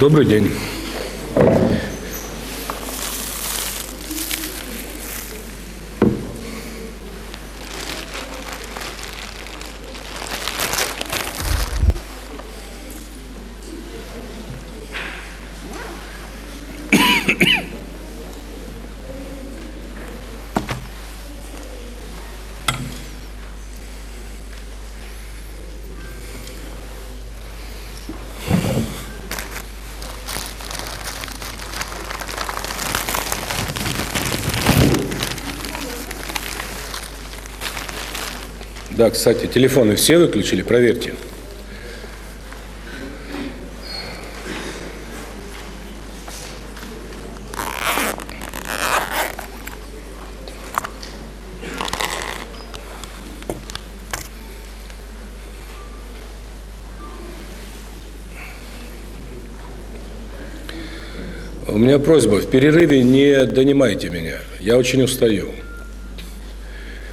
Добрый день. Да, кстати, телефоны все выключили, проверьте. У меня просьба, в перерыве не донимайте меня, я очень устаю.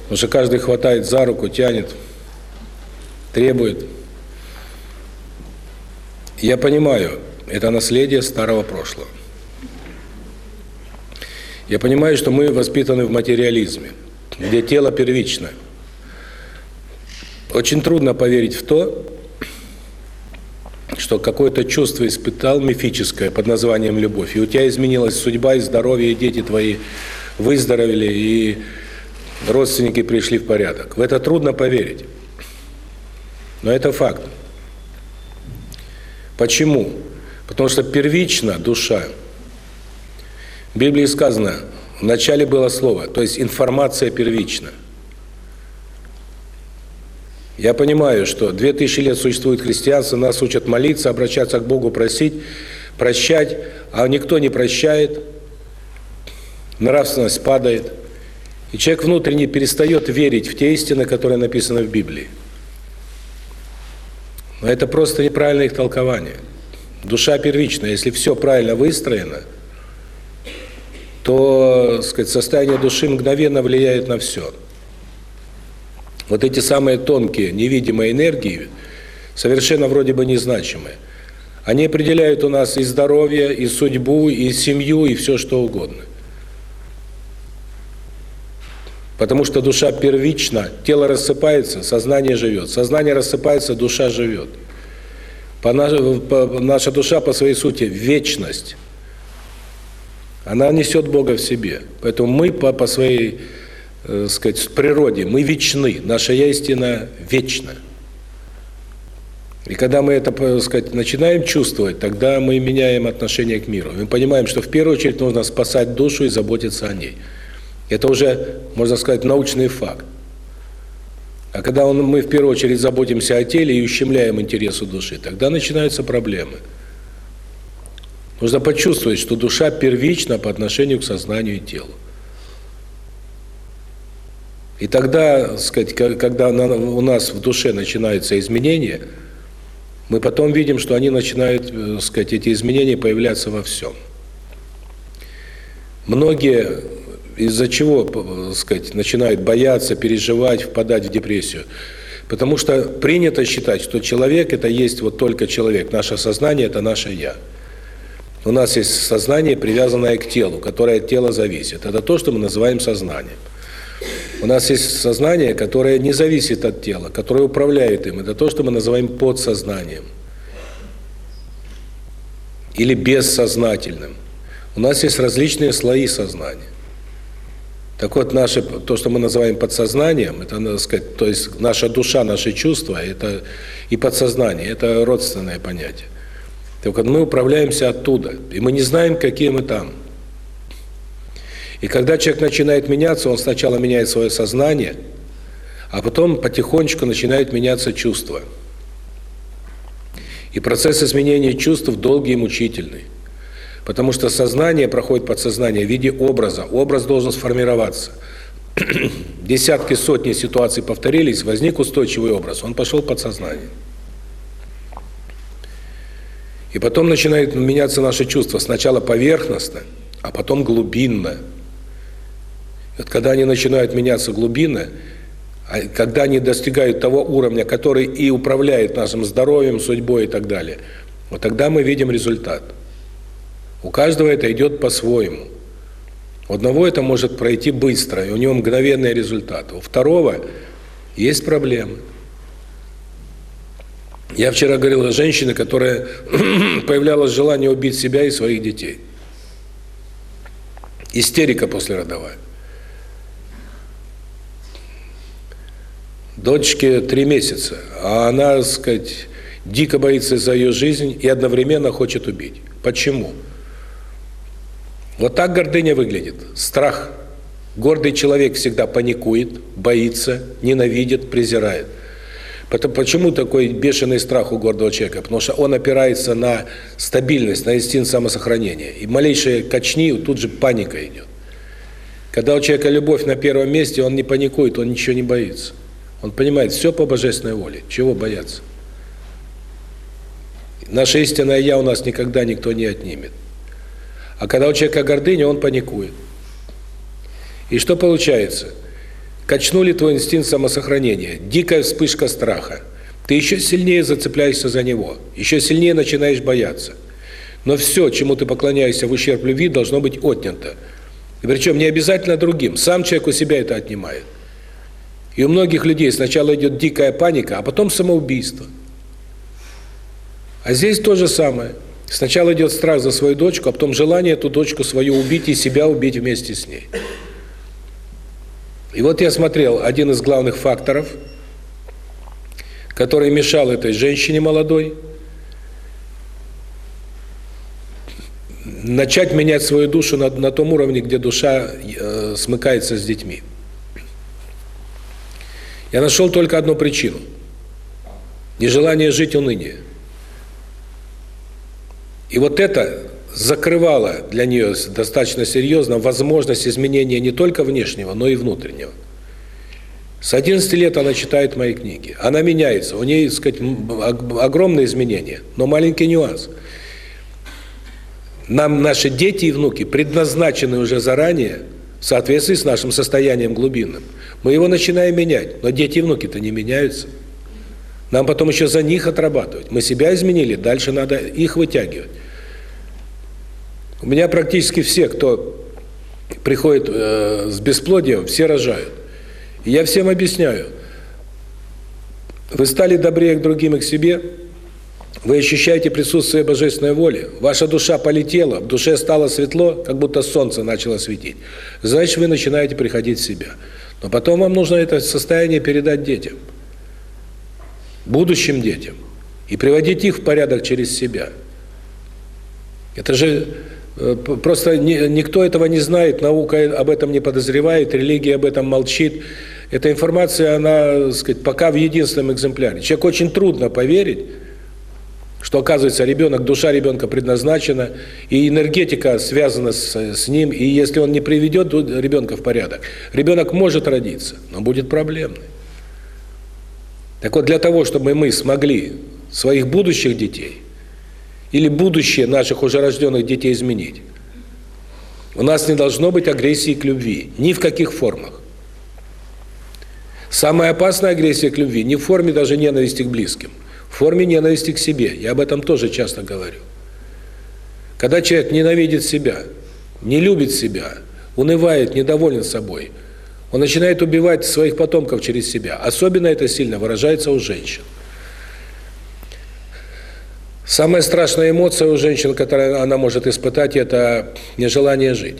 Потому что каждый хватает за руку, тянет, требует. Я понимаю, это наследие старого прошлого. Я понимаю, что мы воспитаны в материализме, где тело первично. Очень трудно поверить в то, что какое-то чувство испытал мифическое под названием любовь, и у тебя изменилась судьба, и здоровье, и дети твои выздоровели, и родственники пришли в порядок. В это трудно поверить. Но это факт. Почему? Потому что первично душа. В Библии сказано, в начале было слово, то есть информация первична. Я понимаю, что 2000 лет существует христианство, нас учат молиться, обращаться к Богу, просить, прощать, а никто не прощает, нравственность падает. И человек внутренне перестает верить в те истины, которые написаны в Библии. Но это просто неправильное их толкование. Душа первична, если все правильно выстроено, то, сказать, состояние души мгновенно влияет на все. Вот эти самые тонкие, невидимые энергии, совершенно вроде бы незначимые, они определяют у нас и здоровье, и судьбу, и семью, и все что угодно. Потому что душа первична, тело рассыпается, сознание живет. Сознание рассыпается, душа живет. По, по, наша душа по своей сути вечность. Она несет Бога в себе. Поэтому мы по, по своей, э, сказать, природе, мы вечны. Наша я истина вечна. И когда мы это, так сказать, начинаем чувствовать, тогда мы меняем отношение к миру. Мы понимаем, что в первую очередь нужно спасать душу и заботиться о ней. Это уже, можно сказать, научный факт. А когда он, мы в первую очередь заботимся о теле и ущемляем интересы души, тогда начинаются проблемы. Нужно почувствовать, что душа первична по отношению к сознанию и телу. И тогда, сказать, когда у нас в душе начинаются изменения, мы потом видим, что они начинают, э, сказать, эти изменения появляться во всем. Многие из-за чего, так сказать, начинают бояться, переживать, впадать в депрессию? Потому что принято считать, что человек это есть вот только человек, наше сознание это наше я. У нас есть сознание, привязанное к телу, которое от тела зависит. Это то, что мы называем сознанием. У нас есть сознание, которое не зависит от тела, которое управляет им. Это то, что мы называем подсознанием. Или бессознательным. У нас есть различные слои сознания. Так вот, наше, то, что мы называем подсознанием, это, надо сказать, то есть наша душа, наши чувства, это и подсознание, это родственное понятие. Так вот, мы управляемся оттуда, и мы не знаем, какие мы там. И когда человек начинает меняться, он сначала меняет свое сознание, а потом потихонечку начинает меняться чувства. И процесс изменения чувств долгий и мучительный. Потому что сознание проходит подсознание в виде образа. Образ должен сформироваться. Десятки, сотни ситуаций повторились, возник устойчивый образ, он пошел подсознание. И потом начинает меняться наше чувство. Сначала поверхностно, а потом глубинно. Вот когда они начинают меняться глубинно, а когда они достигают того уровня, который и управляет нашим здоровьем, судьбой и так далее – Вот тогда мы видим результат. У каждого это идет по-своему. У одного это может пройти быстро, и у него мгновенный результат. У второго есть проблемы. Я вчера говорил о женщине, которая появлялось желание убить себя и своих детей. Истерика послеродовая. Дочке три месяца, а она, так сказать, дико боится за ее жизнь и одновременно хочет убить. Почему? Вот так гордыня выглядит. Страх. Гордый человек всегда паникует, боится, ненавидит, презирает. Почему такой бешеный страх у гордого человека? Потому что он опирается на стабильность, на инстинкт самосохранения. И малейшие качни, тут же паника идет. Когда у человека любовь на первом месте, он не паникует, он ничего не боится. Он понимает, все по божественной воле, чего бояться. Наше истинное «я» у нас никогда никто не отнимет. А когда у человека гордыня, он паникует. И что получается? Качнули твой инстинкт самосохранения, дикая вспышка страха. Ты еще сильнее зацепляешься за него, еще сильнее начинаешь бояться. Но все, чему ты поклоняешься в ущерб любви, должно быть отнято. И причем не обязательно другим, сам человек у себя это отнимает. И у многих людей сначала идет дикая паника, а потом самоубийство. А здесь то же самое. Сначала идет страх за свою дочку, а потом желание эту дочку свою убить и себя убить вместе с ней. И вот я смотрел один из главных факторов, который мешал этой женщине молодой начать менять свою душу на, на том уровне, где душа э, смыкается с детьми. Я нашел только одну причину. Нежелание жить уныние. И вот это закрывало для нее достаточно серьезно возможность изменения не только внешнего, но и внутреннего. С 11 лет она читает мои книги. Она меняется. У нее, сказать, огромные изменения, но маленький нюанс. Нам наши дети и внуки предназначены уже заранее в соответствии с нашим состоянием глубинным. Мы его начинаем менять, но дети и внуки-то не меняются. Нам потом еще за них отрабатывать. Мы себя изменили, дальше надо их вытягивать. У меня практически все, кто приходит э, с бесплодием, все рожают. И я всем объясняю. Вы стали добрее к другим и к себе, вы ощущаете присутствие божественной воли, ваша душа полетела, в душе стало светло, как будто солнце начало светить. Значит, вы начинаете приходить в себя. Но потом вам нужно это состояние передать детям будущим детям и приводить их в порядок через себя. Это же э, просто никто этого не знает, наука об этом не подозревает, религия об этом молчит. Эта информация, она, сказать, пока в единственном экземпляре. Человек очень трудно поверить, что, оказывается, ребенок, душа ребенка предназначена, и энергетика связана с, с ним, и если он не приведет ребенка в порядок, ребенок может родиться, но будет проблемный. Так вот, для того, чтобы мы смогли своих будущих детей или будущее наших уже рожденных детей изменить, у нас не должно быть агрессии к любви, ни в каких формах. Самая опасная агрессия к любви не в форме даже ненависти к близким, в форме ненависти к себе. Я об этом тоже часто говорю. Когда человек ненавидит себя, не любит себя, унывает, недоволен собой – он начинает убивать своих потомков через себя. Особенно это сильно выражается у женщин. Самая страшная эмоция у женщин, которую она может испытать, это нежелание жить.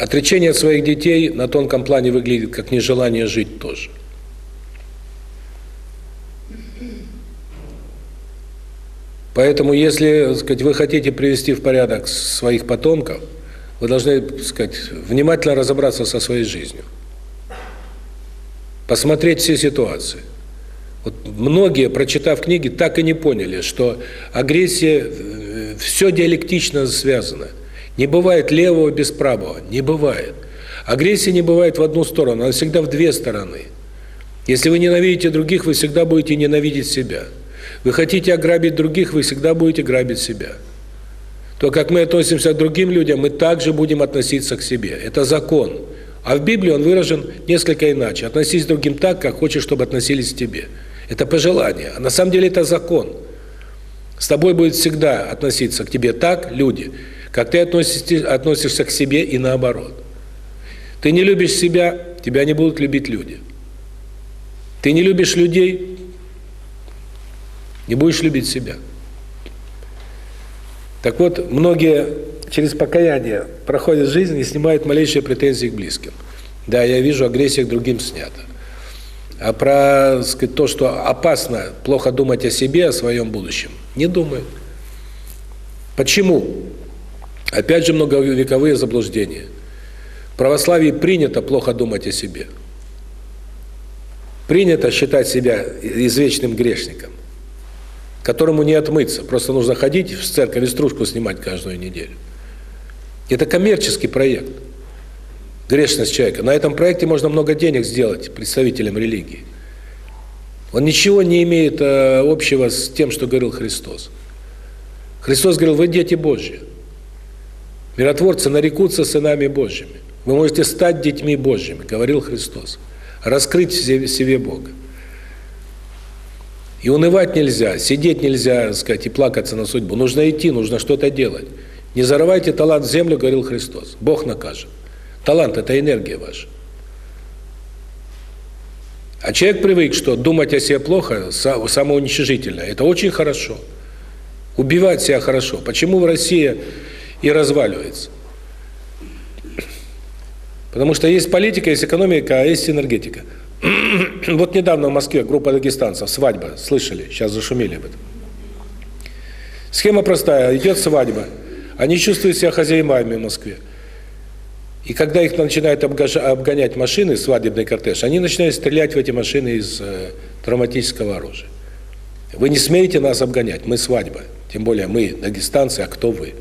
Отречение от своих детей на тонком плане выглядит как нежелание жить тоже. Поэтому, если, сказать, вы хотите привести в порядок своих потомков, вы должны, так сказать, внимательно разобраться со своей жизнью. Посмотреть все ситуации. Вот многие, прочитав книги, так и не поняли, что агрессия, э, все диалектично связано. Не бывает левого без правого, не бывает. Агрессия не бывает в одну сторону, она всегда в две стороны. Если вы ненавидите других, вы всегда будете ненавидеть себя. Вы хотите ограбить других, вы всегда будете грабить себя то как мы относимся к другим людям, мы также будем относиться к себе. Это закон. А в Библии он выражен несколько иначе. Относись к другим так, как хочешь, чтобы относились к тебе. Это пожелание. А на самом деле это закон. С тобой будет всегда относиться к тебе так люди, как ты относишься, к себе и наоборот. Ты не любишь себя, тебя не будут любить люди. Ты не любишь людей, не будешь любить себя. Так вот, многие через покаяние проходят жизнь и снимают малейшие претензии к близким. Да, я вижу, агрессия к другим снята. А про сказать, то, что опасно плохо думать о себе, о своем будущем, не думаю. Почему? Опять же, многовековые заблуждения. В православии принято плохо думать о себе. Принято считать себя извечным грешником, которому не отмыться. Просто нужно ходить в церковь и стружку снимать каждую неделю. Это коммерческий проект грешность человека. На этом проекте можно много денег сделать представителям религии. Он ничего не имеет э, общего с тем, что говорил Христос. Христос говорил, вы дети Божьи. Миротворцы нарекутся сынами Божьими. Вы можете стать детьми Божьими, говорил Христос. Раскрыть в себе Бога. И унывать нельзя, сидеть нельзя, сказать, и плакаться на судьбу. Нужно идти, нужно что-то делать. Не зарывайте талант в землю, говорил Христос. Бог накажет. Талант – это энергия ваша. А человек привык, что думать о себе плохо, самоуничижительно. Это очень хорошо. Убивать себя хорошо. Почему Россия и разваливается? Потому что есть политика, есть экономика, а есть энергетика. вот недавно в Москве группа дагестанцев, свадьба, слышали, сейчас зашумели об этом. Схема простая, идет свадьба, они чувствуют себя хозяевами в Москве. И когда их начинают обгонять машины, свадебный кортеж, они начинают стрелять в эти машины из э, травматического оружия. Вы не смеете нас обгонять, мы свадьба. Тем более мы дагестанцы, а кто вы?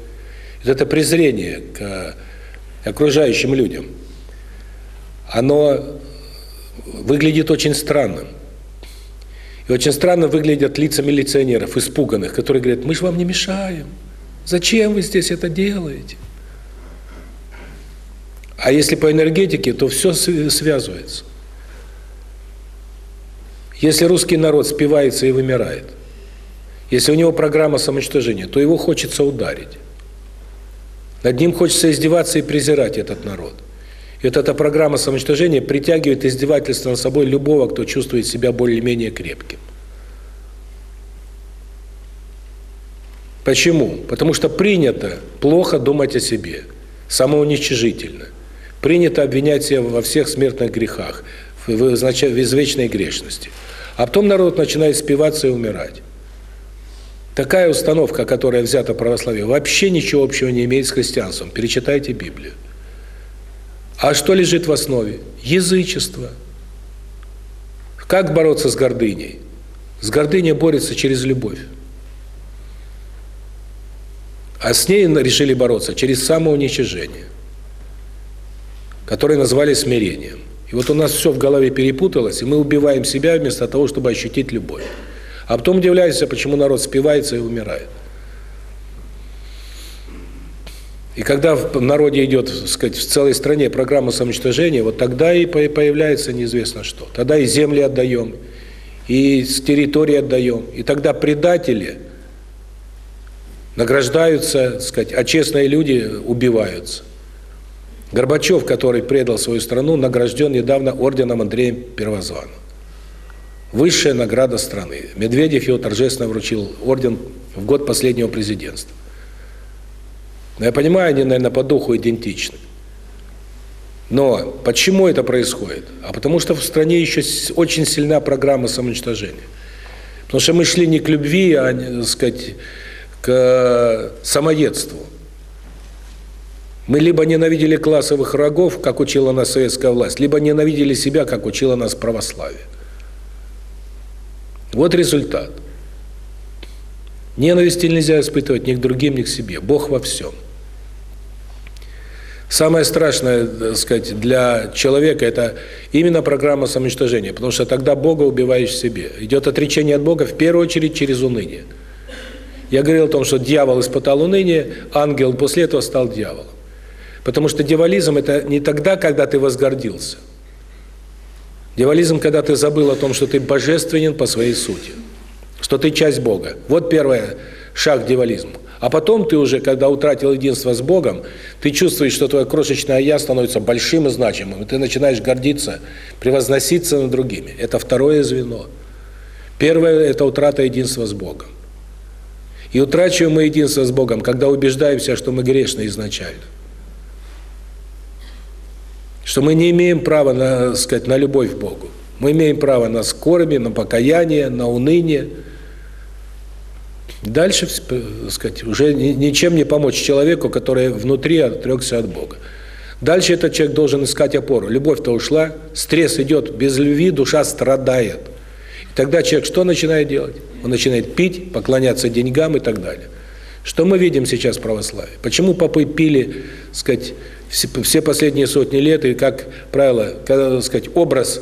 это презрение к окружающим людям. Оно выглядит очень странным. И очень странно выглядят лица милиционеров, испуганных, которые говорят, мы же вам не мешаем. Зачем вы здесь это делаете? А если по энергетике, то все связывается. Если русский народ спивается и вымирает, если у него программа самоуничтожения, то его хочется ударить. Над ним хочется издеваться и презирать этот народ. И вот эта программа самоуничтожения притягивает издевательство над собой любого, кто чувствует себя более-менее крепким. Почему? Потому что принято плохо думать о себе, самоуничижительно. Принято обвинять себя во всех смертных грехах, в, в, в извечной грешности. А потом народ начинает спиваться и умирать. Такая установка, которая взята в православии, вообще ничего общего не имеет с христианством. Перечитайте Библию. А что лежит в основе? Язычество. Как бороться с гордыней? С гордыней борется через любовь. А с ней решили бороться через самоуничижение которые назвали смирением. И вот у нас все в голове перепуталось, и мы убиваем себя вместо того, чтобы ощутить любовь. А потом удивляешься, почему народ спивается и умирает. И когда в народе идет, так сказать, в целой стране программа самоуничтожения, вот тогда и появляется неизвестно что. Тогда и земли отдаем, и с территории отдаем. И тогда предатели награждаются, так сказать, а честные люди убиваются. Горбачев, который предал свою страну, награжден недавно орденом Андрея Первозвана. Высшая награда страны. Медведев его торжественно вручил орден в год последнего президентства. Но я понимаю, они, наверное, по духу идентичны. Но почему это происходит? А потому что в стране еще очень сильна программа самоуничтожения. Потому что мы шли не к любви, а, так сказать, к самоедству. Мы либо ненавидели классовых врагов, как учила нас советская власть, либо ненавидели себя, как учила нас православие. Вот результат. Ненависти нельзя испытывать ни к другим, ни к себе. Бог во всем. Самое страшное, так сказать, для человека – это именно программа самоуничтожения, потому что тогда Бога убиваешь в себе. Идет отречение от Бога в первую очередь через уныние. Я говорил о том, что дьявол испытал уныние, ангел после этого стал дьяволом. Потому что дьяволизм – это не тогда, когда ты возгордился. Дьяволизм, когда ты забыл о том, что ты божественен по своей сути, что ты часть Бога. Вот первый шаг к дьяволизму. А потом ты уже, когда утратил единство с Богом, ты чувствуешь, что твое крошечное «я» становится большим и значимым, и ты начинаешь гордиться, превозноситься над другими. Это второе звено. Первое – это утрата единства с Богом. И утрачиваем мы единство с Богом, когда убеждаемся, что мы грешны изначально. Что мы не имеем права на, сказать, на любовь к Богу. Мы имеем право на скорби, на покаяние, на уныние. Дальше, сказать, уже ничем не помочь человеку, который внутри отрекся от Бога. Дальше этот человек должен искать опору. Любовь-то ушла, стресс идет, без любви душа страдает. И тогда человек что начинает делать? Он начинает пить, поклоняться деньгам и так далее. Что мы видим сейчас в православии? Почему попы пили, сказать, все последние сотни лет, и, как правило, когда, сказать, образ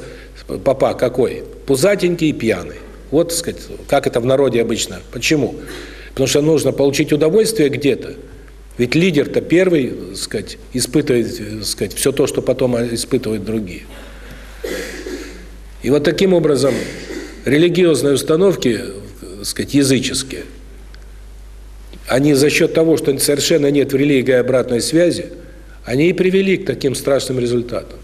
папа какой? Пузатенький и пьяный. Вот, так сказать, как это в народе обычно. Почему? Потому что нужно получить удовольствие где-то. Ведь лидер-то первый, так сказать, испытывает, так сказать, все то, что потом испытывают другие. И вот таким образом религиозные установки, так сказать, языческие, они за счет того, что совершенно нет в религии обратной связи, они и привели к таким страшным результатам.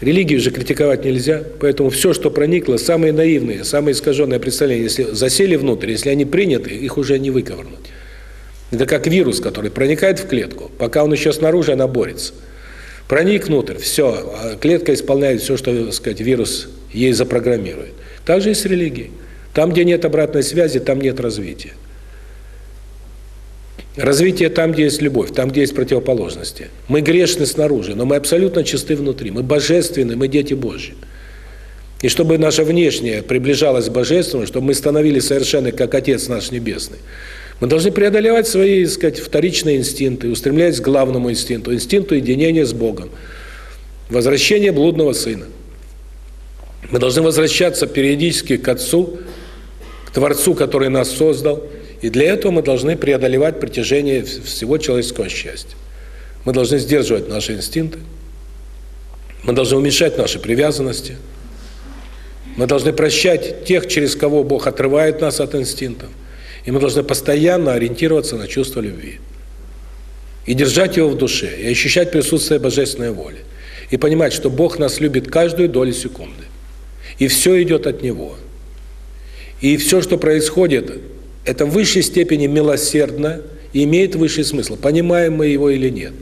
Религию же критиковать нельзя, поэтому все, что проникло, самые наивные, самые искаженные представления, если засели внутрь, если они приняты, их уже не выковырнуть. Это как вирус, который проникает в клетку, пока он еще снаружи, она борется. Проник внутрь, все, а клетка исполняет все, что, так сказать, вирус ей запрограммирует. Так же и с религией. Там, где нет обратной связи, там нет развития. Развитие там, где есть любовь, там, где есть противоположности. Мы грешны снаружи, но мы абсолютно чисты внутри. Мы божественны, мы дети Божьи. И чтобы наше внешнее приближалось к божественному, чтобы мы становились совершенны, как Отец наш Небесный, мы должны преодолевать свои, так сказать, вторичные инстинкты, устремляясь к главному инстинкту, инстинкту единения с Богом. Возвращение блудного сына. Мы должны возвращаться периодически к Отцу, к Творцу, который нас создал, и для этого мы должны преодолевать притяжение всего человеческого счастья. Мы должны сдерживать наши инстинкты, мы должны уменьшать наши привязанности, мы должны прощать тех, через кого Бог отрывает нас от инстинктов, и мы должны постоянно ориентироваться на чувство любви. И держать его в душе, и ощущать присутствие Божественной воли. И понимать, что Бог нас любит каждую долю секунды. И все идет от Него. И все, что происходит, это в высшей степени милосердно и имеет высший смысл, понимаем мы его или нет.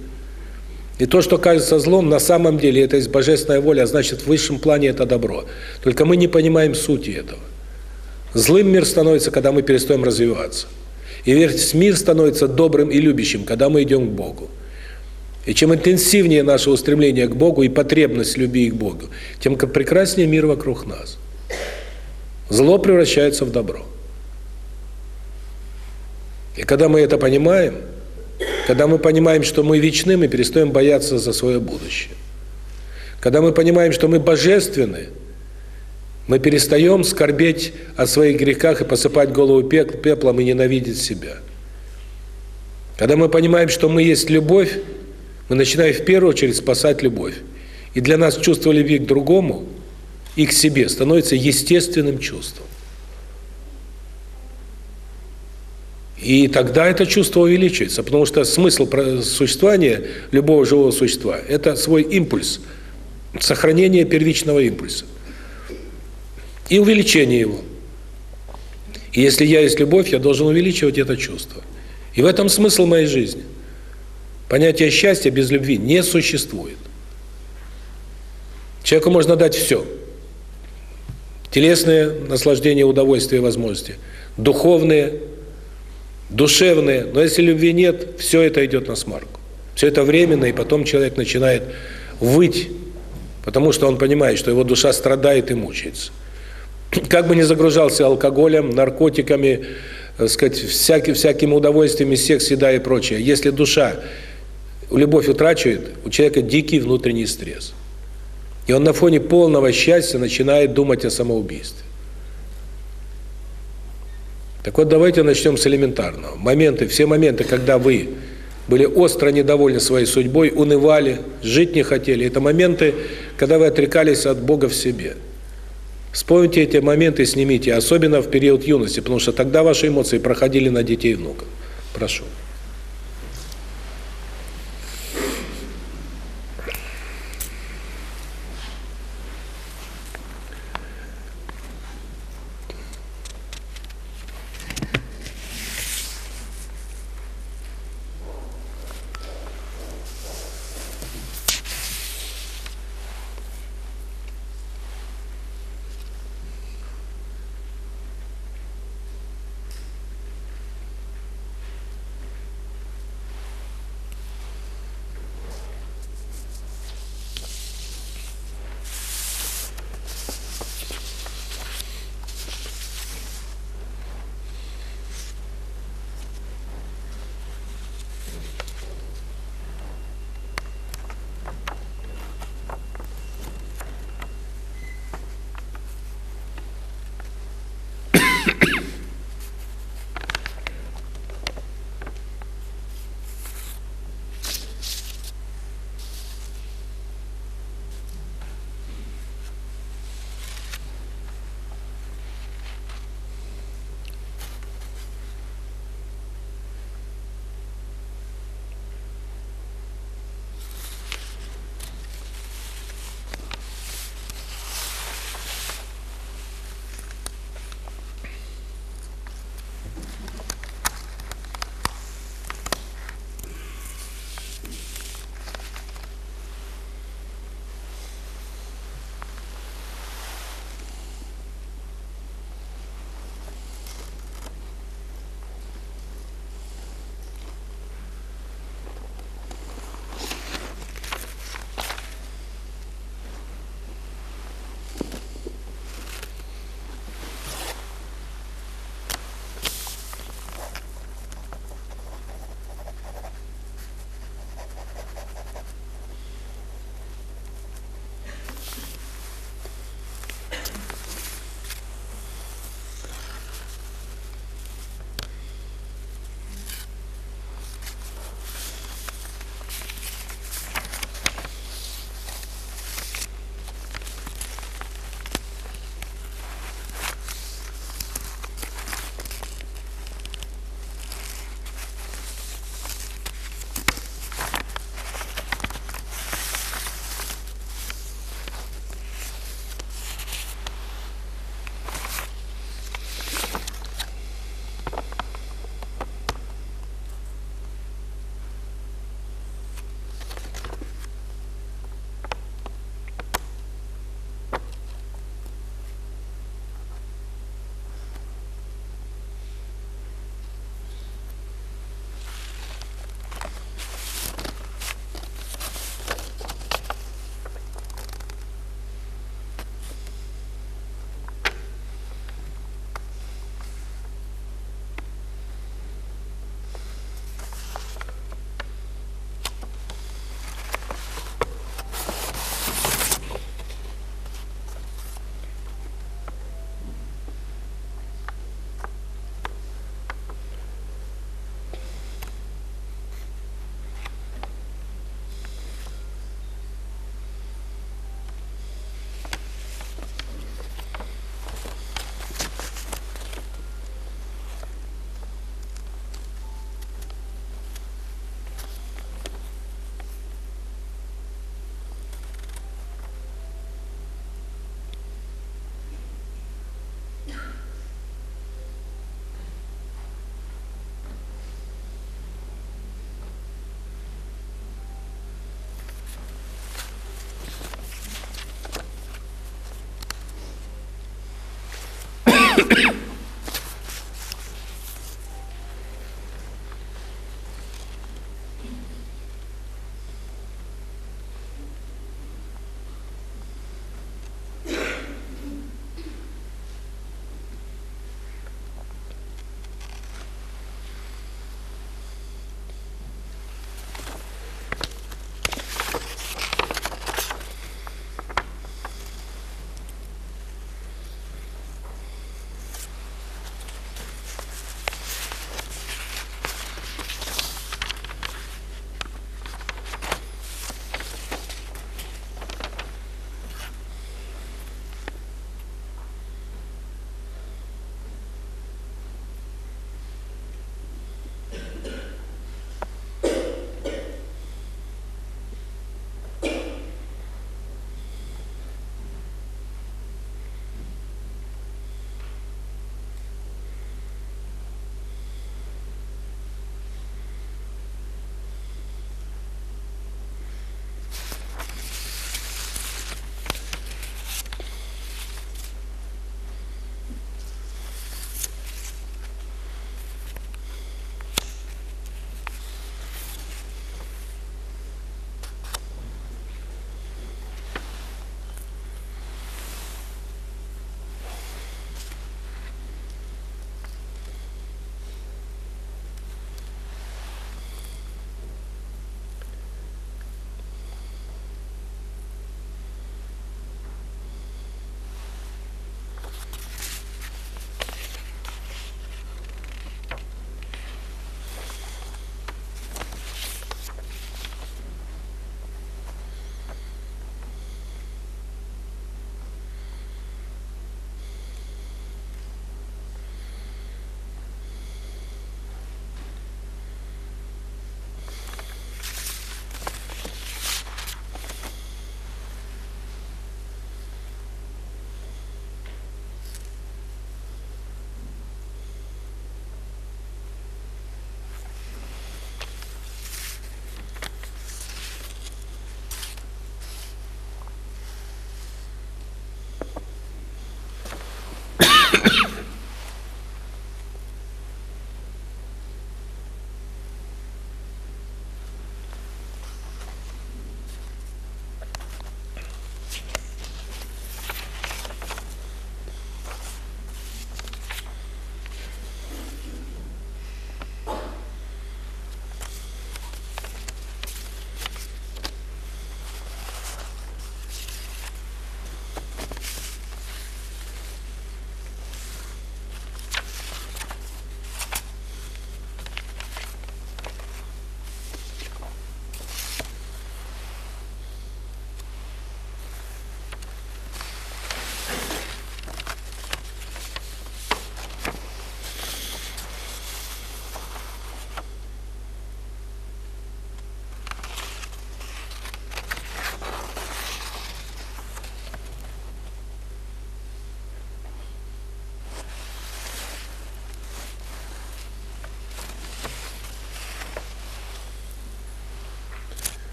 И то, что кажется злом, на самом деле это есть божественная воля, а значит в высшем плане это добро. Только мы не понимаем сути этого. Злым мир становится, когда мы перестаем развиваться. И весь мир становится добрым и любящим, когда мы идем к Богу. И чем интенсивнее наше устремление к Богу и потребность любви к Богу, тем прекраснее мир вокруг нас. Зло превращается в добро. И когда мы это понимаем, когда мы понимаем, что мы вечны, мы перестаем бояться за свое будущее. Когда мы понимаем, что мы божественны, мы перестаем скорбеть о своих грехах и посыпать голову пеплом и ненавидеть себя. Когда мы понимаем, что мы есть любовь, мы начинаем в первую очередь спасать любовь. И для нас чувство любви к другому и к себе становится естественным чувством. И тогда это чувство увеличивается, потому что смысл существования любого живого существа – это свой импульс, сохранение первичного импульса и увеличение его. И если я есть любовь, я должен увеличивать это чувство. И в этом смысл моей жизни. Понятие счастья без любви не существует. Человеку можно дать все. Телесные наслаждения, удовольствия, возможности. Духовные – душевные, но если любви нет, все это идет на смарку. Все это временно, и потом человек начинает выть, потому что он понимает, что его душа страдает и мучается. Как бы ни загружался алкоголем, наркотиками, так сказать, всяким, всякими удовольствиями, секс, еда и прочее, если душа любовь утрачивает, у человека дикий внутренний стресс. И он на фоне полного счастья начинает думать о самоубийстве. Так вот, давайте начнем с элементарного. Моменты, все моменты, когда вы были остро недовольны своей судьбой, унывали, жить не хотели, это моменты, когда вы отрекались от Бога в себе. Вспомните эти моменты, снимите, особенно в период юности, потому что тогда ваши эмоции проходили на детей и внуков. Прошу.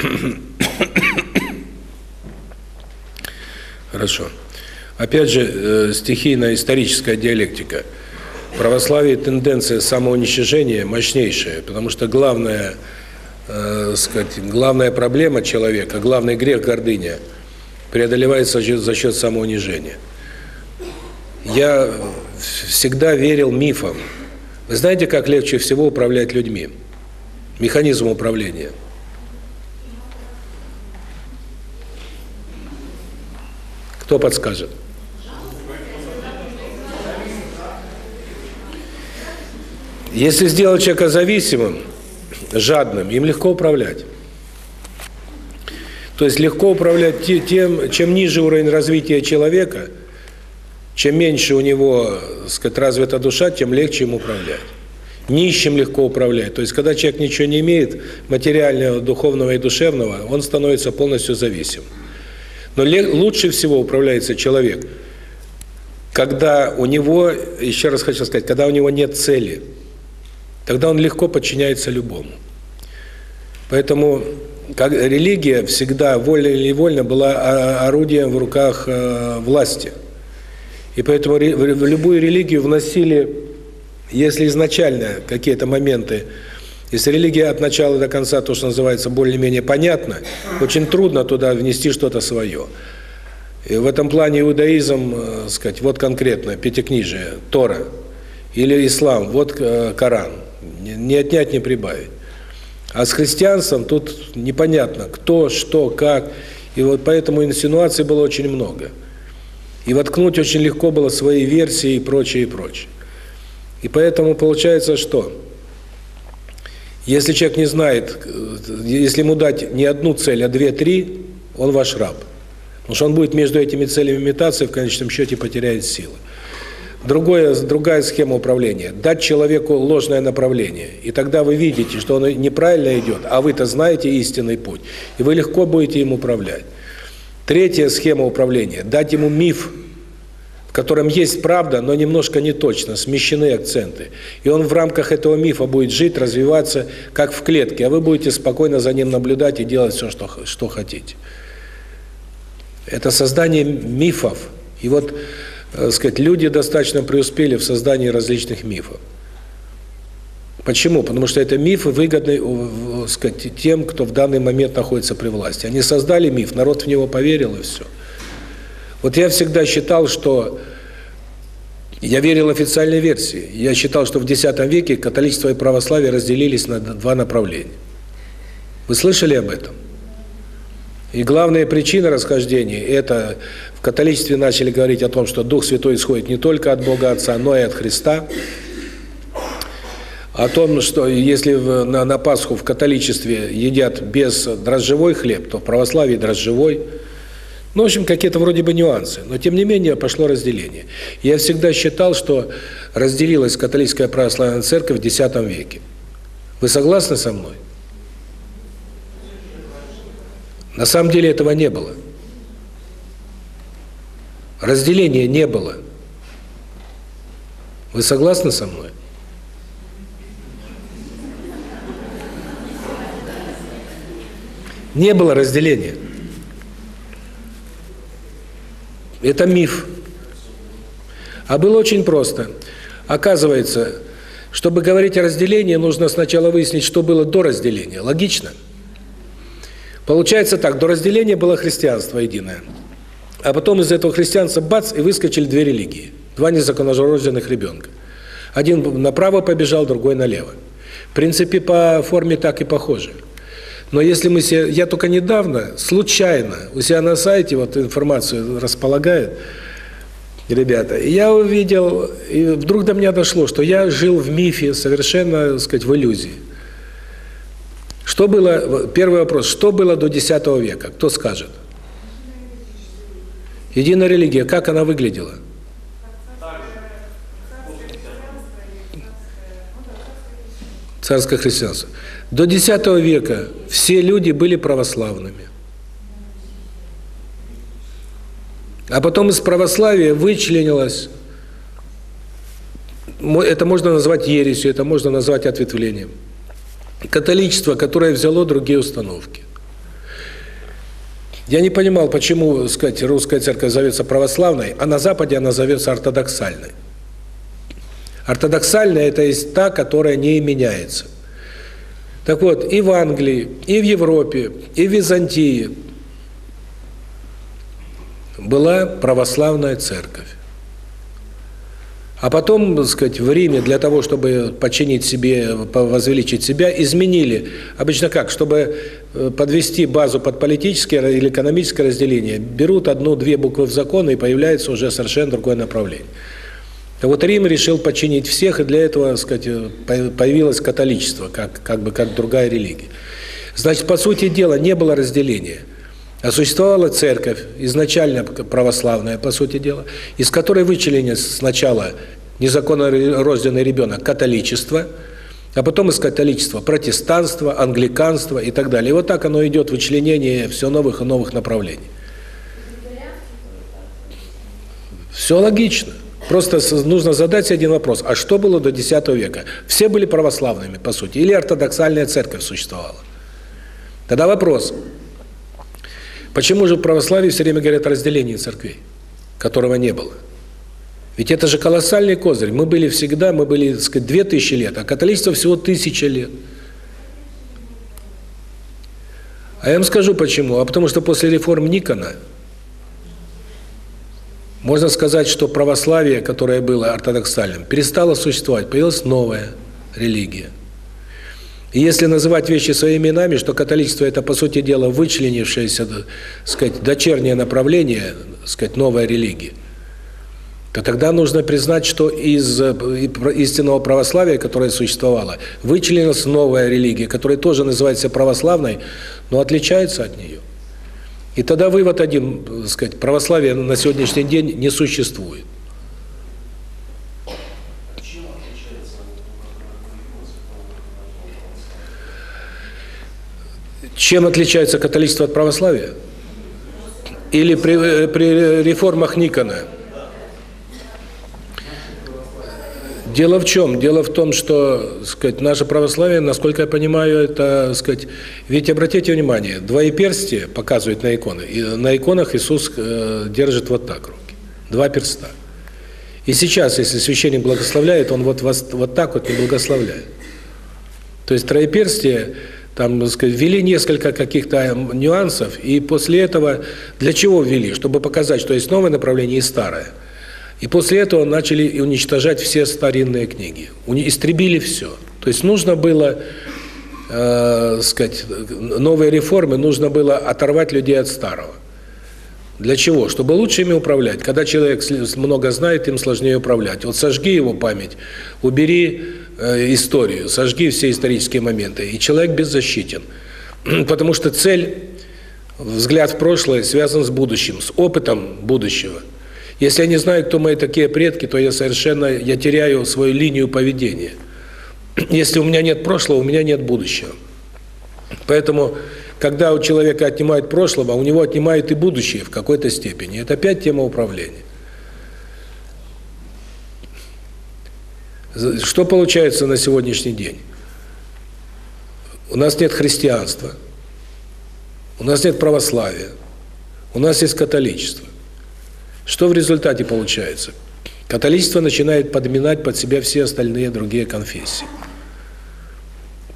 Хорошо. Опять же, э, стихийная историческая диалектика. В православии тенденция самоуничижения мощнейшая, потому что главная, э, сказать, главная проблема человека, главный грех гордыня преодолевается за счет, за счет самоунижения. Я всегда верил мифам. Вы знаете, как легче всего управлять людьми? Механизм управления – Кто подскажет? Если сделать человека зависимым, жадным, им легко управлять. То есть легко управлять тем, чем ниже уровень развития человека, чем меньше у него, сказать, развита душа, тем легче им управлять. Нищим легко управлять. То есть когда человек ничего не имеет, материального, духовного и душевного, он становится полностью зависим. Но лучше всего управляется человек, когда у него, еще раз хочу сказать, когда у него нет цели, тогда он легко подчиняется любому. Поэтому как, религия всегда, вольно или невольно, была орудием в руках э, власти. И поэтому в любую религию вносили, если изначально какие-то моменты если религия от начала до конца, то, что называется, более-менее понятно, очень трудно туда внести что-то свое. И в этом плане иудаизм, э, сказать, вот конкретно, пятикнижие, Тора, или ислам, вот э, Коран, не отнять, не прибавить. А с христианством тут непонятно, кто, что, как, и вот поэтому инсинуаций было очень много. И воткнуть очень легко было свои версии и прочее, и прочее. И поэтому получается что? Если человек не знает, если ему дать не одну цель, а две-три, он ваш раб. Потому что он будет между этими целями метаться и в конечном счете потеряет силы. Другое, другая схема управления. Дать человеку ложное направление. И тогда вы видите, что он неправильно идет, а вы-то знаете истинный путь. И вы легко будете им управлять. Третья схема управления. Дать ему миф в котором есть правда, но немножко не точно, смещены акценты. И он в рамках этого мифа будет жить, развиваться, как в клетке, а вы будете спокойно за ним наблюдать и делать все, что, что хотите. Это создание мифов. И вот, так сказать, люди достаточно преуспели в создании различных мифов. Почему? Потому что это мифы выгодны сказать, тем, кто в данный момент находится при власти. Они создали миф, народ в него поверил и все. Вот я всегда считал, что я верил официальной версии. Я считал, что в X веке католичество и православие разделились на два направления. Вы слышали об этом? И главная причина расхождения – это в католичестве начали говорить о том, что Дух Святой исходит не только от Бога Отца, но и от Христа. О том, что если на, Пасху в католичестве едят без дрожжевой хлеб, то в православии дрожжевой – ну, в общем, какие-то вроде бы нюансы, но тем не менее пошло разделение. Я всегда считал, что разделилась католическая православная церковь в X веке. Вы согласны со мной? На самом деле этого не было. Разделения не было. Вы согласны со мной? Не было разделения. Это миф. А было очень просто. Оказывается, чтобы говорить о разделении, нужно сначала выяснить, что было до разделения. Логично? Получается так, до разделения было христианство единое. А потом из этого христианства бац, и выскочили две религии. Два незаконнорожденных ребенка. Один направо побежал, другой налево. В принципе, по форме так и похоже. Но если мы себе, я только недавно, случайно, у себя на сайте вот информацию располагают, ребята, я увидел, и вдруг до меня дошло, что я жил в мифе, совершенно, так сказать, в иллюзии. Что было, первый вопрос, что было до X века, кто скажет? Единая религия, как она выглядела? Царское христианство. До X века все люди были православными. А потом из православия вычленилось, это можно назвать ересью, это можно назвать ответвлением, католичество, которое взяло другие установки. Я не понимал, почему, сказать, русская церковь зовется православной, а на Западе она зовется ортодоксальной. Ортодоксальная – это есть та, которая не меняется. Так вот, и в Англии, и в Европе, и в Византии была православная церковь. А потом, так сказать, в Риме для того, чтобы починить себе, возвеличить себя, изменили. Обычно как? Чтобы э, подвести базу под политическое или экономическое разделение, берут одну-две буквы в закон, и появляется уже совершенно другое направление. А вот Рим решил починить всех, и для этого, так сказать, появилось католичество, как, как бы как другая религия. Значит, по сути дела, не было разделения. А существовала церковь, изначально православная, по сути дела, из которой вычленен сначала незаконно рожденный ребенок католичество, а потом из католичества протестанство, англиканство и так далее. И вот так оно идет вычленение все новых и новых направлений. Все логично. Просто нужно задать один вопрос. А что было до X века? Все были православными, по сути, или ортодоксальная церковь существовала? Тогда вопрос. Почему же в православии все время говорят о разделении церквей, которого не было? Ведь это же колоссальный козырь. Мы были всегда, мы были, так сказать, две тысячи лет, а католичество всего тысяча лет. А я вам скажу почему. А потому что после реформ Никона можно сказать, что православие, которое было ортодоксальным, перестало существовать, появилась новая религия. И если называть вещи своими именами, что католичество это по сути дела вычленившееся, сказать, дочернее направление, сказать, новая религия, то тогда нужно признать, что из э, истинного православия, которое существовало, вычленилась новая религия, которая тоже называется православной, но отличается от нее. И тогда вывод один, так сказать, православия на сегодняшний день не существует. Чем отличается католичество от православия? Или при, э, при реформах Никона? Дело в чем? Дело в том, что, сказать, наше православие, насколько я понимаю, это, сказать, ведь обратите внимание, двоеперстие показывают на иконы, и на иконах Иисус э, держит вот так руки, два перста. И сейчас, если священник благословляет, он вот вас вот так вот не благословляет. То есть троеперстие там, сказать, ввели несколько каких-то нюансов, и после этого для чего ввели? Чтобы показать, что есть новое направление и старое. И после этого начали уничтожать все старинные книги. Истребили все. То есть нужно было, э, сказать, новые реформы, нужно было оторвать людей от старого. Для чего? Чтобы лучше ими управлять. Когда человек много знает, им сложнее управлять. Вот сожги его память, убери Э, историю, сожги все исторические моменты, и человек беззащитен. Потому что цель, взгляд в прошлое связан с будущим, с опытом будущего. Если я не знаю, кто мои такие предки, то я совершенно, я теряю свою линию поведения. Если у меня нет прошлого, у меня нет будущего. Поэтому, когда у человека отнимают прошлого, у него отнимают и будущее в какой-то степени. Это опять тема управления. Что получается на сегодняшний день? У нас нет христианства, у нас нет православия, у нас есть католичество. Что в результате получается? Католичество начинает подминать под себя все остальные другие конфессии.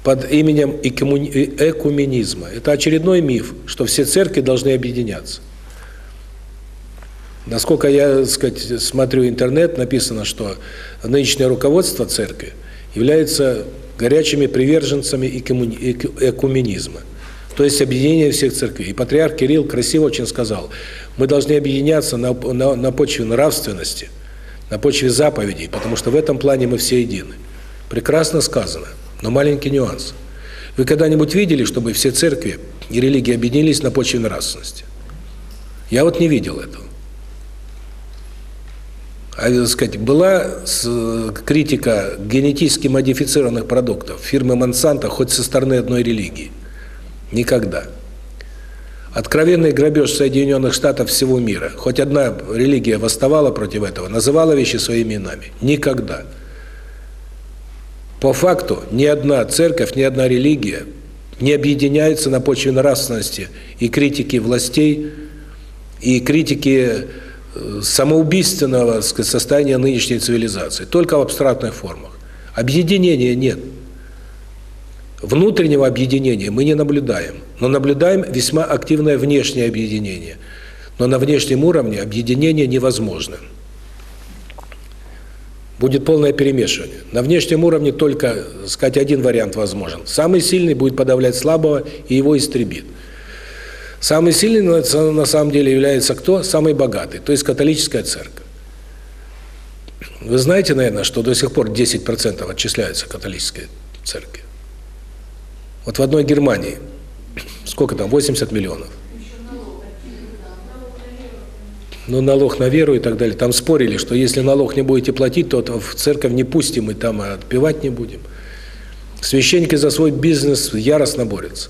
Под именем экуменизма. Это очередной миф, что все церкви должны объединяться. Насколько я, так сказать, смотрю интернет, написано, что нынешнее руководство церкви является горячими приверженцами экуменизма, то есть объединения всех церквей. И патриарх Кирилл красиво очень сказал, мы должны объединяться на, на, на почве нравственности, на почве заповедей, потому что в этом плане мы все едины. Прекрасно сказано, но маленький нюанс. Вы когда-нибудь видели, чтобы все церкви и религии объединились на почве нравственности? Я вот не видел этого. А, так сказать, была критика генетически модифицированных продуктов фирмы Monsanto хоть со стороны одной религии? Никогда. Откровенный грабеж Соединенных Штатов всего мира. Хоть одна религия восставала против этого, называла вещи своими именами. Никогда. По факту ни одна церковь, ни одна религия не объединяются на почве нравственности и критики властей, и критики э, самоубийственного сказать, состояния нынешней цивилизации, только в абстрактных формах. Объединения нет. Внутреннего объединения мы не наблюдаем, но наблюдаем весьма активное внешнее объединение. Но на внешнем уровне объединение невозможно. Будет полное перемешивание. На внешнем уровне только, сказать, один вариант возможен. Самый сильный будет подавлять слабого и его истребит. Самый сильный на самом деле является кто? Самый богатый, то есть католическая церковь. Вы знаете, наверное, что до сих пор 10% отчисляются католической церкви. Вот в одной Германии, сколько там, 80 миллионов. Ну, налог на веру и так далее. Там спорили, что если налог не будете платить, то в церковь не пустим, и там отпевать не будем. Священники за свой бизнес яростно борются.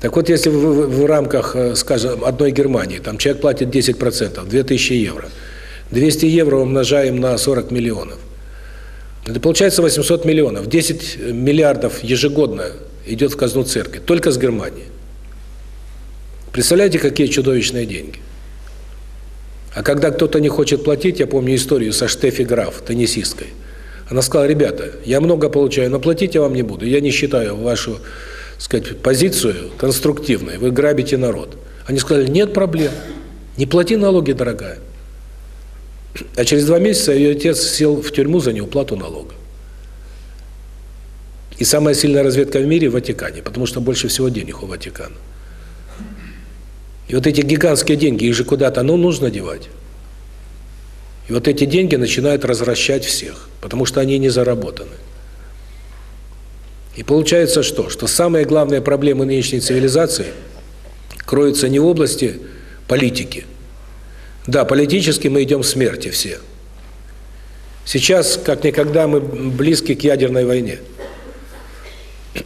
Так вот, если в, в, в рамках, э, скажем, одной Германии, там человек платит 10%, 2000 евро, 200 евро умножаем на 40 миллионов. Это получается 800 миллионов. 10 миллиардов ежегодно идет в казну церкви, только с Германии. Представляете, какие чудовищные деньги? А когда кто-то не хочет платить, я помню историю со Штефи Граф, теннисисткой. Она сказала, ребята, я много получаю, но платить я вам не буду. Я не считаю вашу, сказать, позицию конструктивной. Вы грабите народ. Они сказали, нет проблем. Не плати налоги, дорогая. А через два месяца ее отец сел в тюрьму за неуплату налога. И самая сильная разведка в мире в Ватикане, потому что больше всего денег у Ватикана. И вот эти гигантские деньги, их же куда-то, ну, нужно девать. И вот эти деньги начинают развращать всех, потому что они не заработаны. И получается что? Что самые главные проблемы нынешней цивилизации кроются не в области политики. Да, политически мы идем к смерти все. Сейчас, как никогда, мы близки к ядерной войне.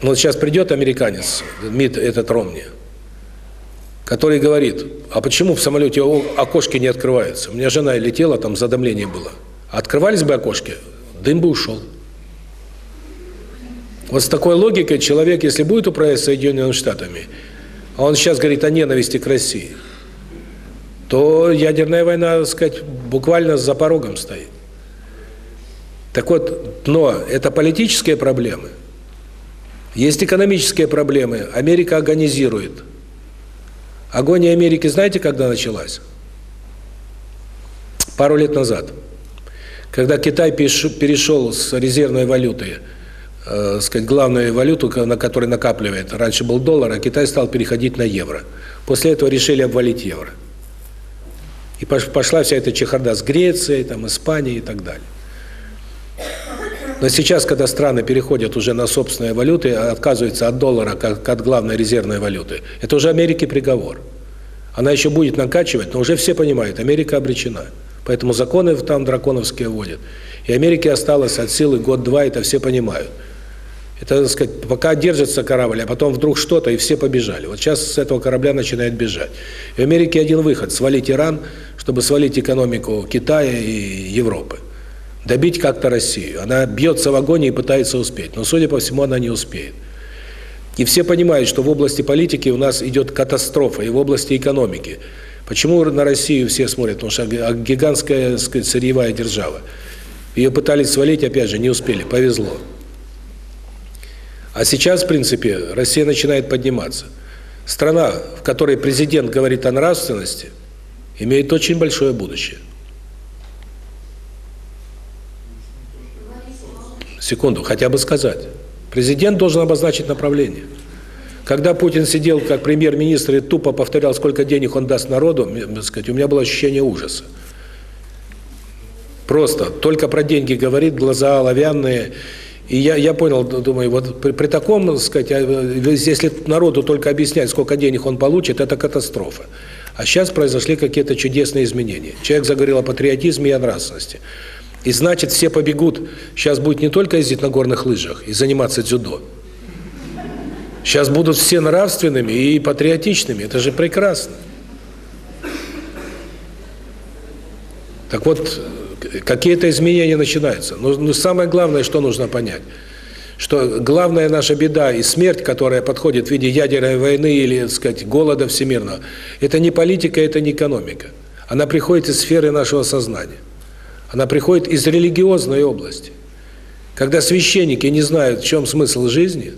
Вот сейчас придет американец, МИД этот Ромни, который говорит, а почему в самолете окошки не открываются? У меня жена летела, там задымление было. Открывались бы окошки, дым бы ушел. Вот с такой логикой человек, если будет управлять Соединенными Штатами, а он сейчас говорит о ненависти к России, то ядерная война, так сказать, буквально за порогом стоит. Так вот, но это политические проблемы – есть экономические проблемы. Америка агонизирует. Агония Америки знаете, когда началась? Пару лет назад. Когда Китай перешел с резервной валюты, э, сказать, главную валюту, на которой накапливает, раньше был доллар, а Китай стал переходить на евро. После этого решили обвалить евро. И пошла вся эта чехарда с Грецией, там, Испанией и так далее. Но сейчас, когда страны переходят уже на собственные валюты, отказываются от доллара как от главной резервной валюты, это уже Америке приговор. Она еще будет накачивать, но уже все понимают, Америка обречена. Поэтому законы там драконовские вводят. И Америке осталось от силы год-два, это все понимают. Это, так сказать, пока держится корабль, а потом вдруг что-то, и все побежали. Вот сейчас с этого корабля начинает бежать. И в Америке один выход – свалить Иран, чтобы свалить экономику Китая и Европы добить как-то Россию. Она бьется в огонь и пытается успеть, но, судя по всему, она не успеет. И все понимают, что в области политики у нас идет катастрофа, и в области экономики. Почему на Россию все смотрят? Потому что гигантская, сказать, сырьевая держава. Ее пытались свалить, опять же, не успели, повезло. А сейчас, в принципе, Россия начинает подниматься. Страна, в которой президент говорит о нравственности, имеет очень большое будущее. Секунду, хотя бы сказать. Президент должен обозначить направление. Когда Путин сидел как премьер-министр и тупо повторял, сколько денег он даст народу, сказать, у меня было ощущение ужаса. Просто только про деньги говорит, глаза оловянные. И я, я понял, думаю, вот при, при таком, сказать, а, если народу только объяснять, сколько денег он получит, это катастрофа. А сейчас произошли какие-то чудесные изменения. Человек заговорил о патриотизме и о нравственности. И значит, все побегут. Сейчас будет не только ездить на горных лыжах и заниматься дзюдо. Сейчас будут все нравственными и патриотичными. Это же прекрасно. Так вот, какие-то изменения начинаются. Но, но самое главное, что нужно понять, что главная наша беда и смерть, которая подходит в виде ядерной войны или, так сказать, голода всемирного, это не политика, это не экономика. Она приходит из сферы нашего сознания. Она приходит из религиозной области. Когда священники не знают, в чем смысл жизни,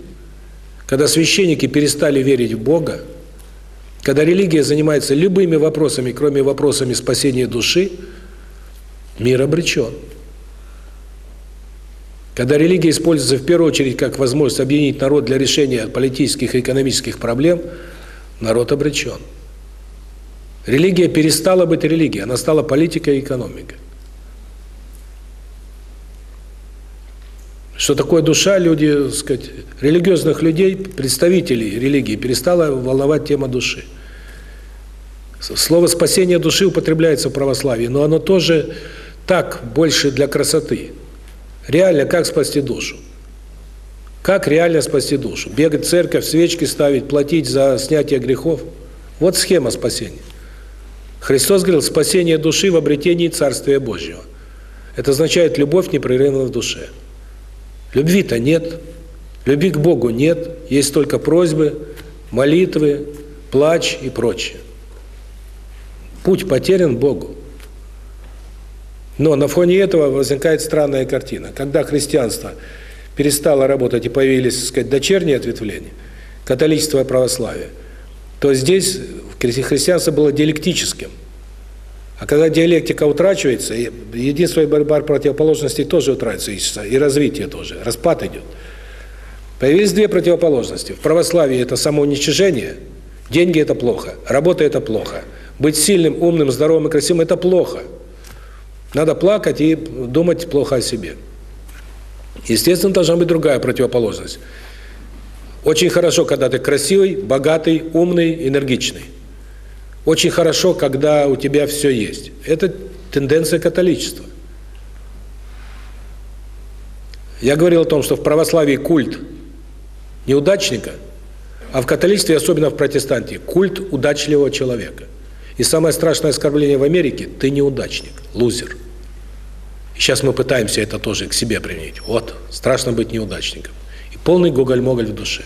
когда священники перестали верить в Бога, когда религия занимается любыми вопросами, кроме вопросами спасения души, мир обречен. Когда религия используется в первую очередь как возможность объединить народ для решения политических и экономических проблем, народ обречен. Религия перестала быть религией, она стала политикой и экономикой. Что такое душа, люди, сказать, религиозных людей, представителей религии, перестала волновать тема души. Слово «спасение души» употребляется в православии, но оно тоже так, больше для красоты. Реально, как спасти душу? Как реально спасти душу? Бегать в церковь, свечки ставить, платить за снятие грехов? Вот схема спасения. Христос говорил, спасение души в обретении Царствия Божьего. Это означает любовь непрерывно в душе. Любви-то нет, любви к Богу нет, есть только просьбы, молитвы, плач и прочее. Путь потерян Богу. Но на фоне этого возникает странная картина. Когда христианство перестало работать и появились, так сказать, дочерние ответвления, католичество и православие, то здесь христианство было диалектическим. А когда диалектика утрачивается, единство и борьба противоположностей тоже утрачивается, и развитие тоже, распад идет. Появились две противоположности. В православии это самоуничижение, деньги – это плохо, работа – это плохо – быть сильным, умным, здоровым и красивым – это плохо. Надо плакать и думать плохо о себе. Естественно, должна быть другая противоположность. Очень хорошо, когда ты красивый, богатый, умный, энергичный. Очень хорошо, когда у тебя все есть. Это тенденция католичества. Я говорил о том, что в православии культ неудачника, а в католичестве, особенно в протестанте, культ удачливого человека. И самое страшное оскорбление в Америке – ты неудачник, лузер. Сейчас мы пытаемся это тоже к себе применить. Вот, страшно быть неудачником. И полный гоголь-моголь в душе.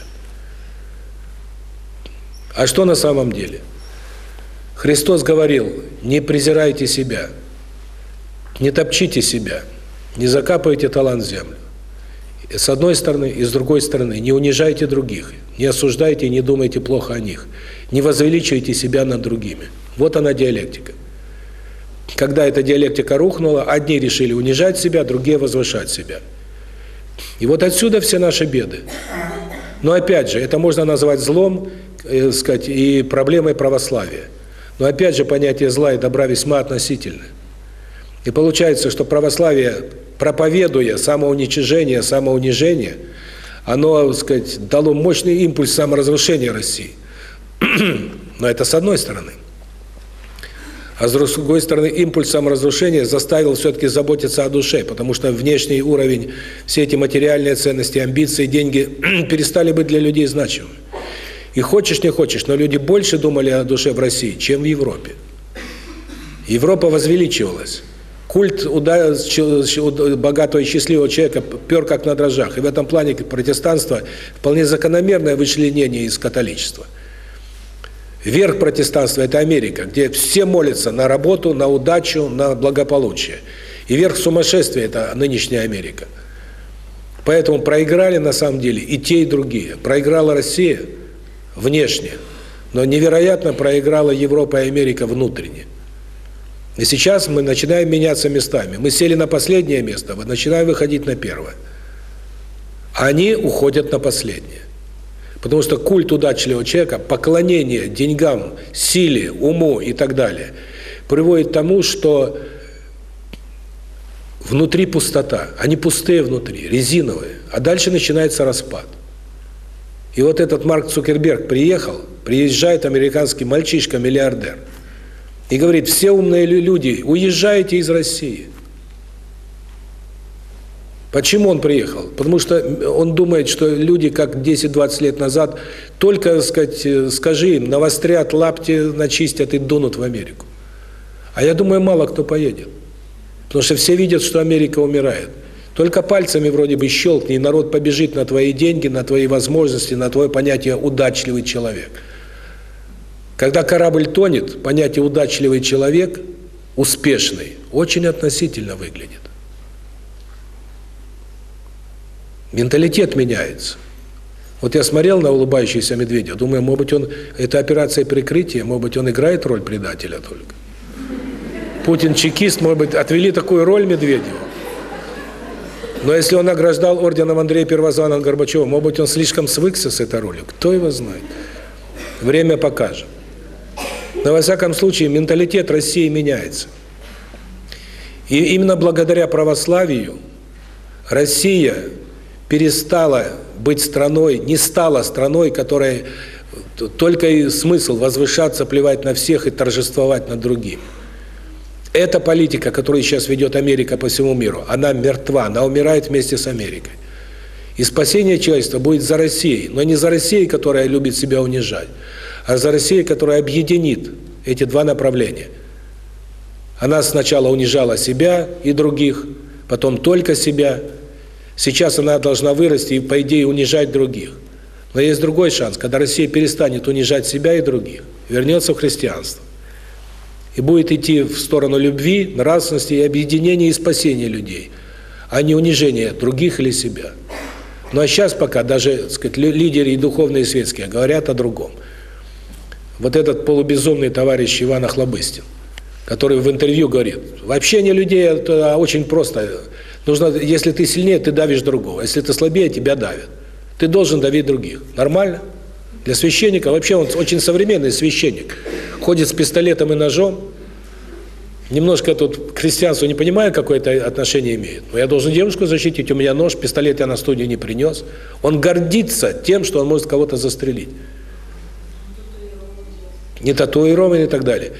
А что на самом деле? Христос говорил, не презирайте себя, не топчите себя, не закапывайте талант в землю. С одной стороны, и с другой стороны, не унижайте других, не осуждайте не думайте плохо о них, не возвеличивайте себя над другими. Вот она диалектика. Когда эта диалектика рухнула, одни решили унижать себя, другие возвышать себя. И вот отсюда все наши беды. Но опять же, это можно назвать злом, э, сказать, и проблемой православия. Но опять же, понятие зла и добра весьма относительны. И получается, что православие, проповедуя самоуничижение, самоунижение, оно, так сказать, дало мощный импульс саморазрушения России. Но это с одной стороны. А с другой стороны, импульс саморазрушения заставил все-таки заботиться о душе, потому что внешний уровень, все эти материальные ценности, амбиции, деньги перестали быть для людей значимыми. И хочешь, не хочешь, но люди больше думали о душе в России, чем в Европе. Европа возвеличивалась. Культ богатого и счастливого человека пер как на дрожжах. И в этом плане протестанство вполне закономерное вычленение из католичества. Верх протестанства – это Америка, где все молятся на работу, на удачу, на благополучие. И верх сумасшествия – это нынешняя Америка. Поэтому проиграли на самом деле и те, и другие. Проиграла Россия внешне, но невероятно проиграла Европа и Америка внутренне. И сейчас мы начинаем меняться местами. Мы сели на последнее место, начинаем выходить на первое. Они уходят на последнее. Потому что культ удачливого человека, поклонение деньгам, силе, уму и так далее, приводит к тому, что внутри пустота. Они пустые внутри, резиновые. А дальше начинается распад. И вот этот Марк Цукерберг приехал, приезжает американский мальчишка-миллиардер, и говорит, все умные люди, уезжайте из России. Почему он приехал? Потому что он думает, что люди, как 10-20 лет назад, только, сказать, э, скажи им, навострят, лапти начистят и дунут в Америку. А я думаю, мало кто поедет. Потому что все видят, что Америка умирает. Только пальцами вроде бы щелкни, и народ побежит на твои деньги, на твои возможности, на твое понятие «удачливый человек». Когда корабль тонет, понятие «удачливый человек», успешный, очень относительно выглядит. Менталитет меняется. Вот я смотрел на улыбающийся медведя, думаю, может быть, он это операция прикрытия, может быть, он играет роль предателя только. Путин чекист, может быть, отвели такую роль Медведеву. Но если он награждал орденом Андрея Первозванного Горбачева, может быть, он слишком свыкся с этой ролью. Кто его знает? Время покажет. Но, во всяком случае, менталитет России меняется. И именно благодаря православию Россия перестала быть страной, не стала страной, которая только и смысл возвышаться, плевать на всех и торжествовать над другим. Эта политика, которую сейчас ведет Америка по всему миру, она мертва, она умирает вместе с Америкой. И спасение человечества будет за Россией, но не за Россией, которая любит себя унижать, а за Россией, которая объединит эти два направления. Она сначала унижала себя и других, потом только себя. Сейчас она должна вырасти и, по идее, унижать других. Но есть другой шанс, когда Россия перестанет унижать себя и других, вернется в христианство и будет идти в сторону любви, нравственности и объединения и спасения людей, а не унижения других или себя. Ну а сейчас пока даже, так сказать, лидеры и духовные и светские говорят о другом. Вот этот полубезумный товарищ Иван Охлобыстин, который в интервью говорит, вообще не людей, это очень просто. Нужно, если ты сильнее, ты давишь другого. Если ты слабее, тебя давят. Ты должен давить других. Нормально? Для священника, вообще он очень современный священник, ходит с пистолетом и ножом, немножко тут к не понимаю, какое это отношение имеет, но я должен девушку защитить, у меня нож, пистолет я на студию не принес. Он гордится тем, что он может кого-то застрелить. Не татуирован и так далее.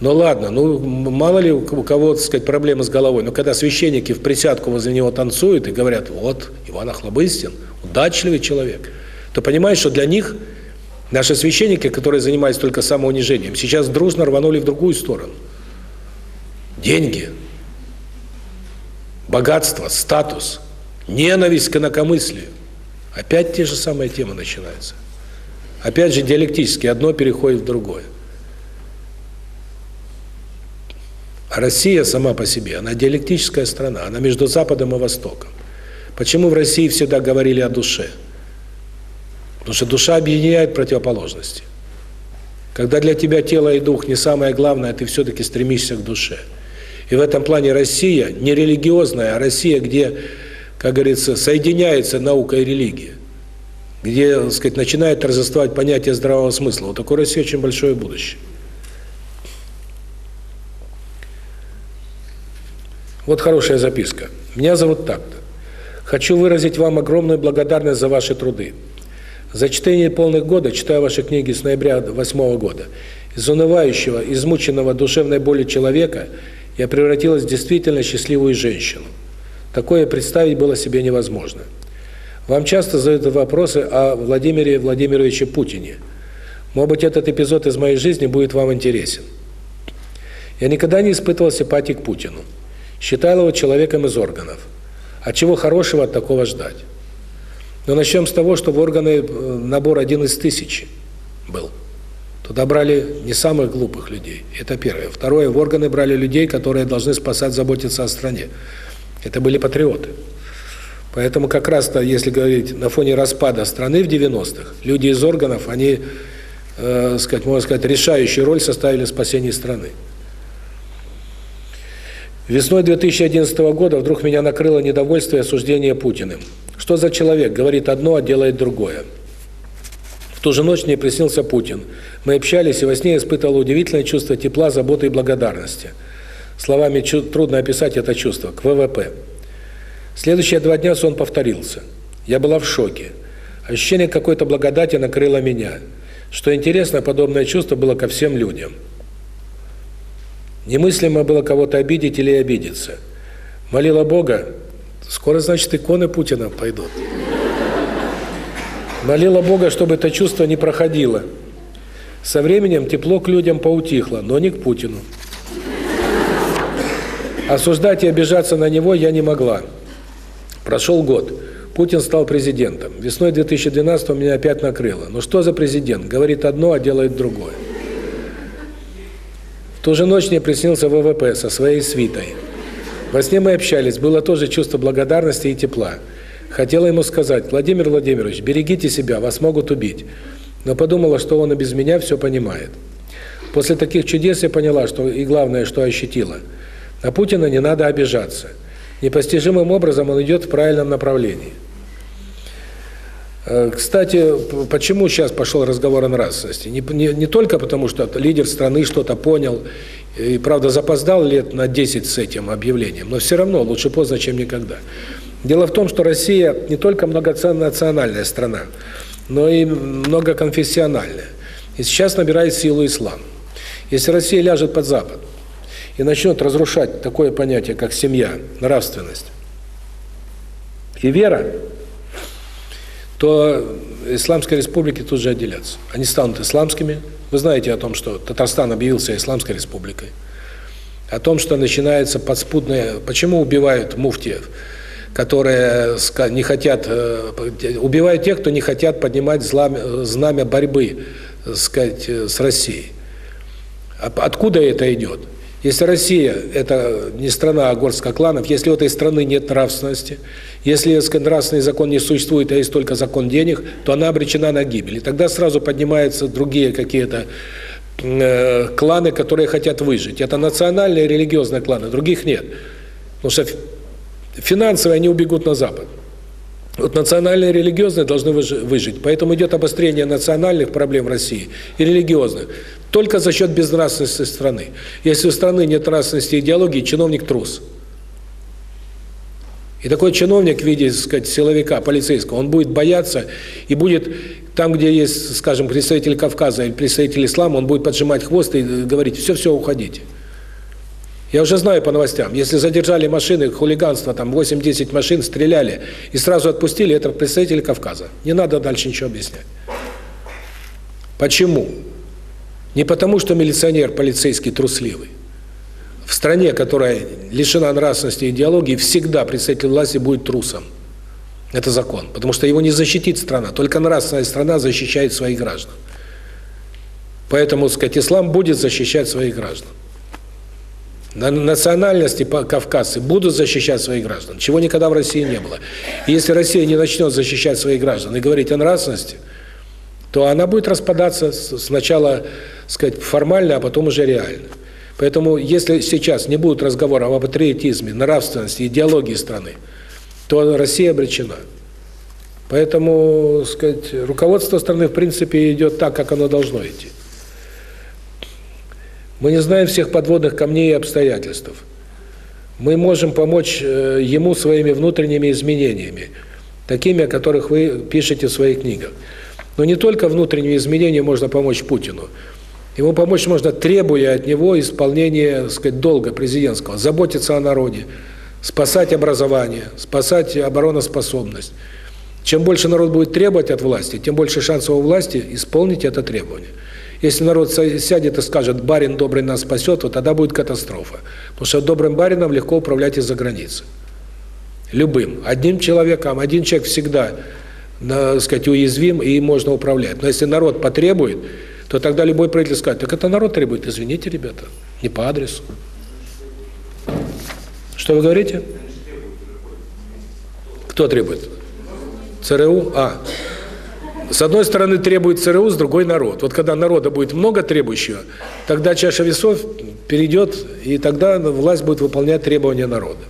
Ну ладно, ну мало ли у кого, так сказать, проблемы с головой, но когда священники в присядку возле него танцуют и говорят, вот, Иван Охлобыстин, удачливый человек, то понимаешь, что для них Наши священники, которые занимались только самоунижением, сейчас дружно рванули в другую сторону. Деньги, богатство, статус, ненависть к инакомыслию. Опять те же самые темы начинаются. Опять же диалектически, одно переходит в другое. А Россия сама по себе, она диалектическая страна, она между Западом и Востоком. Почему в России всегда говорили о душе? Потому что душа объединяет противоположности. Когда для тебя тело и дух не самое главное, ты все-таки стремишься к душе. И в этом плане Россия не религиозная, а Россия, где, как говорится, соединяется наука и религия. Где, так сказать, начинает торжествовать понятие здравого смысла. Вот такой России очень большое будущее. Вот хорошая записка. Меня зовут так-то. Хочу выразить вам огромную благодарность за ваши труды. За чтение полных года, читаю ваши книги с ноября 2008 года, из унывающего, измученного душевной боли человека я превратилась в действительно счастливую женщину. Такое представить было себе невозможно. Вам часто задают вопросы о Владимире Владимировиче Путине. Может быть, этот эпизод из моей жизни будет вам интересен. Я никогда не испытывал симпатии к Путину. Считал его человеком из органов. А чего хорошего от такого ждать? Но начнем с того, что в органы э, набор один из тысячи был. Туда брали не самых глупых людей. Это первое. Второе, в органы брали людей, которые должны спасать, заботиться о стране. Это были патриоты. Поэтому как раз-то, если говорить на фоне распада страны в 90-х, люди из органов, они, э, сказать, можно сказать, решающую роль составили в спасении страны. Весной 2011 года вдруг меня накрыло недовольство и осуждение Путиным. Что за человек? Говорит одно, а делает другое. В ту же ночь мне приснился Путин. Мы общались, и во сне испытывал удивительное чувство тепла, заботы и благодарности. Словами трудно описать это чувство. К ВВП. Следующие два дня сон повторился. Я была в шоке. Ощущение какой-то благодати накрыло меня. Что интересно, подобное чувство было ко всем людям. Немыслимо было кого-то обидеть или обидеться. Молила Бога, Скоро, значит, иконы Путина пойдут. Молила Бога, чтобы это чувство не проходило. Со временем тепло к людям поутихло, но не к Путину. Осуждать и обижаться на него я не могла. Прошел год. Путин стал президентом. Весной 2012 меня опять накрыло. Ну что за президент? Говорит одно, а делает другое. В ту же ночь мне приснился ВВП со своей свитой. Во сне мы общались, было тоже чувство благодарности и тепла. Хотела ему сказать, Владимир Владимирович, берегите себя, вас могут убить. Но подумала, что он и без меня все понимает. После таких чудес я поняла, что и главное, что ощутила. На Путина не надо обижаться. Непостижимым образом он идет в правильном направлении. Э, кстати, почему сейчас пошел разговор о нравственности? Не, не, не только потому, что лидер страны что-то понял, и, правда, запоздал лет на 10 с этим объявлением, но все равно лучше поздно, чем никогда. Дело в том, что Россия не только многонациональная страна, но и многоконфессиональная. И сейчас набирает силу ислам. Если Россия ляжет под Запад и начнет разрушать такое понятие, как семья, нравственность и вера, то исламские республики тут же отделятся. Они станут исламскими. Вы знаете о том, что Татарстан объявился исламской республикой. О том, что начинается подспудное... Почему убивают муфтиев? которые не хотят, э, убивают тех, кто не хотят поднимать знамя борьбы, сказать, с Россией. Откуда это идет? Если Россия – это не страна, а горстка кланов, если у этой страны нет нравственности, если нравственный закон не существует, а есть только закон денег, то она обречена на гибель. И тогда сразу поднимаются другие какие-то э, кланы, которые хотят выжить. Это национальные религиозные кланы, других нет. Потому что финансово они убегут на Запад. Вот национальные и религиозные должны выжить. Поэтому идет обострение национальных проблем России и религиозных. Только за счет безнравственности страны. Если у страны нет нравственности идеологии, чиновник трус. И такой чиновник в виде, так сказать, силовика, полицейского, он будет бояться и будет там, где есть, скажем, представитель Кавказа или представитель ислама, он будет поджимать хвост и говорить: "Все-все, уходите". Я уже знаю по новостям, если задержали машины, хулиганство, там 8-10 машин, стреляли и сразу отпустили, это представители Кавказа. Не надо дальше ничего объяснять. Почему? Не потому, что милиционер полицейский трусливый. В стране, которая лишена нравственности и идеологии, всегда представитель власти будет трусом. Это закон. Потому что его не защитит страна. Только нравственная страна защищает своих граждан. Поэтому, сказать, ислам будет защищать своих граждан национальности кавказцы будут защищать своих граждан, чего никогда в России не было. И если Россия не начнет защищать своих граждан и говорить о нравственности, то она будет распадаться сначала, сказать, формально, а потом уже реально. Поэтому если сейчас не будет разговора об патриотизме, нравственности, идеологии страны, то Россия обречена. Поэтому, сказать, руководство страны в принципе идет так, как оно должно идти. Мы не знаем всех подводных камней и обстоятельств. Мы можем помочь э, ему своими внутренними изменениями, такими, о которых вы пишете в своих книгах. Но не только внутренними изменениями можно помочь Путину. Ему помочь можно, требуя от него исполнения, так сказать, долга президентского, заботиться о народе, спасать образование, спасать обороноспособность. Чем больше народ будет требовать от власти, тем больше шансов у власти исполнить это требование. Если народ сядет и скажет, барин добрый нас спасет, вот тогда будет катастрофа. Потому что добрым барином легко управлять из-за границы. Любым. Одним человеком, один человек всегда, так сказать, уязвим, и можно управлять. Но если народ потребует, то тогда любой правитель скажет, так это народ требует, извините, ребята, не по адресу. Что вы говорите? Кто требует? ЦРУ? А, с одной стороны требует ЦРУ, с другой народ. Вот когда народа будет много требующего, тогда чаша весов перейдет, и тогда власть будет выполнять требования народа.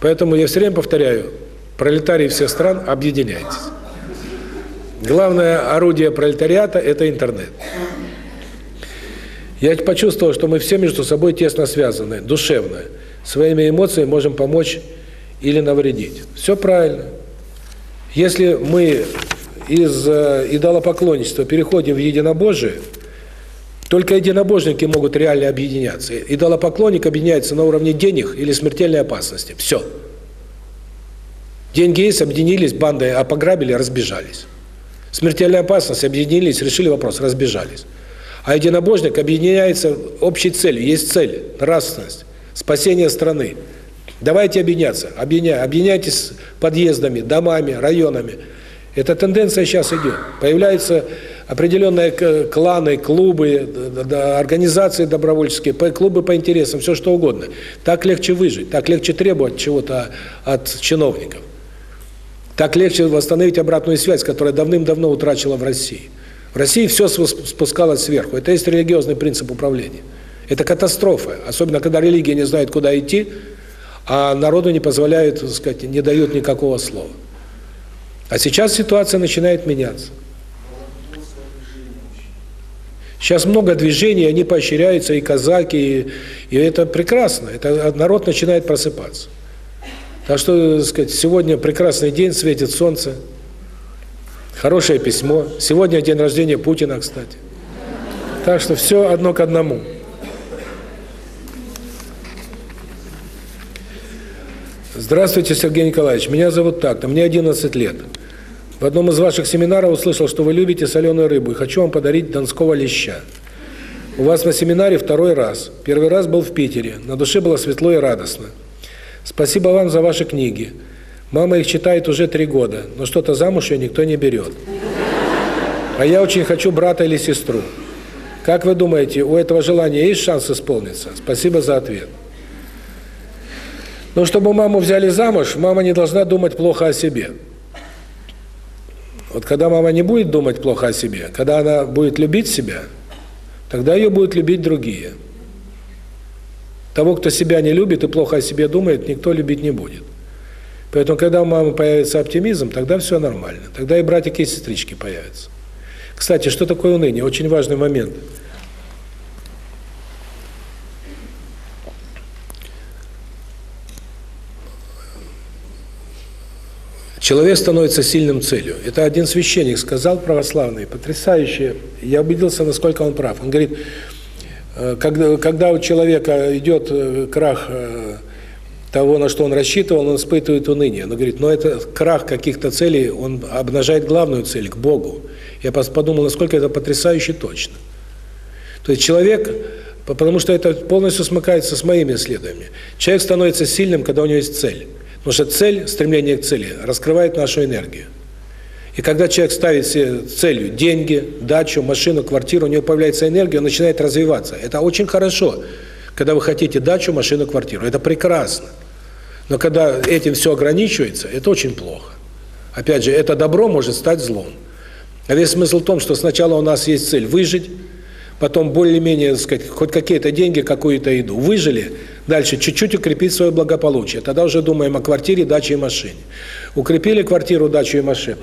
Поэтому я все время повторяю, пролетарии всех стран, объединяйтесь. Главное орудие пролетариата – это интернет. Я почувствовал, что мы все между собой тесно связаны, душевно. Своими эмоциями можем помочь или навредить. Все правильно. Если мы из э, идолопоклонничества переходим в единобожие, только единобожники могут реально объединяться. Идолопоклонник объединяется на уровне денег или смертельной опасности. Все. Деньги есть, объединились, бандой а пограбили, разбежались. Смертельная опасность, объединились, решили вопрос, разбежались. А единобожник объединяется общей целью. Есть цель – нравственность, спасение страны. Давайте объединяться. Объединя, объединяйтесь подъездами, домами, районами. Эта тенденция сейчас идет. Появляются определенные кланы, клубы, организации добровольческие, клубы по интересам, все что угодно. Так легче выжить, так легче требовать чего-то от чиновников. Так легче восстановить обратную связь, которая давным-давно утрачена в России. В России все спускалось сверху. Это есть религиозный принцип управления. Это катастрофа, особенно когда религия не знает, куда идти, а народу не позволяют, так сказать, не дают никакого слова. А сейчас ситуация начинает меняться. Сейчас много движений, они поощряются, и казаки, и, и это прекрасно. Это народ начинает просыпаться. Так что, так сказать, сегодня прекрасный день, светит солнце. Хорошее письмо. Сегодня день рождения Путина, кстати. Так что все одно к одному. Здравствуйте, Сергей Николаевич. Меня зовут так-то, мне 11 лет. В одном из ваших семинаров услышал, что вы любите соленую рыбу, и хочу вам подарить донского леща. У вас на семинаре второй раз. Первый раз был в Питере. На душе было светло и радостно. Спасибо вам за ваши книги. Мама их читает уже три года, но что-то замуж ее никто не берет. А я очень хочу брата или сестру. Как вы думаете, у этого желания есть шанс исполниться? Спасибо за ответ. Но чтобы маму взяли замуж, мама не должна думать плохо о себе. Вот когда мама не будет думать плохо о себе, когда она будет любить себя, тогда ее будут любить другие. Того, кто себя не любит и плохо о себе думает, никто любить не будет. Поэтому, когда у мамы появится оптимизм, тогда все нормально. Тогда и братики, и сестрички появятся. Кстати, что такое уныние? Очень важный момент – Человек становится сильным целью. Это один священник сказал православный, потрясающе. Я убедился, насколько он прав. Он говорит, когда, когда у человека идет э, крах э, того, на что он рассчитывал, он испытывает уныние. Он говорит, но это крах каких-то целей, он обнажает главную цель, к Богу. Я подумал, насколько это потрясающе точно. То есть человек, потому что это полностью смыкается с моими исследованиями, человек становится сильным, когда у него есть цель. Потому что цель, стремление к цели раскрывает нашу энергию. И когда человек ставит себе целью деньги, дачу, машину, квартиру, у него появляется энергия, он начинает развиваться. Это очень хорошо, когда вы хотите дачу, машину, квартиру. Это прекрасно. Но когда этим все ограничивается, это очень плохо. Опять же, это добро может стать злом. А весь смысл в том, что сначала у нас есть цель выжить, потом более-менее, сказать, хоть какие-то деньги, какую-то еду. Выжили, дальше чуть-чуть укрепить свое благополучие. Тогда уже думаем о квартире, даче и машине. Укрепили квартиру, дачу и машину.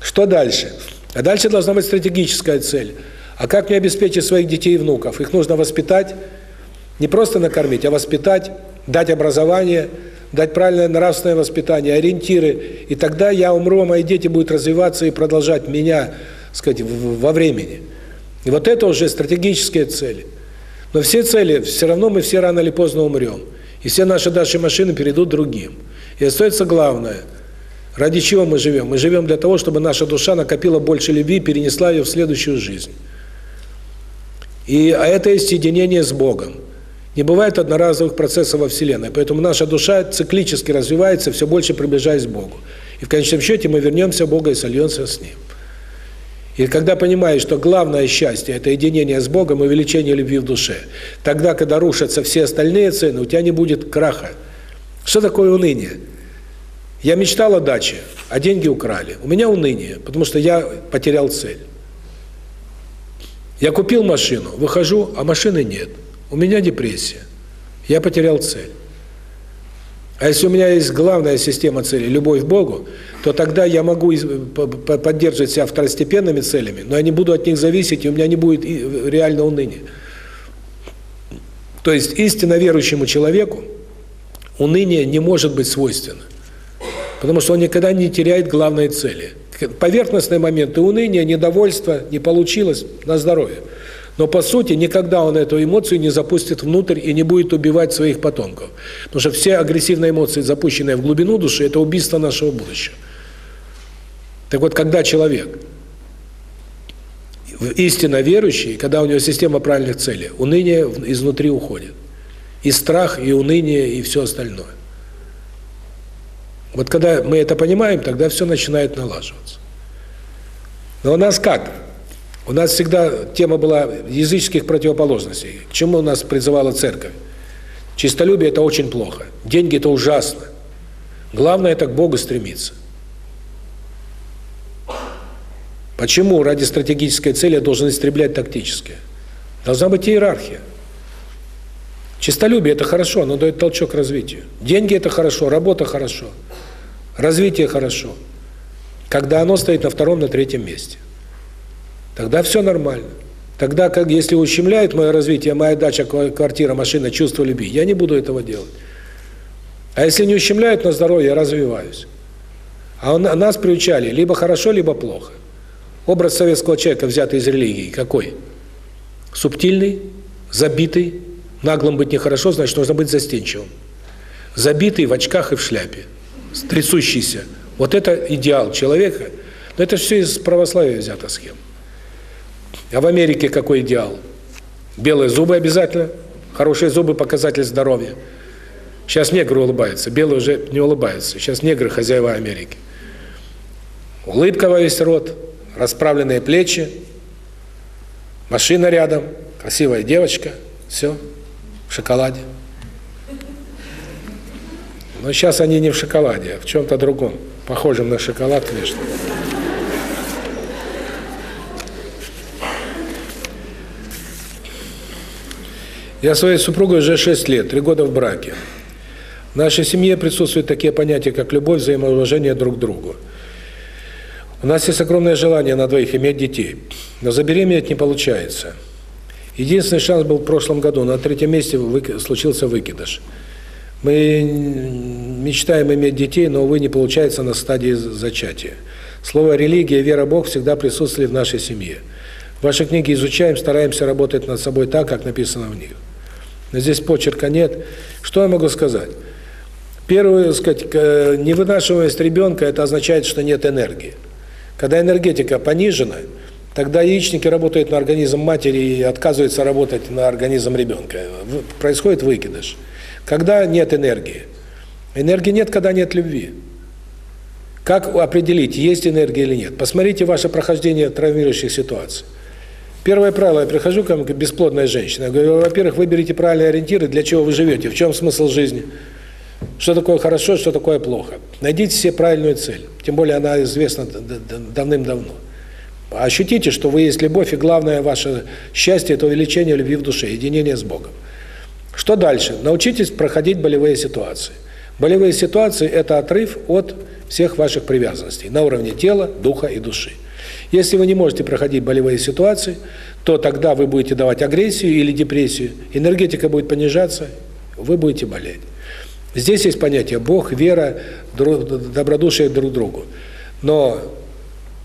Что дальше? А дальше должна быть стратегическая цель. А как мне обеспечить своих детей и внуков? Их нужно воспитать, не просто накормить, а воспитать, дать образование, дать правильное нравственное воспитание, ориентиры. И тогда я умру, а мои дети будут развиваться и продолжать меня, сказать, во времени. И вот это уже стратегические цели. Но все цели, все равно мы все рано или поздно умрем. И все наши дальше машины перейдут другим. И остается главное. Ради чего мы живем? Мы живем для того, чтобы наша душа накопила больше любви перенесла ее в следующую жизнь. И, а это есть единение с Богом. Не бывает одноразовых процессов во Вселенной. Поэтому наша душа циклически развивается, все больше приближаясь к Богу. И в конечном счете мы вернемся в Бога и сольемся с Ним. И когда понимаешь, что главное счастье – это единение с Богом и увеличение любви в душе, тогда, когда рушатся все остальные цены, у тебя не будет краха. Что такое уныние? Я мечтал о даче, а деньги украли. У меня уныние, потому что я потерял цель. Я купил машину, выхожу, а машины нет. У меня депрессия. Я потерял цель. А если у меня есть главная система целей – любовь к Богу, то тогда я могу поддерживать себя второстепенными целями, но я не буду от них зависеть, и у меня не будет реально уныния. То есть истинно верующему человеку уныние не может быть свойственно, потому что он никогда не теряет главной цели. Поверхностные моменты уныния, недовольства, не получилось – на здоровье. Но по сути никогда он эту эмоцию не запустит внутрь и не будет убивать своих потомков. Потому что все агрессивные эмоции, запущенные в глубину души, это убийство нашего будущего. Так вот, когда человек истинно верующий, когда у него система правильных целей, уныние изнутри уходит. И страх, и уныние, и все остальное. Вот когда мы это понимаем, тогда все начинает налаживаться. Но у нас как? У нас всегда тема была языческих противоположностей. К чему у нас призывала церковь? Чистолюбие – это очень плохо. Деньги – это ужасно. Главное – это к Богу стремиться. Почему ради стратегической цели я должен истреблять тактическое? Должна быть иерархия. Чистолюбие – это хорошо, оно дает толчок развитию. Деньги – это хорошо, работа – хорошо, развитие – хорошо. Когда оно стоит на втором, на третьем месте. Тогда все нормально. Тогда, как если ущемляет мое развитие, моя дача, квартира, машина, чувство любви, я не буду этого делать. А если не ущемляют на здоровье, я развиваюсь. А он, нас приучали либо хорошо, либо плохо. Образ советского человека, взятый из религии, какой? Субтильный, забитый, наглым быть нехорошо, значит, нужно быть застенчивым. Забитый в очках и в шляпе, трясущийся. Вот это идеал человека. Но это все из православия взято схема. А в Америке какой идеал? Белые зубы обязательно. Хорошие зубы – показатель здоровья. Сейчас негры улыбаются, белые уже не улыбаются. Сейчас негры – хозяева Америки. Улыбка во весь рот, расправленные плечи, машина рядом, красивая девочка. Все, в шоколаде. Но сейчас они не в шоколаде, а в чем-то другом, похожем на шоколад, конечно. Я своей супругой уже 6 лет, 3 года в браке. В нашей семье присутствуют такие понятия, как любовь, взаимоуважение друг к другу. У нас есть огромное желание на двоих иметь детей, но забеременеть не получается. Единственный шанс был в прошлом году, на третьем месте случился выкидыш. Мы мечтаем иметь детей, но, увы, не получается на стадии зачатия. Слово «религия», «вера Бог» всегда присутствовали в нашей семье. Ваши книги изучаем, стараемся работать над собой так, как написано в них. Но здесь почерка нет. Что я могу сказать? Первое, сказать, невынашиваемость ребенка – это означает, что нет энергии. Когда энергетика понижена, тогда яичники работают на организм матери и отказываются работать на организм ребенка. Происходит выкидыш. Когда нет энергии? Энергии нет, когда нет любви. Как определить, есть энергия или нет? Посмотрите ваше прохождение травмирующих ситуаций. Первое правило, я прихожу к вам, к бесплодной женщине, я говорю, во-первых, выберите правильные ориентиры, для чего вы живете, в чем смысл жизни, что такое хорошо, что такое плохо. Найдите себе правильную цель, тем более она известна давным-давно. Ощутите, что вы есть любовь, и главное ваше счастье – это увеличение любви в душе, единение с Богом. Что дальше? Научитесь проходить болевые ситуации. Болевые ситуации – это отрыв от всех ваших привязанностей на уровне тела, духа и души. Если вы не можете проходить болевые ситуации, то тогда вы будете давать агрессию или депрессию, энергетика будет понижаться, вы будете болеть. Здесь есть понятие Бог, вера, добродушие друг к другу. Но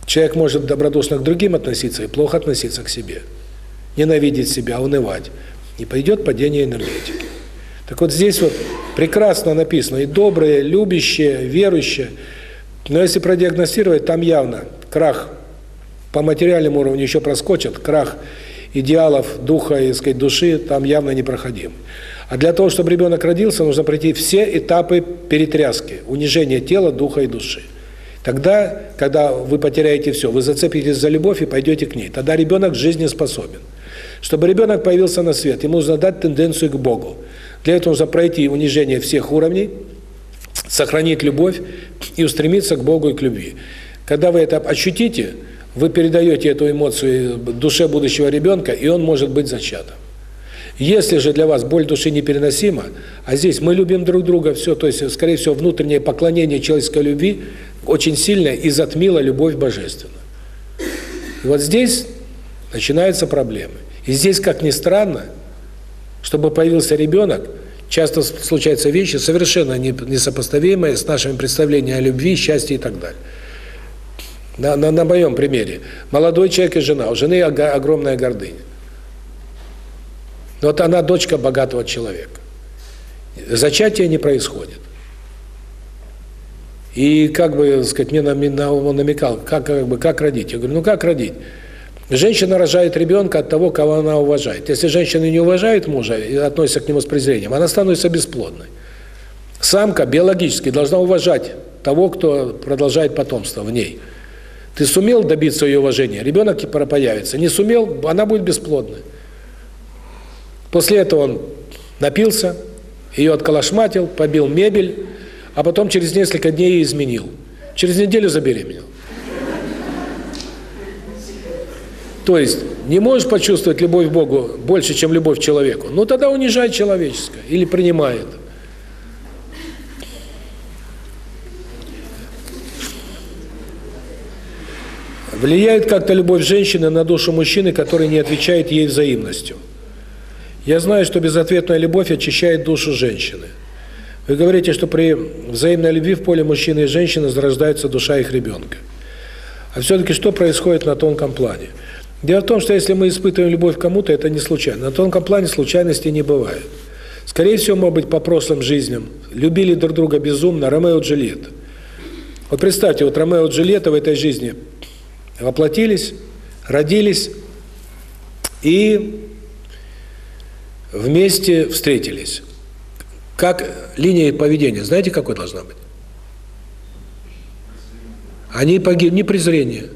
человек может добродушно к другим относиться и плохо относиться к себе. Ненавидеть себя, унывать. И пойдет падение энергетики. Так вот здесь вот прекрасно написано и доброе, любящее, верующее. Но если продиагностировать, там явно крах по материальному уровню еще проскочат, крах идеалов духа и, сказать, души там явно непроходим. А для того, чтобы ребенок родился, нужно пройти все этапы перетряски, унижения тела, духа и души. Тогда, когда вы потеряете все, вы зацепитесь за любовь и пойдете к ней. Тогда ребенок жизнеспособен. Чтобы ребенок появился на свет, ему нужно дать тенденцию к Богу. Для этого нужно пройти унижение всех уровней, сохранить любовь и устремиться к Богу и к любви. Когда вы это ощутите, вы передаете эту эмоцию душе будущего ребенка, и он может быть зачатым. Если же для вас боль души непереносима, а здесь мы любим друг друга, все, то есть, скорее всего, внутреннее поклонение человеческой любви очень сильное и затмило любовь божественную. И вот здесь начинаются проблемы. И здесь, как ни странно, чтобы появился ребенок, часто случаются вещи совершенно несопоставимые с нашими представлениями о любви, счастье и так далее. На, на, на моем примере. Молодой человек и жена. У жены огромная гордыня. Вот она дочка богатого человека. Зачатие не происходит. И как бы, сказать, мне на, на, он намекал, как, как бы, как родить? Я говорю, ну как родить? Женщина рожает ребенка от того, кого она уважает. Если женщина не уважает мужа и относится к нему с презрением, она становится бесплодной. Самка биологически должна уважать того, кто продолжает потомство в ней. Ты сумел добиться ее уважения, ребенок появится. Не сумел, она будет бесплодной. После этого он напился, ее отколошматил, побил мебель, а потом через несколько дней изменил. Через неделю забеременел. То есть, не можешь почувствовать любовь к Богу больше, чем любовь к человеку, ну тогда унижай человеческое или принимай это. Влияет как-то любовь женщины на душу мужчины, который не отвечает ей взаимностью. Я знаю, что безответная любовь очищает душу женщины. Вы говорите, что при взаимной любви в поле мужчины и женщины зарождается душа их ребенка. А все-таки что происходит на тонком плане? Дело в том, что если мы испытываем любовь к кому-то, это не случайно. На тонком плане случайностей не бывает. Скорее всего, может быть, по прошлым жизням. Любили друг друга безумно Ромео и Джульетта. Вот представьте, вот Ромео и Джульетта в этой жизни воплотились, родились и вместе встретились. Как линия поведения, знаете, какой должна быть? Они погибли, не презрение.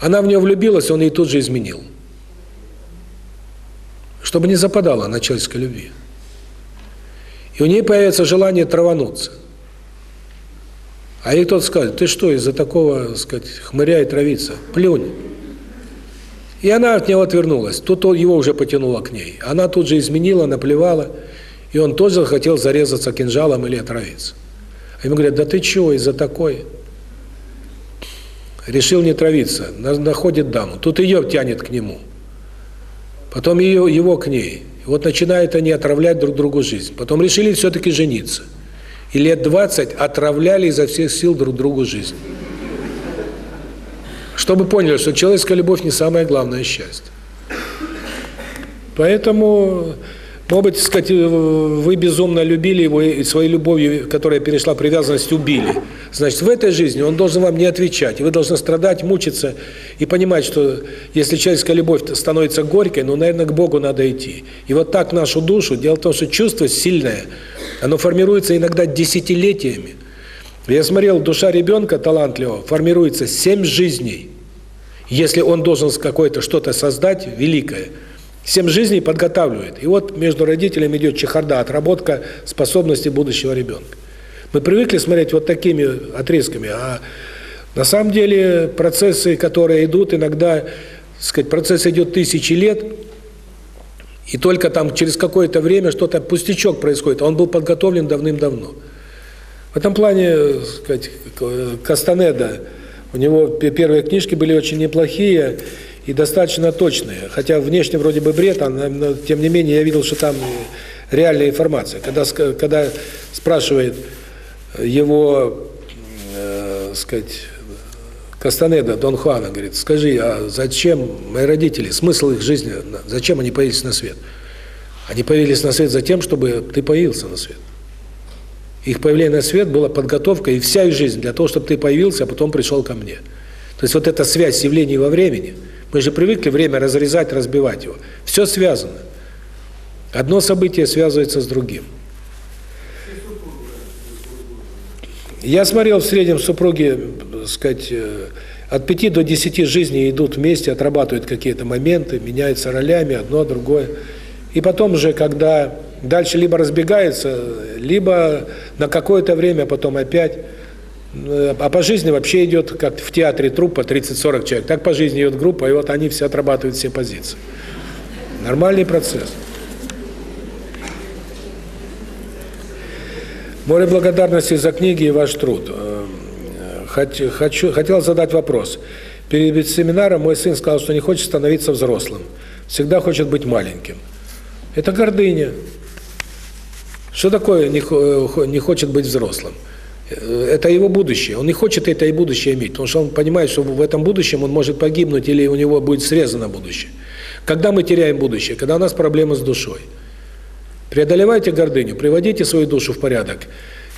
Она в него влюбилась, он ей тут же изменил. Чтобы не западала на человеческой любви. И у нее появится желание травануться. А ей кто-то скажет, ты что, из-за такого, так сказать, хмыря и травиться? Плюнь. И она от него отвернулась. Тут его уже потянуло к ней. Она тут же изменила, наплевала. И он тоже хотел зарезаться кинжалом или отравиться. А ему говорят, да ты чего из-за такой? Решил не травиться, находит даму. Тут ее тянет к нему. Потом ее, его к ней. И вот начинают они отравлять друг другу жизнь. Потом решили все-таки жениться. И лет 20 отравляли изо всех сил друг другу жизнь. Чтобы поняли, что человеческая любовь не самое главное счастье. Поэтому может быть, сказать, вы безумно любили его и своей любовью, которая перешла привязанность, убили. Значит, в этой жизни он должен вам не отвечать. И вы должны страдать, мучиться и понимать, что если человеческая любовь становится горькой, ну, наверное, к Богу надо идти. И вот так нашу душу, дело в том, что чувство сильное, оно формируется иногда десятилетиями. Я смотрел, душа ребенка талантливого формируется семь жизней. Если он должен какое-то что-то создать великое – Семь жизней подготавливает. И вот между родителями идет чехарда, отработка способностей будущего ребенка. Мы привыкли смотреть вот такими отрезками, а на самом деле процессы, которые идут, иногда, сказать, процесс идет тысячи лет, и только там через какое-то время что-то, пустячок происходит, он был подготовлен давным-давно. В этом плане, сказать, Кастанеда, у него первые книжки были очень неплохие, и достаточно точные. Хотя внешне вроде бы бред, а, но тем не менее я видел, что там реальная информация. Когда когда спрашивает его, э, сказать, Кастанеда, Дон Хуана, говорит, скажи, а зачем мои родители, смысл их жизни, зачем они появились на свет? Они появились на свет за тем, чтобы ты появился на свет. Их появление на свет была подготовка и вся их жизнь для того, чтобы ты появился, а потом пришел ко мне. То есть вот эта связь явлений во времени – мы же привыкли время разрезать, разбивать его. Все связано. Одно событие связывается с другим. Я смотрел в среднем супруги, сказать, э, от 5 до 10 жизней идут вместе, отрабатывают какие-то моменты, меняются ролями, одно, другое. И потом уже, когда дальше либо разбегаются, либо на какое-то время потом опять а по жизни вообще идет, как в театре труппа 30-40 человек, так по жизни идет группа, и вот они все отрабатывают все позиции. Нормальный процесс. Море благодарности за книги и ваш труд. Э, хочу, хотел задать вопрос. Перед семинаром мой сын сказал, что не хочет становиться взрослым. Всегда хочет быть маленьким. Это гордыня. Что такое не, э, не хочет быть взрослым? Это его будущее. Он не хочет это и будущее иметь, потому что он понимает, что в этом будущем он может погибнуть или у него будет срезано будущее. Когда мы теряем будущее? Когда у нас проблемы с душой. Преодолевайте гордыню, приводите свою душу в порядок.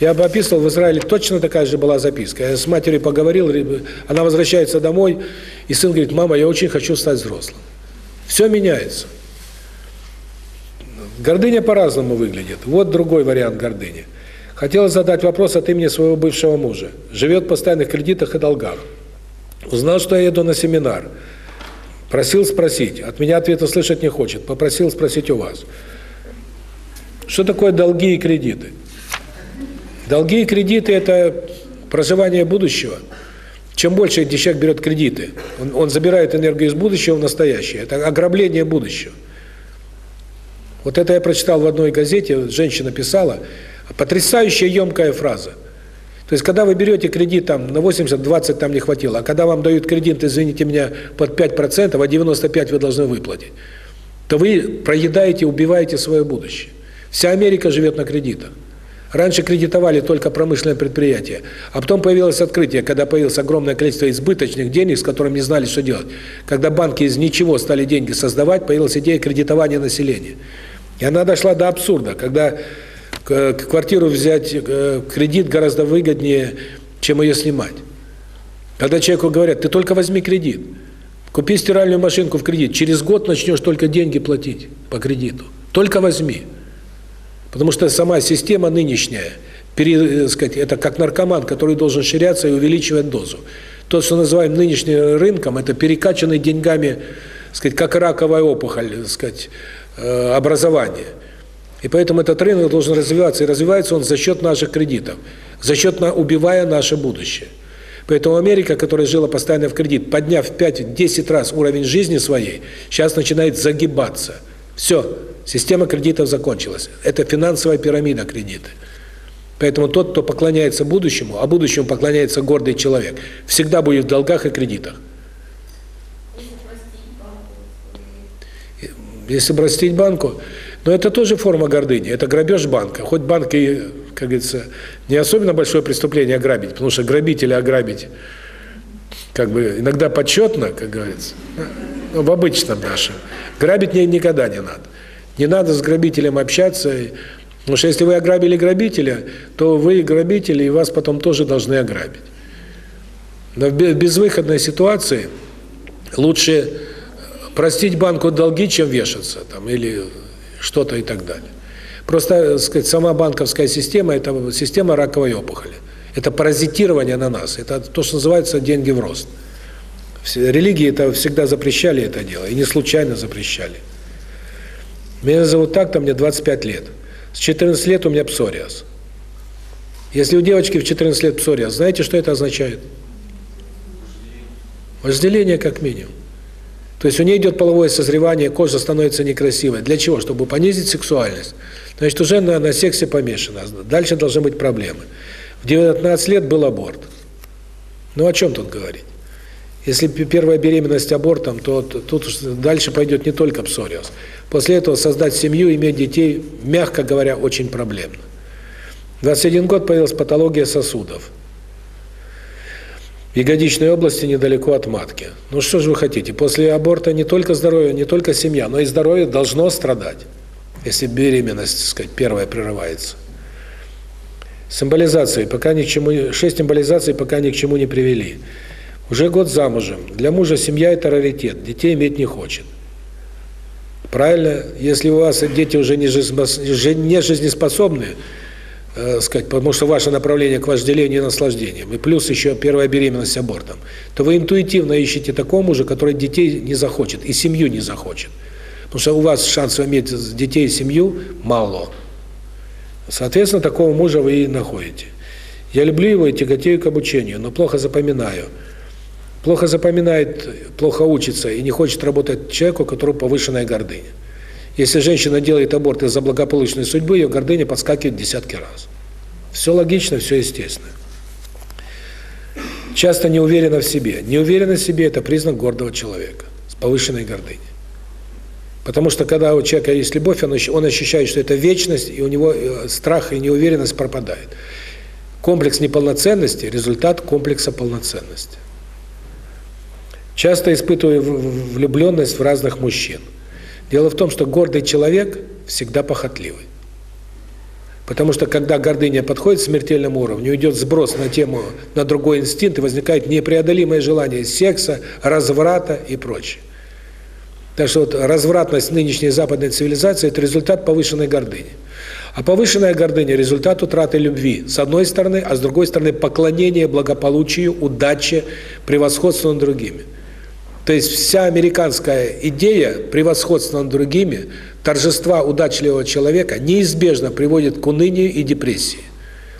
Я бы описывал, в Израиле точно такая же была записка. Я с матерью поговорил, она возвращается домой, и сын говорит, мама, я очень хочу стать взрослым. Все меняется. Гордыня по-разному выглядит. Вот другой вариант гордыни – Хотела задать вопрос от имени своего бывшего мужа. Живет в постоянных кредитах и долгах. Узнал, что я еду на семинар. Просил спросить. От меня ответа слышать не хочет. Попросил спросить у вас. Что такое долги и кредиты? Долги и кредиты – это проживание будущего. Чем больше человек берет кредиты, он, он забирает энергию из будущего в настоящее. Это ограбление будущего. Вот это я прочитал в одной газете, женщина писала – Потрясающая емкая фраза. То есть, когда вы берете кредит там на 80, 20 там не хватило, а когда вам дают кредит, извините меня, под 5%, а 95 вы должны выплатить, то вы проедаете, убиваете свое будущее. Вся Америка живет на кредитах. Раньше кредитовали только промышленные предприятия, а потом появилось открытие, когда появилось огромное количество избыточных денег, с которыми не знали, что делать. Когда банки из ничего стали деньги создавать, появилась идея кредитования населения. И она дошла до абсурда, когда квартиру взять э, кредит гораздо выгоднее, чем ее снимать. Когда человеку говорят, ты только возьми кредит, купи стиральную машинку в кредит, через год начнешь только деньги платить по кредиту. Только возьми. Потому что сама система нынешняя, пере, э, сказать, это как наркоман, который должен ширяться и увеличивать дозу. То, что называем нынешним рынком, это перекачанный деньгами, сказать, как раковая опухоль, сказать, э, образование. И поэтому этот рынок должен развиваться, и развивается он за счет наших кредитов, за счет, на, убивая наше будущее. Поэтому Америка, которая жила постоянно в кредит, подняв в 5-10 раз уровень жизни своей, сейчас начинает загибаться. Все, система кредитов закончилась. Это финансовая пирамида кредита. Поэтому тот, кто поклоняется будущему, а будущему поклоняется гордый человек, всегда будет в долгах и кредитах. Если простить банку, но это тоже форма гордыни, это грабеж банка. Хоть банк и, как говорится, не особенно большое преступление ограбить, потому что грабителя ограбить как бы иногда почетно, как говорится, ну, в обычном нашем. Грабить не, никогда не надо. Не надо с грабителем общаться, потому что если вы ограбили грабителя, то вы грабители, и вас потом тоже должны ограбить. Но в безвыходной ситуации лучше простить банку долги, чем вешаться, там, или что-то и так далее. Просто, так сказать, сама банковская система – это система раковой опухоли. Это паразитирование на нас. Это то, что называется деньги в рост. Религии это всегда запрещали это дело, и не случайно запрещали. Меня зовут так-то, мне 25 лет. С 14 лет у меня псориаз. Если у девочки в 14 лет псориаз, знаете, что это означает? Вожделение как минимум. То есть у нее идет половое созревание, кожа становится некрасивой. Для чего? Чтобы понизить сексуальность. Значит, уже на, на сексе помешано. Дальше должны быть проблемы. В 19 лет был аборт. Ну о чем тут говорить? Если первая беременность абортом, то тут дальше пойдет не только псориаз. После этого создать семью, иметь детей, мягко говоря, очень проблемно. В 21 год появилась патология сосудов ягодичной области недалеко от матки. Ну что же вы хотите? После аборта не только здоровье, не только семья, но и здоровье должно страдать, если беременность, так сказать, первая прерывается. С эмболизацией пока ни к чему, шесть эмболизаций пока ни к чему не привели. Уже год замужем. Для мужа семья – это раритет, детей иметь не хочет. Правильно? Если у вас дети уже не жизнеспособны, э, сказать, потому что ваше направление к вожделению и наслаждениям, и плюс еще первая беременность абортом, то вы интуитивно ищете такого мужа, который детей не захочет, и семью не захочет. Потому что у вас шансов иметь детей и семью мало. Соответственно, такого мужа вы и находите. Я люблю его и тяготею к обучению, но плохо запоминаю. Плохо запоминает, плохо учится и не хочет работать человеку, у которого повышенная гордыня. Если женщина делает аборт из-за благополучной судьбы, ее гордыня подскакивает десятки раз. Все логично, все естественно. Часто не уверена в себе. Неуверенность в себе – это признак гордого человека с повышенной гордыней. Потому что когда у человека есть любовь, он, он ощущает, что это вечность, и у него э, страх и неуверенность пропадает. Комплекс неполноценности – результат комплекса полноценности. Часто испытываю влюбленность в разных мужчин – Дело в том, что гордый человек всегда похотливый. Потому что когда гордыня подходит к смертельному уровню, идет сброс на тему, на другой инстинкт, и возникает непреодолимое желание секса, разврата и прочее. Так что вот развратность нынешней западной цивилизации – это результат повышенной гордыни. А повышенная гордыня – результат утраты любви, с одной стороны, а с другой стороны – поклонение благополучию, удаче, превосходству над другими. То есть вся американская идея превосходства над другими, торжества удачливого человека неизбежно приводит к унынию и депрессии.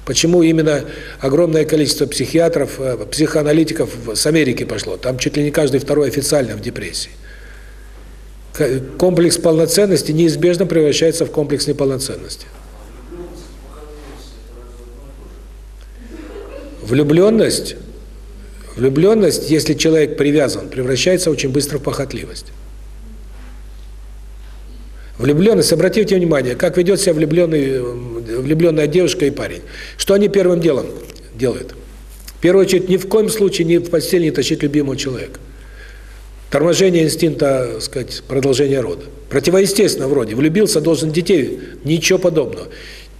Почему именно огромное количество психиатров, э, психоаналитиков с Америки пошло? Там чуть ли не каждый второй официально в депрессии. Комплекс полноценности неизбежно превращается в комплекс неполноценности. Влюбленность, влюбленность, если человек привязан, превращается очень быстро в похотливость. Влюбленность, обратите внимание, как ведет себя влюбленный, влюбленная девушка и парень. Что они первым делом делают? В первую очередь, ни в коем случае ни в постель не тащить любимого человека. Торможение инстинкта, так сказать, продолжения рода. Противоестественно вроде. Влюбился, должен детей. Ничего подобного.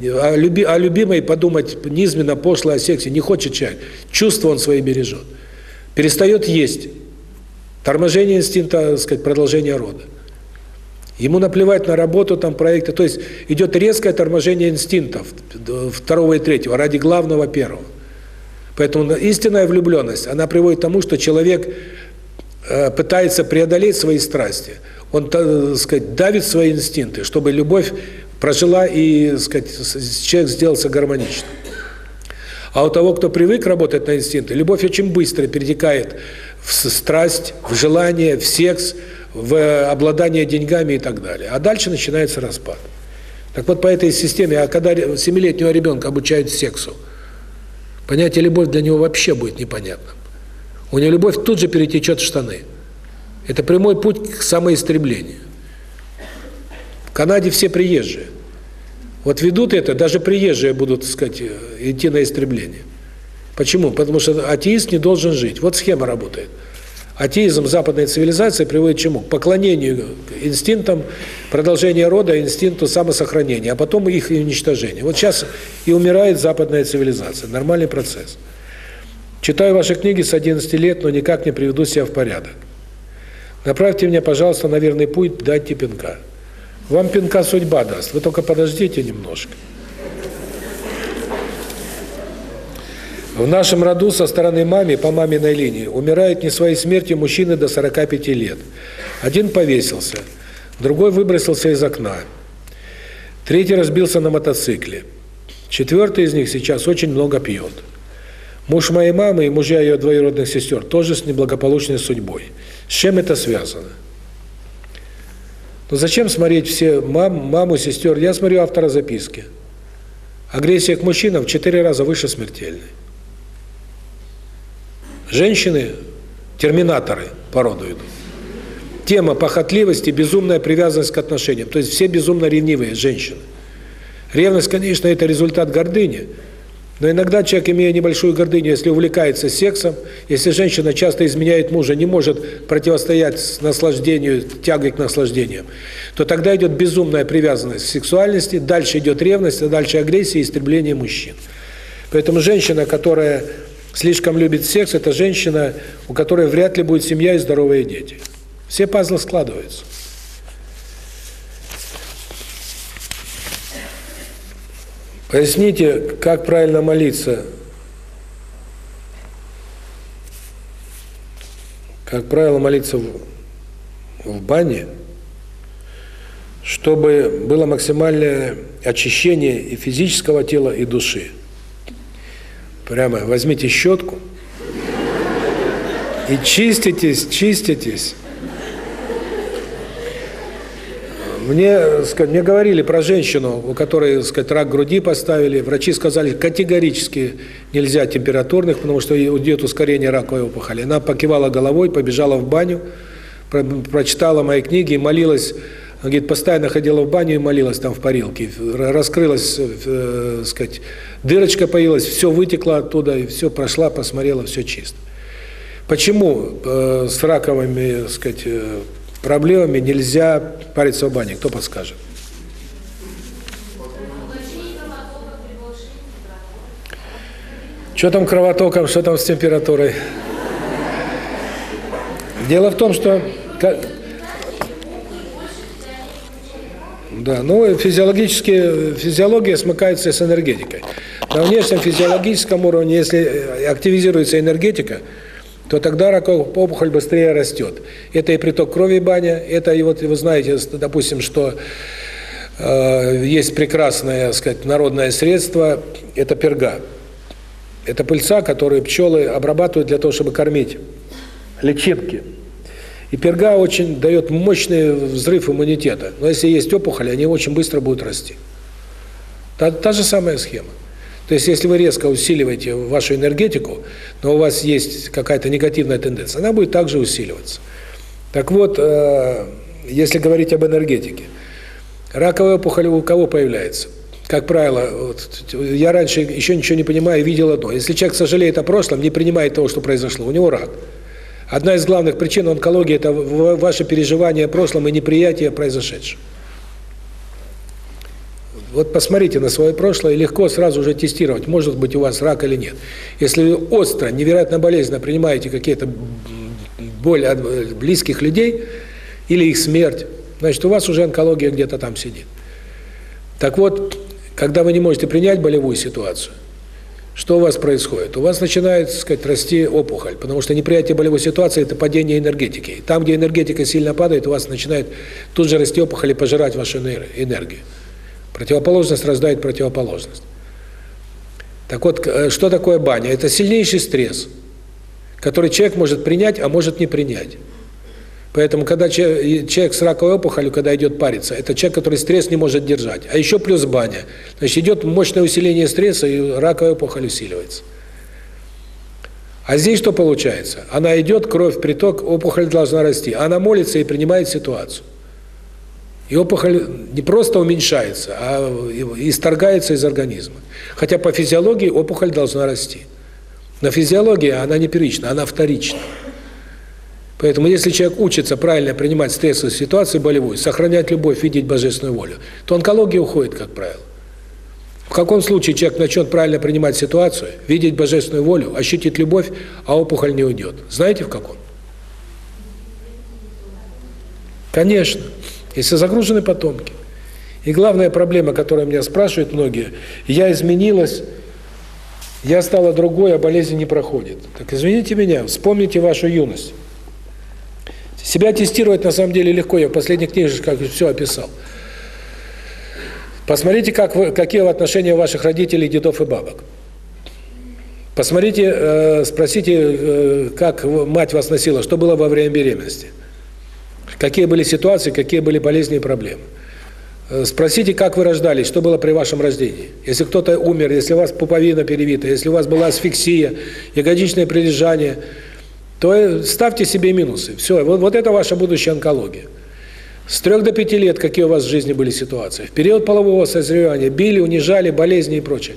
О, люби, о любимой подумать низменно, пошло, о сексе не хочет человек. Чувства он свои бережет. Перестает есть. Торможение инстинкта, так сказать, продолжения рода. Ему наплевать на работу, там, проекты. То есть идет резкое торможение инстинктов второго и третьего ради главного первого. Поэтому истинная влюбленность, она приводит к тому, что человек э, пытается преодолеть свои страсти. Он, так сказать, давит свои инстинкты, чтобы любовь прожила и, так сказать, человек сделался гармоничным. А у того, кто привык работать на инстинкты, любовь очень быстро перетекает в страсть, в желание, в секс, в обладание деньгами и так далее. А дальше начинается распад. Так вот, по этой системе, а когда семилетнего ребенка обучают сексу, понятие любовь для него вообще будет непонятным. У него любовь тут же перетечет в штаны. Это прямой путь к самоистреблению. В Канаде все приезжие. Вот ведут это, даже приезжие будут, так сказать, идти на истребление. Почему? Потому что атеист не должен жить. Вот схема работает. Атеизм западной цивилизации приводит к чему? К поклонению инстинктам, продолжения рода, инстинкту самосохранения, а потом их уничтожения. Вот сейчас и умирает западная цивилизация. Нормальный процесс. Читаю ваши книги с 11 лет, но никак не приведу себя в порядок. Направьте меня, пожалуйста, на верный путь, дайте пинка. Вам пинка судьба даст, вы только подождите немножко. В нашем роду со стороны мамы, по маминой линии, умирают не своей смертью мужчины до 45 лет. Один повесился, другой выбросился из окна, третий разбился на мотоцикле. Четвертый из них сейчас очень много пьет. Муж моей мамы и мужья ее двоюродных сестер тоже с неблагополучной судьбой. С чем это связано? Но ну, зачем смотреть все мам, маму, сестер? Я смотрю автора записки. Агрессия к мужчинам в четыре раза выше смертельной. Женщины – терминаторы по роду идут. Тема похотливости, безумная привязанность к отношениям. То есть все безумно ревнивые женщины. Ревность, конечно, это результат гордыни. Но иногда человек, имея небольшую гордыню, если увлекается сексом, если женщина часто изменяет мужа, не может противостоять наслаждению, тягой к наслаждениям, то тогда идет безумная привязанность к сексуальности, дальше идет ревность, а дальше агрессия и истребление мужчин. Поэтому женщина, которая слишком любит секс, это женщина, у которой вряд ли будет семья и здоровые дети. Все пазлы складываются. Поясните, как правильно молиться. Как правило, молиться в, в бане, чтобы было максимальное очищение и физического тела, и души. Прямо возьмите щетку и чиститесь, чиститесь. Мне, сказать, мне говорили про женщину, у которой, сказать, рак груди поставили. Врачи сказали, категорически нельзя температурных, потому что идет ускорение раковой опухоли. Она покивала головой, побежала в баню, прочитала мои книги и молилась она говорит, постоянно ходила в баню и молилась там в парилке. Раскрылась, э, сказать, дырочка появилась, все вытекло оттуда, и все прошла, посмотрела, все чисто. Почему э, с раковыми, сказать, э, проблемами нельзя париться в бане? Кто подскажет? Что там кровотоком, что там с температурой? Дело в том, что Да, ну физиологически, физиология смыкается с энергетикой. На внешнем физиологическом уровне, если э, активизируется энергетика, то тогда раковая опухоль быстрее растет. Это и приток крови баня, это и вот вы знаете, допустим, что э, есть прекрасное, так сказать, народное средство, это перга. Это пыльца, которую пчелы обрабатывают для того, чтобы кормить личинки. И перга очень дает мощный взрыв иммунитета. Но если есть опухоли, они очень быстро будут расти. Та, та же самая схема. То есть, если вы резко усиливаете вашу энергетику, но у вас есть какая-то негативная тенденция, она будет также усиливаться. Так вот, э, если говорить об энергетике, раковая опухоль у кого появляется? Как правило, вот, я раньше еще ничего не понимаю, видел одно. Если человек сожалеет о прошлом, не принимает того, что произошло, у него рак. Одна из главных причин онкологии – это ваше переживание о прошлом и неприятие произошедшего. Вот посмотрите на свое прошлое, легко сразу же тестировать, может быть у вас рак или нет. Если вы остро, невероятно болезненно принимаете какие-то боль от близких людей или их смерть, значит, у вас уже онкология где-то там сидит. Так вот, когда вы не можете принять болевую ситуацию, что у вас происходит? У вас начинает, так сказать, расти опухоль, потому что неприятие болевой ситуации – это падение энергетики. Там, где энергетика сильно падает, у вас начинает тут же расти опухоль и пожирать вашу энергию. Противоположность рождает противоположность. Так вот, э, что такое баня? Это сильнейший стресс, который человек может принять, а может не принять. Поэтому, когда человек с раковой опухолью, когда идет париться, это человек, который стресс не может держать. А еще плюс баня. Значит, идет мощное усиление стресса, и раковая опухоль усиливается. А здесь что получается? Она идет, кровь, приток, опухоль должна расти. Она молится и принимает ситуацию. И опухоль не просто уменьшается, а исторгается из организма. Хотя по физиологии опухоль должна расти. Но физиология, она не первична, она вторична. Поэтому если человек учится правильно принимать стрессовые ситуации болевую, сохранять любовь, видеть божественную волю, то онкология уходит, как правило. В каком случае человек начнет правильно принимать ситуацию, видеть божественную волю, ощутит любовь, а опухоль не уйдет? Знаете в каком? Конечно, если загружены потомки. И главная проблема, которую меня спрашивают многие, я изменилась, я стала другой, а болезнь не проходит. Так извините меня, вспомните вашу юность. Себя тестировать на самом деле легко, я в последних книжках все описал. Посмотрите, как вы, какие отношения ваших родителей, дедов и бабок. Посмотрите, э, спросите, э, как мать вас носила, что было во время беременности. Какие были ситуации, какие были болезни и проблемы. Э, спросите, как вы рождались, что было при вашем рождении. Если кто-то умер, если у вас пуповина перевита, если у вас была асфиксия, ягодичное прилежание – то ставьте себе минусы. Все, вот, вот это ваша будущая онкология. С трех до пяти лет какие у вас в жизни были ситуации? В период полового созревания били, унижали, болезни и прочее.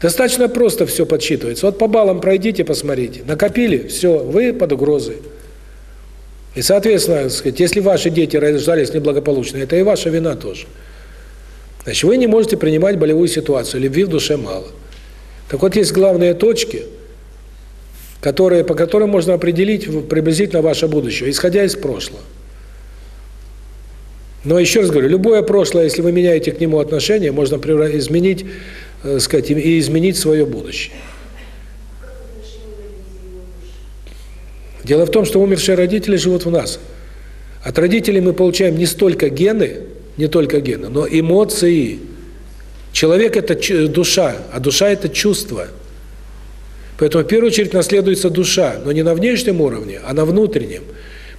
Достаточно просто все подсчитывается. Вот по баллам пройдите, посмотрите. Накопили, все, вы под угрозой. И, соответственно, сказать, если ваши дети рождались неблагополучно, это и ваша вина тоже. Значит, вы не можете принимать болевую ситуацию, любви в душе мало. Так вот, есть главные точки – которые, по которым можно определить приблизительно ваше будущее, исходя из прошлого. Но еще раз говорю, любое прошлое, если вы меняете к нему отношение, можно изменить, э, сказать, и изменить свое будущее. Дело в том, что умершие родители живут в нас. От родителей мы получаем не столько гены, не только гены, но эмоции. Человек – это душа, а душа – это чувство – Поэтому в первую очередь наследуется душа, но не на внешнем уровне, а на внутреннем.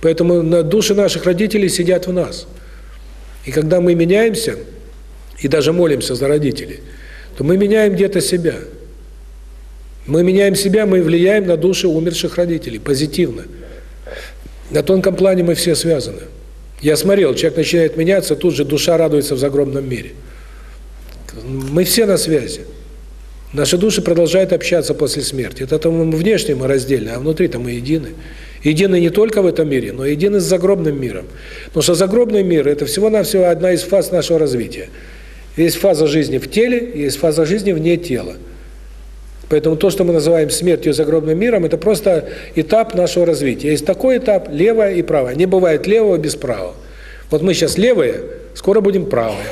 Поэтому на души наших родителей сидят в нас. И когда мы меняемся, и даже молимся за родителей, то мы меняем где-то себя. Мы меняем себя, мы влияем на души умерших родителей позитивно. На тонком плане мы все связаны. Я смотрел, человек начинает меняться, тут же душа радуется в загробном мире. Мы все на связи. Наши души продолжают общаться после смерти. Это там внешне мы раздельны, а внутри-то мы едины. Едины не только в этом мире, но едины с загробным миром. Потому что загробный мир – это всего-навсего одна из фаз нашего развития. Есть фаза жизни в теле, есть фаза жизни вне тела. Поэтому то, что мы называем смертью загробным миром, это просто этап нашего развития. Есть такой этап, левое и правое. Не бывает левого без правого. Вот мы сейчас левые, скоро будем правые.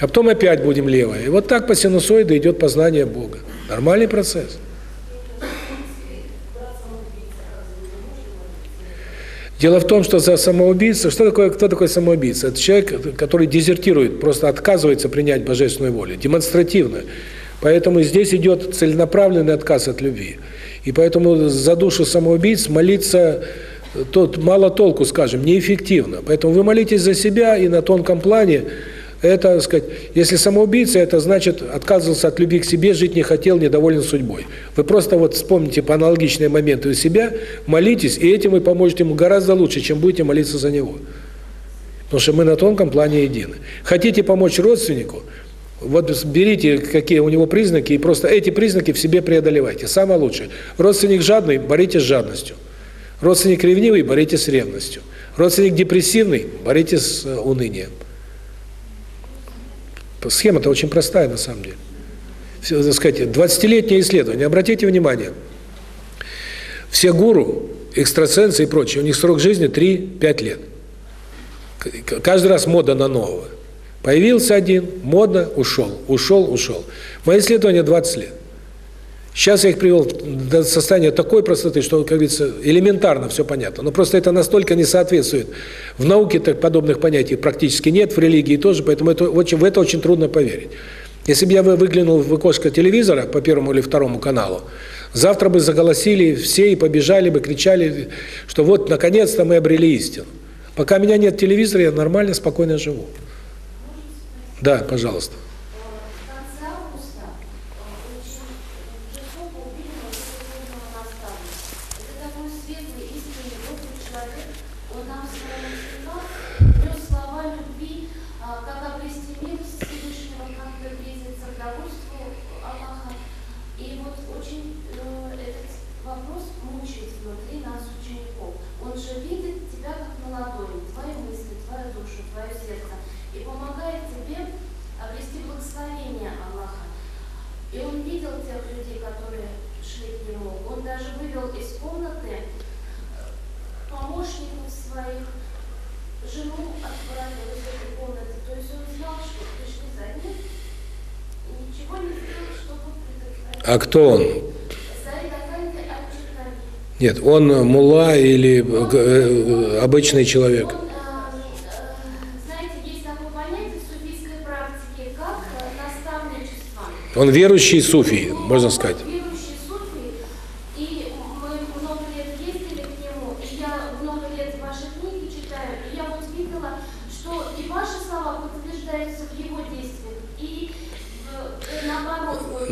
А потом опять будем левые. И вот так по синусоиду идет познание Бога. Нормальный процесс. Дело в том, что за самоубийца, что такое, кто такой самоубийца? Это человек, который дезертирует, просто отказывается принять божественную волю, демонстративно. Поэтому здесь идет целенаправленный отказ от любви. И поэтому за душу самоубийц молиться тут мало толку, скажем, неэффективно. Поэтому вы молитесь за себя и на тонком плане это, так сказать, если самоубийца, это значит отказывался от любви к себе, жить не хотел, недоволен судьбой. Вы просто вот вспомните по аналогичные моменты у себя, молитесь, и этим вы поможете ему гораздо лучше, чем будете молиться за него. Потому что мы на тонком плане едины. Хотите помочь родственнику, вот берите, какие у него признаки, и просто эти признаки в себе преодолевайте. Самое лучшее. Родственник жадный, боритесь с жадностью. Родственник ревнивый, боритесь с ревностью. Родственник депрессивный, боритесь с унынием. Схема-то очень простая на самом деле. Все, так сказать, 20-летнее исследование. Обратите внимание, все гуру, экстрасенсы и прочие, у них срок жизни 3-5 лет. Каждый раз мода на нового. Появился один, модно, ушел, ушел, ушел. Мои исследования 20 лет. Сейчас я их привел до состояния такой простоты, что, как говорится, элементарно все понятно. Но просто это настолько не соответствует. В науке подобных понятий практически нет, в религии тоже, поэтому это очень, в это очень трудно поверить. Если бы я выглянул в окошко телевизора по первому или второму каналу, завтра бы заголосили все и побежали бы, кричали, что вот, наконец-то мы обрели истину. Пока меня нет телевизора, я нормально, спокойно живу. Да, пожалуйста. А кто он? Нет, он мула или э, обычный человек? Он верующий суфий, можно сказать.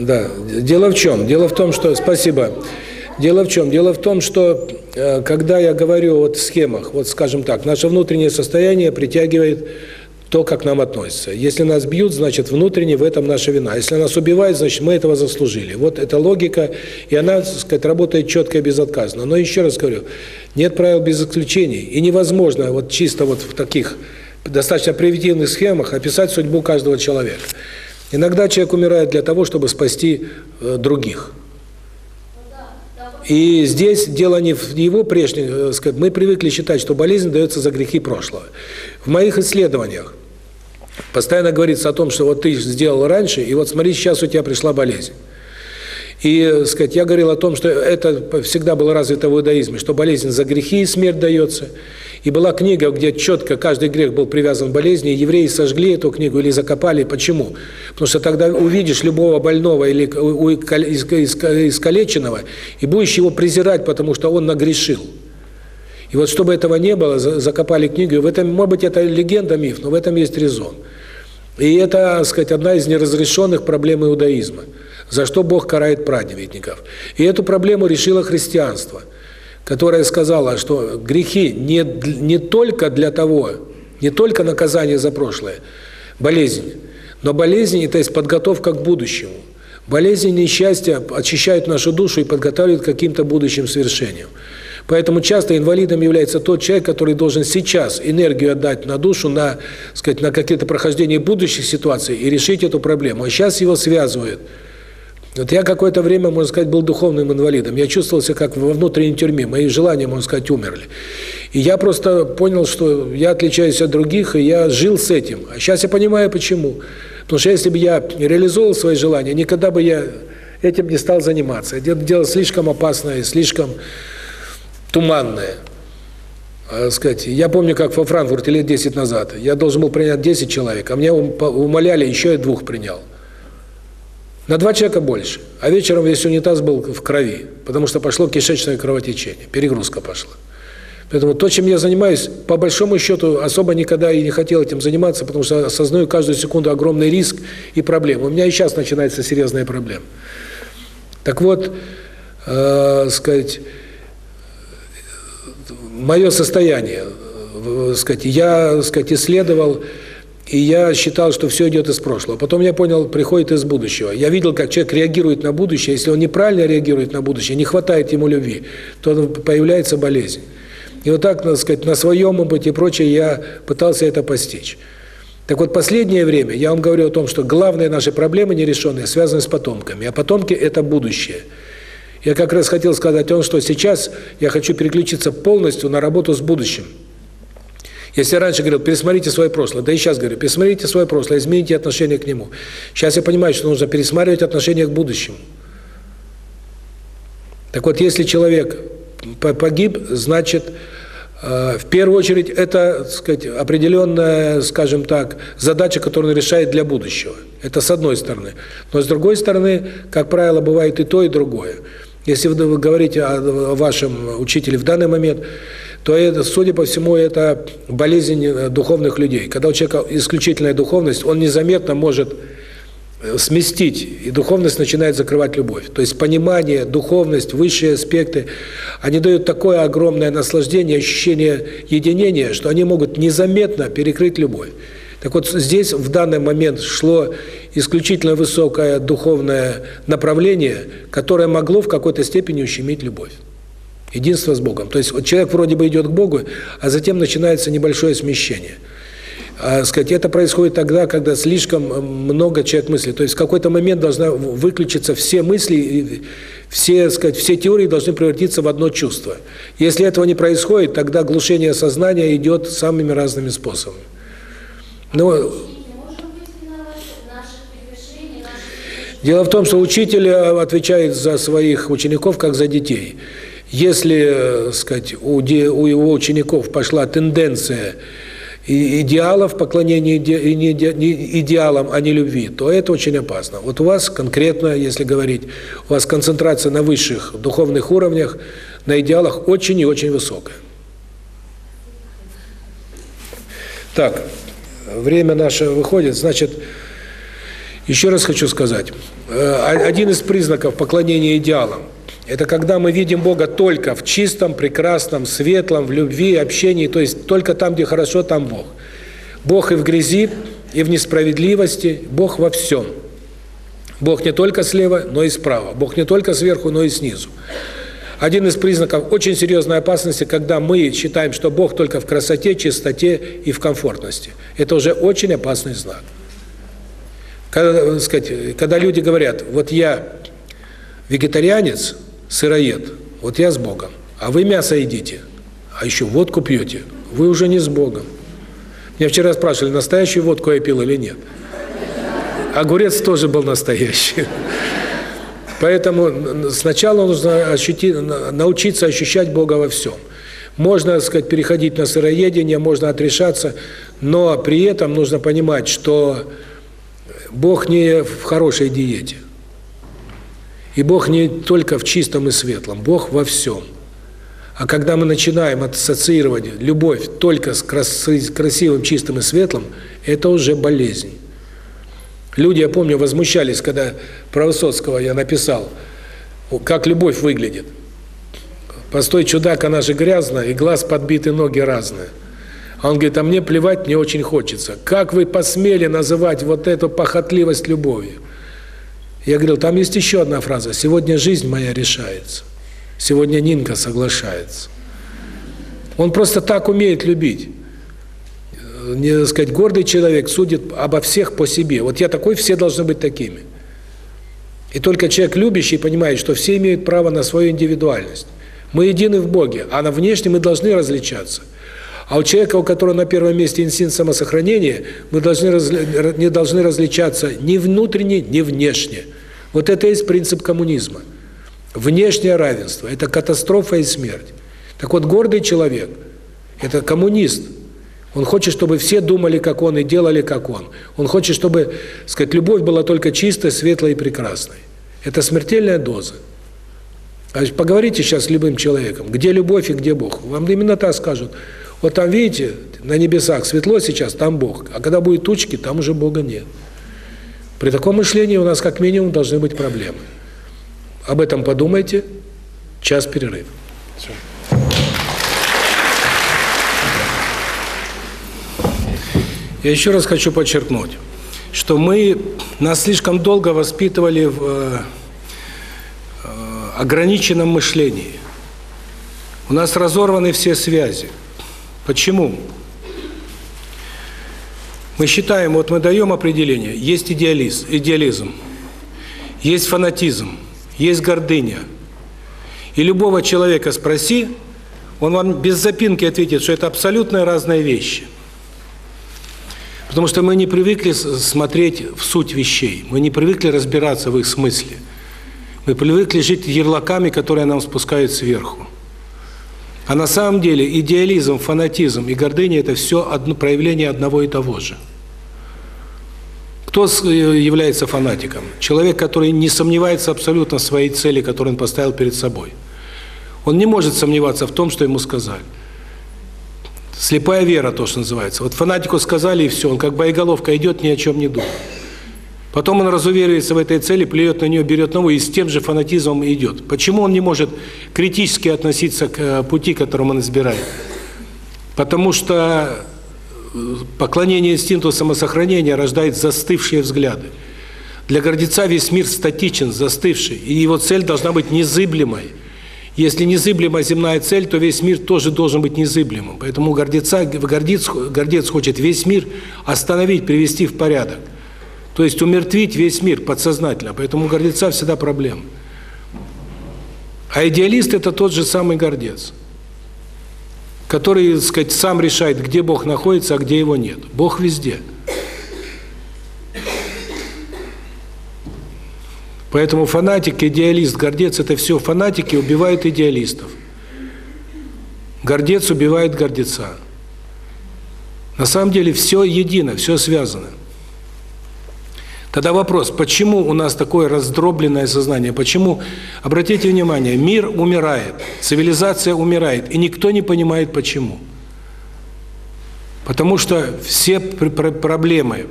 Да. Дело в чем? Дело в том, что... Спасибо. Дело в чем? Дело в том, что э, когда я говорю вот в схемах, вот скажем так, наше внутреннее состояние притягивает то, как нам относятся. Если нас бьют, значит, внутренне в этом наша вина. Если нас убивают, значит, мы этого заслужили. Вот эта логика, и она, так сказать, работает четко и безотказно. Но еще раз говорю, нет правил без исключений. И невозможно вот чисто вот в таких достаточно примитивных схемах описать судьбу каждого человека. Иногда человек умирает для того, чтобы спасти э, других. И здесь дело не в его прежних, э, мы привыкли считать, что болезнь дается за грехи прошлого. В моих исследованиях постоянно говорится о том, что вот ты сделал раньше, и вот смотри, сейчас у тебя пришла болезнь. И, э, сказать, я говорил о том, что это всегда было развито в иудаизме, что болезнь за грехи и смерть дается. И была книга, где четко каждый грех был привязан к болезни, евреи сожгли эту книгу или закопали. Почему? Потому что тогда увидишь любого больного или искалеченного, и будешь его презирать, потому что он нагрешил. И вот чтобы этого не было, закопали книгу. В этом, может быть, это легенда, миф, но в этом есть резон. И это, сказать, одна из неразрешенных проблем иудаизма, за что Бог карает праведников. И эту проблему решило христианство – которая сказала, что грехи не, не только для того, не только наказание за прошлое, болезнь, но болезнь – это есть подготовка к будущему. Болезни несчастья очищают нашу душу и подготавливают к каким-то будущим свершениям. Поэтому часто инвалидом является тот человек, который должен сейчас энергию отдать на душу, на, сказать, на какие-то прохождение будущих ситуаций и решить эту проблему. А сейчас его связывают Вот я какое-то время, можно сказать, был духовным инвалидом. Я чувствовал себя как во внутренней тюрьме. Мои желания, можно сказать, умерли. И я просто понял, что я отличаюсь от других, и я жил с этим. А сейчас я понимаю, почему. Потому что если бы я реализовал свои желания, никогда бы я этим не стал заниматься. Это дело слишком опасное, слишком туманное. А, сказать, я помню, как во Франкфурте лет 10 назад, я должен был принять 10 человек, а меня умоляли, еще и двух принял. На два человека больше. А вечером весь унитаз был в крови, потому что пошло кишечное кровотечение, перегрузка пошла. Поэтому то, чем я занимаюсь, по большому счету, особо никогда и не хотел этим заниматься, потому что осознаю каждую секунду огромный риск и проблемы. У меня и сейчас начинается серьезная проблема. Так вот, э, сказать, мое состояние, э, сказать, я, сказать, исследовал и я считал, что все идет из прошлого. Потом я понял, приходит из будущего. Я видел, как человек реагирует на будущее. Если он неправильно реагирует на будущее, не хватает ему любви, то появляется болезнь. И вот так, так сказать, на своем опыте и прочее я пытался это постичь. Так вот, последнее время я вам говорю о том, что главные наши проблемы нерешенные связаны с потомками, а потомки – это будущее. Я как раз хотел сказать о том, что сейчас я хочу переключиться полностью на работу с будущим. Если раньше говорил, пересмотрите свое прошлое, да и сейчас говорю, пересмотрите свое прошлое, измените отношение к нему. Сейчас я понимаю, что нужно пересматривать отношение к будущему. Так вот, если человек погиб, значит, э, в первую очередь, это, сказать, определенная, скажем так, задача, которую он решает для будущего. Это с одной стороны. Но с другой стороны, как правило, бывает и то, и другое. Если вы говорите о вашем учителе в данный момент, то это, судя по всему, это болезнь э, духовных людей. Когда у человека исключительная духовность, он незаметно может э, сместить, и духовность начинает закрывать любовь. То есть понимание, духовность, высшие аспекты, они дают такое огромное наслаждение, ощущение единения, что они могут незаметно перекрыть любовь. Так вот, здесь в данный момент шло исключительно высокое духовное направление, которое могло в какой-то степени ущемить любовь. Единство с Богом. То есть вот человек вроде бы идет к Богу, а затем начинается небольшое смещение. А, сказать, это происходит тогда, когда слишком много человек мыслит. То есть в какой-то момент должна выключиться все мысли, все, сказать, все теории должны превратиться в одно чувство. Если этого не происходит, тогда глушение сознания идет самыми разными способами. Но Дело в том, что учитель отвечает за своих учеников, как за детей. Если, э, сказать, у, у его учеников пошла тенденция идеалов, поклонения идеалам, а не любви, то это очень опасно. Вот у вас конкретно, если говорить, у вас концентрация на высших духовных уровнях, на идеалах очень и очень высокая. Так, время наше выходит, значит, еще раз хочу сказать, э, один из признаков поклонения идеалам – это когда мы видим Бога только в чистом, прекрасном, светлом, в любви, общении, то есть только там, где хорошо, там Бог. Бог и в грязи, и в несправедливости, Бог во всем. Бог не только слева, но и справа. Бог не только сверху, но и снизу. Один из признаков очень серьезной опасности, когда мы считаем, что Бог только в красоте, чистоте и в комфортности. Это уже очень опасный знак. Когда, сказать, когда люди говорят, вот я вегетарианец, сыроед, вот я с Богом, а вы мясо едите, а еще водку пьете, вы уже не с Богом. Меня вчера спрашивали, настоящую водку я пил или нет. Огурец тоже был настоящий. Поэтому сначала нужно ощутить, научиться ощущать Бога во всем. Можно, так сказать, переходить на сыроедение, можно отрешаться, но при этом нужно понимать, что Бог не в хорошей диете. И Бог не только в чистом и светлом, Бог во всем. А когда мы начинаем ассоциировать любовь только с красивым, чистым и светлым, это уже болезнь. Люди, я помню, возмущались, когда про Высоцкого я написал, как любовь выглядит. Постой, чудак, она же грязная, и глаз подбиты, ноги разные. А он говорит, а мне плевать, мне очень хочется. Как вы посмели называть вот эту похотливость любовью? Я говорил, там есть еще одна фраза. Сегодня жизнь моя решается. Сегодня Нинка соглашается. Он просто так умеет любить. Не сказать, гордый человек судит обо всех по себе. Вот я такой, все должны быть такими. И только человек любящий понимает, что все имеют право на свою индивидуальность. Мы едины в Боге, а на внешнем мы должны различаться. А у человека, у которого на первом месте инстинкт самосохранения, мы должны не должны различаться ни внутренне, ни внешне. Вот это и есть принцип коммунизма. Внешнее равенство – это катастрофа и смерть. Так вот, гордый человек – это коммунист. Он хочет, чтобы все думали, как он, и делали, как он. Он хочет, чтобы, сказать, любовь была только чистой, светлой и прекрасной. Это смертельная доза. А поговорите сейчас с любым человеком, где любовь и где Бог. Вам именно так скажут. Вот там, видите, на небесах светло сейчас, там Бог. А когда будет тучки, там уже Бога нет. При таком мышлении у нас как минимум должны быть проблемы. Об этом подумайте. Час перерыв. Все. Я еще раз хочу подчеркнуть, что мы нас слишком долго воспитывали в э, э, ограниченном мышлении. У нас разорваны все связи. Почему? Мы считаем, вот мы даем определение, есть идеализм, идеализм, есть фанатизм, есть гордыня. И любого человека спроси, он вам без запинки ответит, что это абсолютно разные вещи. Потому что мы не привыкли смотреть в суть вещей, мы не привыкли разбираться в их смысле. Мы привыкли жить ярлаками, которые нам спускают сверху. А на самом деле идеализм, фанатизм и гордыня – это все одно проявление одного и того же. Кто э, является фанатиком? Человек, который не сомневается абсолютно в своей цели, которую он поставил перед собой. Он не может сомневаться в том, что ему сказали. Слепая вера, то, что называется. Вот фанатику сказали, и все, он как боеголовка идет, ни о чем не думает. Потом он разуверивается в этой цели, плюет на нее, берет новую и с тем же фанатизмом идет. Почему он не может критически относиться к э, пути, которым он избирает? Потому что э, поклонение инстинкту самосохранения рождает застывшие взгляды. Для гордеца весь мир статичен, застывший, и его цель должна быть незыблемой. Если незыблемая земная цель, то весь мир тоже должен быть незыблемым. Поэтому гордеца, гордец, гордец хочет весь мир остановить, привести в порядок. То есть умертвить весь мир подсознательно. Поэтому у гордеца всегда проблема. А идеалист – это тот же самый гордец, который, сказать, сам решает, где Бог находится, а где его нет. Бог везде. Поэтому фанатик, идеалист, гордец – это все фанатики убивают идеалистов. Гордец убивает гордеца. На самом деле все едино, все связано. Тогда вопрос, почему у нас такое раздробленное сознание? Почему, обратите внимание, мир умирает, цивилизация умирает, и никто не понимает почему. Потому что все проблемы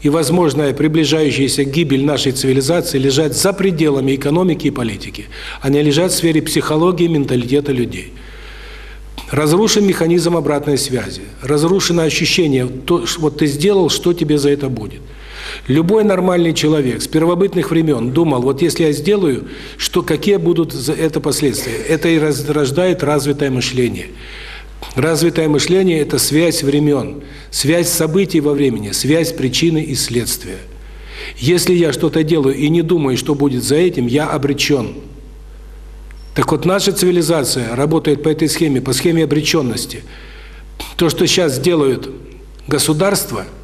и возможная приближающаяся гибель нашей цивилизации лежат за пределами экономики и политики. Они лежат в сфере психологии и менталитета людей. Разрушен механизм обратной связи, разрушено ощущение, то, вот ты сделал, что тебе за это будет – Любой нормальный человек с первобытных времен думал, вот если я сделаю, что какие будут за это последствия. Это и рождает развитое мышление. Развитое мышление – это связь времен, связь событий во времени, связь причины и следствия. Если я что-то делаю и не думаю, что будет за этим, я обречен. Так вот, наша цивилизация работает по этой схеме, по схеме обреченности. То, что сейчас делают государства –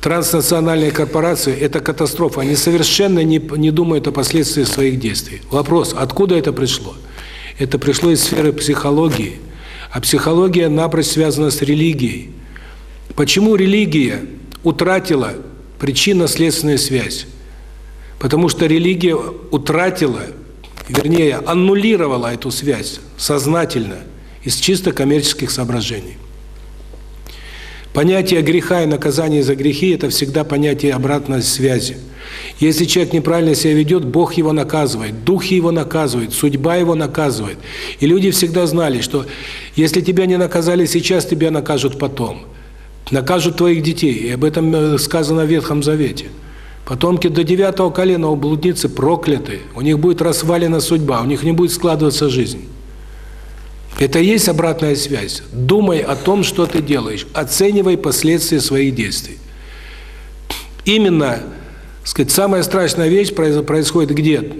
транснациональные корпорации – это катастрофа. Они совершенно не, не думают о последствиях своих действий. Вопрос, откуда это пришло? Это пришло из сферы психологии. А психология напрочь связана с религией. Почему религия утратила причинно-следственную связь? Потому что религия утратила, вернее, аннулировала эту связь сознательно из чисто коммерческих соображений. Понятие греха и наказания за грехи – это всегда понятие обратной связи. Если человек неправильно себя ведет, Бог его наказывает, духи его наказывают, судьба его наказывает. И люди всегда знали, что если тебя не наказали сейчас, тебя накажут потом. Накажут твоих детей, и об этом э, сказано в Ветхом Завете. Потомки до девятого колена у блудницы прокляты, у них будет расвалена судьба, у них не будет складываться жизнь. Это и есть обратная связь. Думай о том, что ты делаешь, оценивай последствия своих действий. Именно сказать, самая страшная вещь происходит где?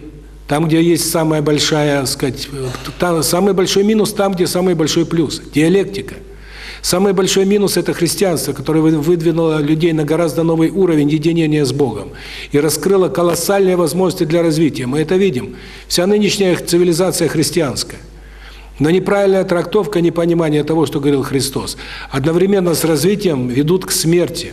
Там, где есть самая большая, сказать, там, самый большой минус, там, где самый большой плюс. Диалектика. Самый большой минус – это христианство, которое выдвинуло людей на гораздо новый уровень единения с Богом и раскрыло колоссальные возможности для развития. Мы это видим. Вся нынешняя цивилизация христианская. Но неправильная трактовка, непонимание того, что говорил Христос, одновременно с развитием ведут к смерти.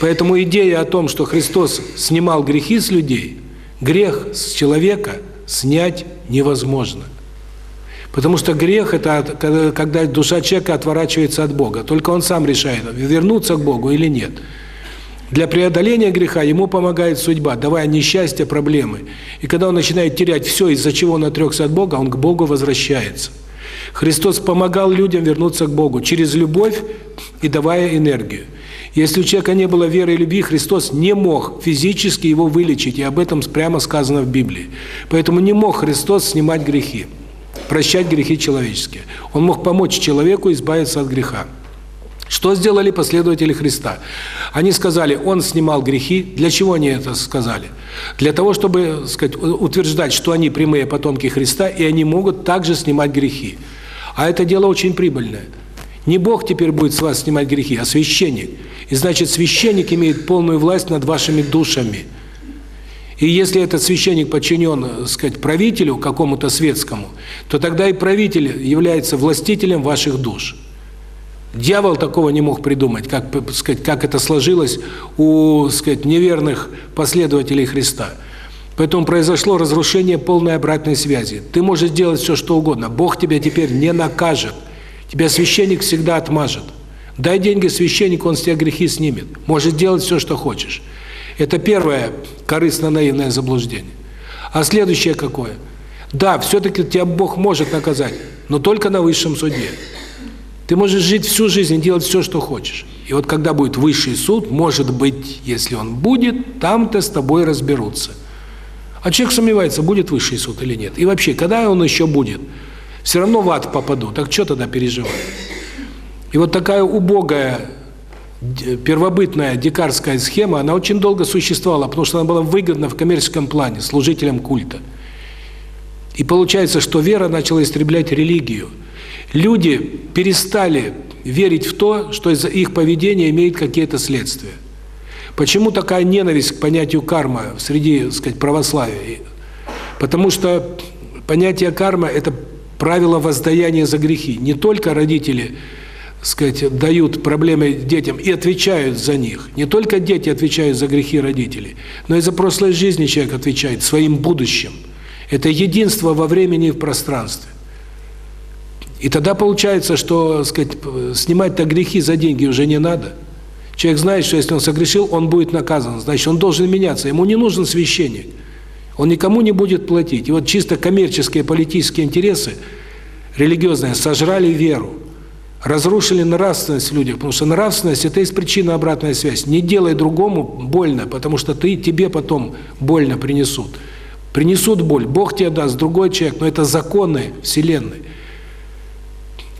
Поэтому идея о том, что Христос снимал грехи с людей, грех с человека снять невозможно. Потому что грех – это когда душа человека отворачивается от Бога. Только он сам решает, вернуться к Богу или нет. Для преодоления греха ему помогает судьба, давая несчастье, проблемы. И когда он начинает терять все, из-за чего он отрекся от Бога, он к Богу возвращается. Христос помогал людям вернуться к Богу через любовь и давая энергию. Если у человека не было веры и любви, Христос не мог физически его вылечить, и об этом прямо сказано в Библии. Поэтому не мог Христос снимать грехи, прощать грехи человеческие. Он мог помочь человеку избавиться от греха. Что сделали последователи Христа? Они сказали, он снимал грехи. Для чего они это сказали? Для того, чтобы сказать, утверждать, что они прямые потомки Христа, и они могут также снимать грехи. А это дело очень прибыльное. Не Бог теперь будет с вас снимать грехи, а священник. И значит, священник имеет полную власть над вашими душами. И если этот священник подчинен, сказать, правителю какому-то светскому, то тогда и правитель является властителем ваших душ. Дьявол такого не мог придумать, как, сказать, как это сложилось у, сказать, неверных последователей Христа. Поэтому произошло разрушение полной обратной связи. Ты можешь делать все, что угодно. Бог тебя теперь не накажет. Тебя священник всегда отмажет. Дай деньги священнику, он с тебя грехи снимет. Может делать все, что хочешь. Это первое корыстно-наивное заблуждение. А следующее какое? Да, все-таки тебя Бог может наказать, но только на высшем суде. Ты можешь жить всю жизнь и делать все, что хочешь. И вот когда будет высший суд, может быть, если он будет, там-то с тобой разберутся. А человек сомневается, будет высший суд или нет. И вообще, когда он еще будет? Все равно в ад попаду, так что тогда переживать? И вот такая убогая первобытная дикарская схема, она очень долго существовала, потому что она была выгодна в коммерческом плане служителям культа. И получается, что вера начала истреблять религию. Люди перестали верить в то, что из их поведения имеет какие-то следствия. Почему такая ненависть к понятию карма среди, так сказать, православия? Потому что понятие карма – это правило воздаяния за грехи. Не только родители – сказать, дают проблемы детям и отвечают за них. Не только дети отвечают за грехи родителей, но и за прошлой жизни человек отвечает своим будущим. Это единство во времени и в пространстве. И тогда получается, что, сказать, снимать-то грехи за деньги уже не надо. Человек знает, что если он согрешил, он будет наказан. Значит, он должен меняться. Ему не нужен священник. Он никому не будет платить. И вот чисто коммерческие политические интересы, религиозные, сожрали веру разрушили нравственность в людях, потому что нравственность – это есть причина обратная связь. Не делай другому больно, потому что ты тебе потом больно принесут. Принесут боль, Бог тебе даст, другой человек, но это законы Вселенной.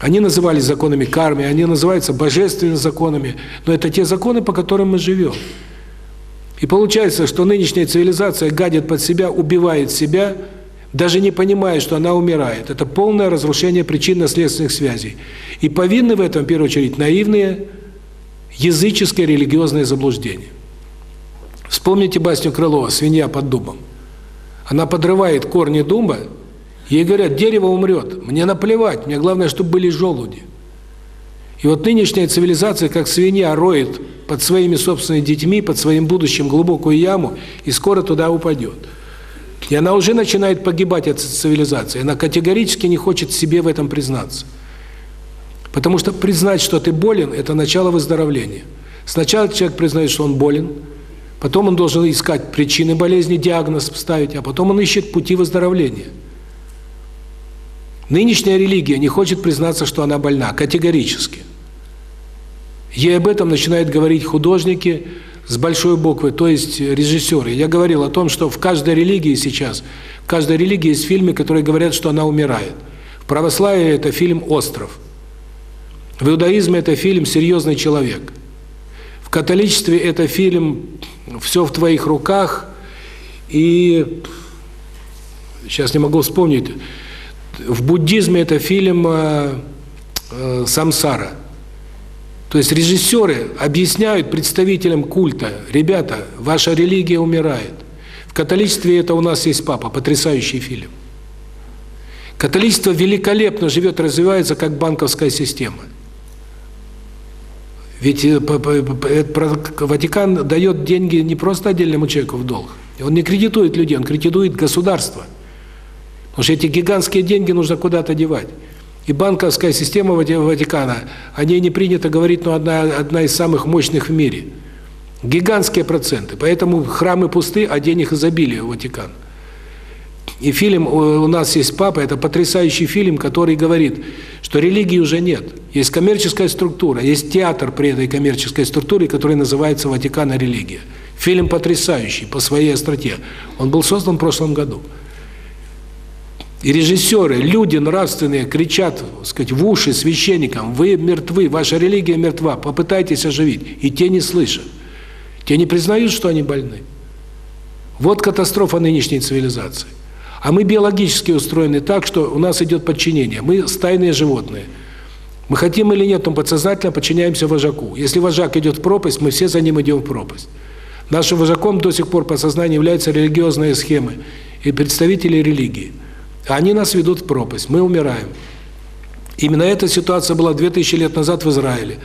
Они назывались законами кармы, они называются божественными законами, но это те законы, по которым мы живем. И получается, что нынешняя цивилизация гадит под себя, убивает себя – даже не понимая, что она умирает. Это полное разрушение причинно-следственных связей. И повинны в этом, в первую очередь, наивные языческие религиозные заблуждения. Вспомните басню Крылова «Свинья под дубом». Она подрывает корни дуба, ей говорят, дерево умрет, мне наплевать, мне главное, чтобы были желуди. И вот нынешняя цивилизация, как свинья, роет под своими собственными детьми, под своим будущим глубокую яму, и скоро туда упадет. И она уже начинает погибать от цивилизации. Она категорически не хочет себе в этом признаться. Потому что признать, что ты болен, это начало выздоровления. Сначала человек признает, что он болен, потом он должен искать причины болезни, диагноз ставить, а потом он ищет пути выздоровления. Нынешняя религия не хочет признаться, что она больна, категорически. Ей об этом начинают говорить художники, с большой буквы, то есть режиссеры. Я говорил о том, что в каждой религии сейчас, в каждой религии есть фильмы, которые говорят, что она умирает. В православии это фильм «Остров». В иудаизме это фильм «Серьезный человек». В католичестве это фильм «Все в твоих руках» и, сейчас не могу вспомнить, в буддизме это фильм э, э, «Самсара». То есть режиссеры объясняют представителям культа, ребята, ваша религия умирает. В католичестве это у нас есть папа, потрясающий фильм. Католичество великолепно живет, развивается как банковская система. Ведь э, Ватикан дает деньги не просто отдельному человеку в долг. Он не кредитует людей, он кредитует государство. Потому что эти гигантские деньги нужно куда-то девать. И банковская система Ватикана, о ней не принято говорить, но одна, одна из самых мощных в мире. Гигантские проценты. Поэтому храмы пусты, а денег изобилие у Ватикана. И фильм «У нас есть папа» – это потрясающий фильм, который говорит, что религии уже нет. Есть коммерческая структура, есть театр при этой коммерческой структуре, который называется «Ватикана религия». Фильм потрясающий по своей остроте. Он был создан в прошлом году. И режиссеры, люди нравственные кричат, сказать, в уши священникам, вы мертвы, ваша религия мертва, попытайтесь оживить. И те не слышат. Те не признают, что они больны. Вот катастрофа нынешней цивилизации. А мы биологически устроены так, что у нас идет подчинение. Мы стайные животные. Мы хотим или нет, но подсознательно подчиняемся вожаку. Если вожак идет в пропасть, мы все за ним идем в пропасть. Нашим вожаком до сих пор по сознанию являются религиозные схемы и представители религии. Они нас ведут в пропасть, мы умираем. Именно эта ситуация была 2000 лет назад в Израиле.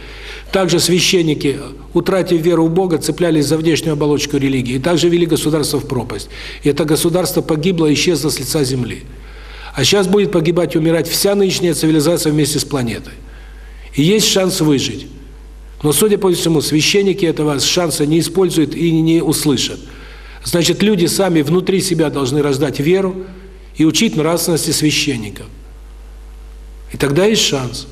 Также священники, утратив веру в Бога, цеплялись за внешнюю оболочку религии и также вели государство в пропасть. И это государство погибло и исчезло с лица земли. А сейчас будет погибать и умирать вся нынешняя цивилизация вместе с планетой. И есть шанс выжить. Но, судя по всему, священники этого шанса не используют и не услышат. Значит, люди сами внутри себя должны рождать веру и учить нравственности священников. И тогда есть шанс.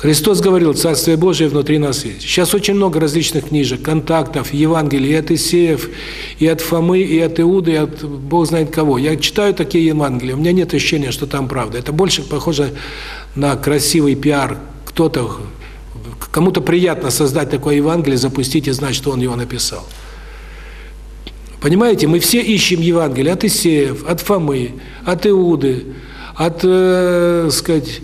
Христос говорил, Царствие Божие внутри нас есть. Сейчас очень много различных книжек, контактов, Евангелий, и от Исеев, и от Фомы, и от Иуды, и от Бог знает кого. Я читаю такие Евангелия, у меня нет ощущения, что там правда. Это больше похоже на красивый пиар. Кто-то, кому-то приятно создать такое Евангелие, запустить и знать, что он его написал. Понимаете, мы все ищем Евангелие от Исеев, от Фомы, от Иуды, от, э, сказать,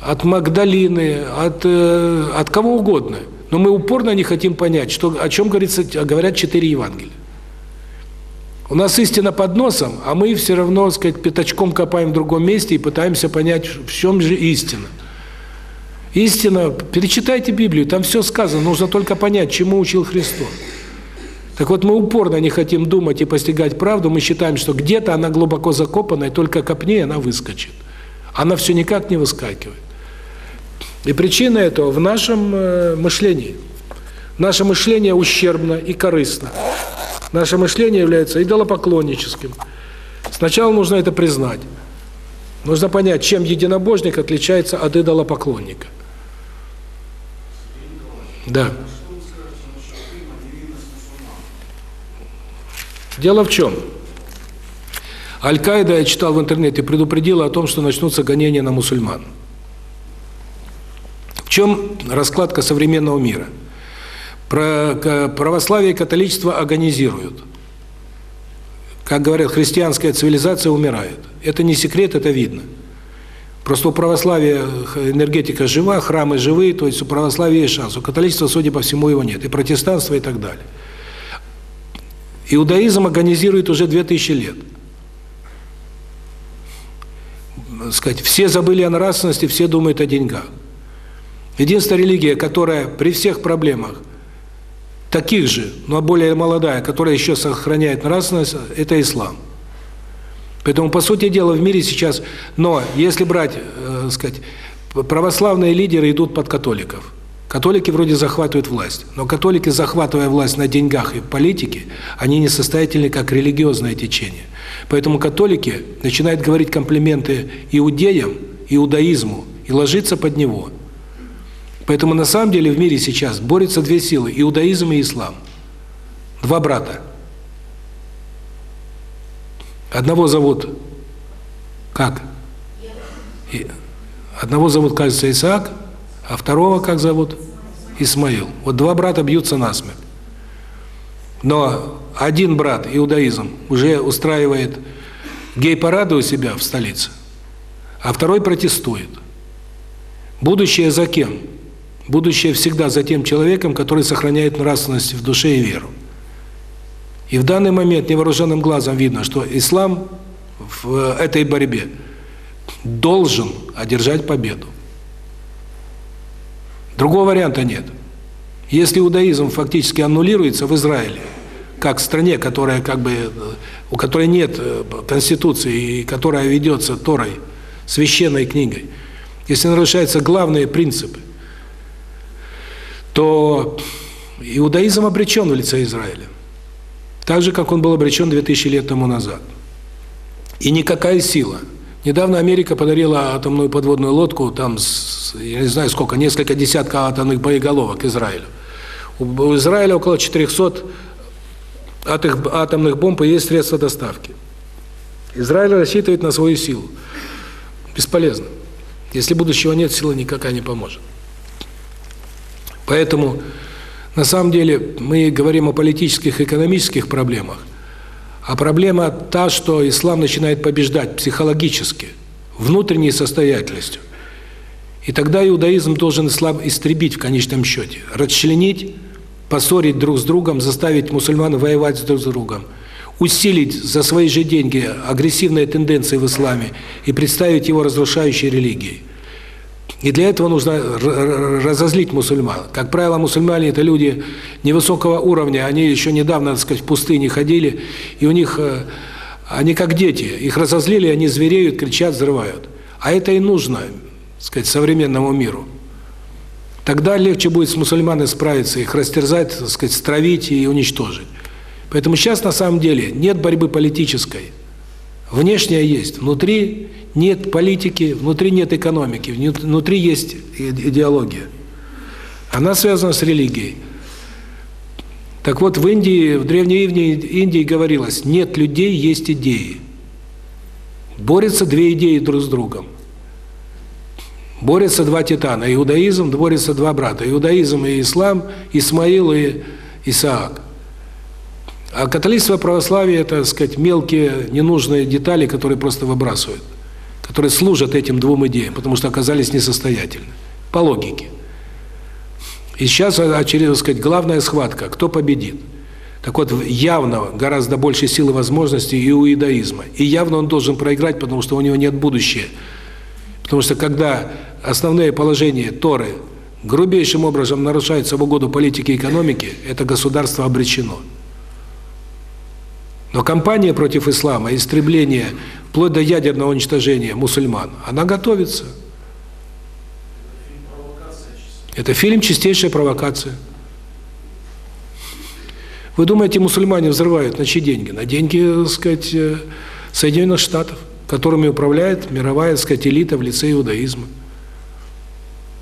от Магдалины, от, э, от кого угодно. Но мы упорно не хотим понять, что, о чем говорится, говорят четыре Евангелия. У нас истина под носом, а мы все равно, сказать, пятачком копаем в другом месте и пытаемся понять, в чем же истина. Истина, перечитайте Библию, там все сказано, нужно только понять, чему учил Христос. Так вот, мы упорно не хотим думать и постигать правду, мы считаем, что где-то она глубоко закопана, и только копнее она выскочит. Она все никак не выскакивает. И причина этого в нашем э, мышлении. Наше мышление ущербно и корыстно. Наше мышление является идолопоклонническим. Сначала нужно это признать. Нужно понять, чем единобожник отличается от идолопоклонника. Да. Дело в чем? Аль-Каида, я читал в интернете, предупредила о том, что начнутся гонения на мусульман. В чем раскладка современного мира? Православие и католичество агонизируют. Как говорят, христианская цивилизация умирает. Это не секрет, это видно. Просто у православия энергетика жива, храмы живые, то есть у православия есть шанс. У католичества, судя по всему, его нет. И протестанство, и так далее. Иудаизм агонизирует уже 2000 лет. Сказать, все забыли о нравственности, все думают о деньгах. Единственная религия, которая при всех проблемах таких же, но более молодая, которая еще сохраняет нравственность, это ислам. Поэтому, по сути дела, в мире сейчас, но если брать, э, сказать, православные лидеры идут под католиков. Католики вроде захватывают власть, но католики, захватывая власть на деньгах и политике, они несостоятельны как религиозное течение. Поэтому католики начинают говорить комплименты иудеям, иудаизму и ложиться под него – Поэтому на самом деле в мире сейчас борются две силы – иудаизм и ислам. Два брата. Одного зовут как? Одного зовут, кажется, Исаак, а второго как зовут? Исмаил. Вот два брата бьются насмерть. Но один брат, иудаизм, уже устраивает гей-парады у себя в столице, а второй протестует. Будущее за кем? Будущее всегда за тем человеком, который сохраняет нравственность в душе и веру. И в данный момент невооруженным глазом видно, что ислам в этой борьбе должен одержать победу. Другого варианта нет. Если иудаизм фактически аннулируется в Израиле, как в стране, которая как бы у которой нет э, конституции и которая ведется Торой, священной книгой, если нарушаются главные принципы, то иудаизм обречен в лице Израиля. Так же, как он был обречен 2000 лет тому назад. И никакая сила. Недавно Америка подарила атомную подводную лодку, там, я не знаю сколько, несколько десятков атомных боеголовок Израилю. У Израиля около 400 атомных бомб и есть средства доставки. Израиль рассчитывает на свою силу. Бесполезно. Если будущего нет, сила никакая не поможет. Поэтому, на самом деле, мы говорим о политических и экономических проблемах, а проблема та, что ислам начинает побеждать психологически, внутренней состоятельностью. И тогда иудаизм должен ислам истребить в конечном счете, расчленить, поссорить друг с другом, заставить мусульман воевать друг с другом, усилить за свои же деньги агрессивные тенденции в исламе и представить его разрушающей религией. И для этого нужно разозлить мусульман. Как правило, мусульмане – это люди невысокого уровня, они еще недавно, так сказать, в пустыне ходили, и у них, э, они как дети, их разозлили, они звереют, кричат, взрывают. А это и нужно, так сказать, современному миру. Тогда легче будет с мусульманами справиться, их растерзать, так сказать, стравить и уничтожить. Поэтому сейчас на самом деле нет борьбы политической. Внешняя есть, внутри нет политики, внутри нет экономики, внутри есть идеология. Она связана с религией. Так вот, в Индии, в Древней Индии говорилось, нет людей, есть идеи. Борются две идеи друг с другом. Борются два титана. Иудаизм, борются два брата. Иудаизм и ислам, Исмаил и Исаак. А католичество, православие – это, так сказать, мелкие, ненужные детали, которые просто выбрасывают, которые служат этим двум идеям, потому что оказались несостоятельны. По логике. И сейчас, очередная, так сказать, главная схватка – кто победит. Так вот, явно гораздо больше силы возможностей и у иудаизма. И явно он должен проиграть, потому что у него нет будущего. Потому что когда основные положения Торы грубейшим образом нарушаются в угоду политики и экономики, это государство обречено. Но кампания против ислама, истребление, вплоть до ядерного уничтожения мусульман, она готовится. Это фильм «Чистейшая провокация». Вы думаете, мусульмане взрывают на чьи деньги? На деньги, так сказать, э, Соединенных Штатов, которыми управляет мировая, так сказать, элита в лице иудаизма.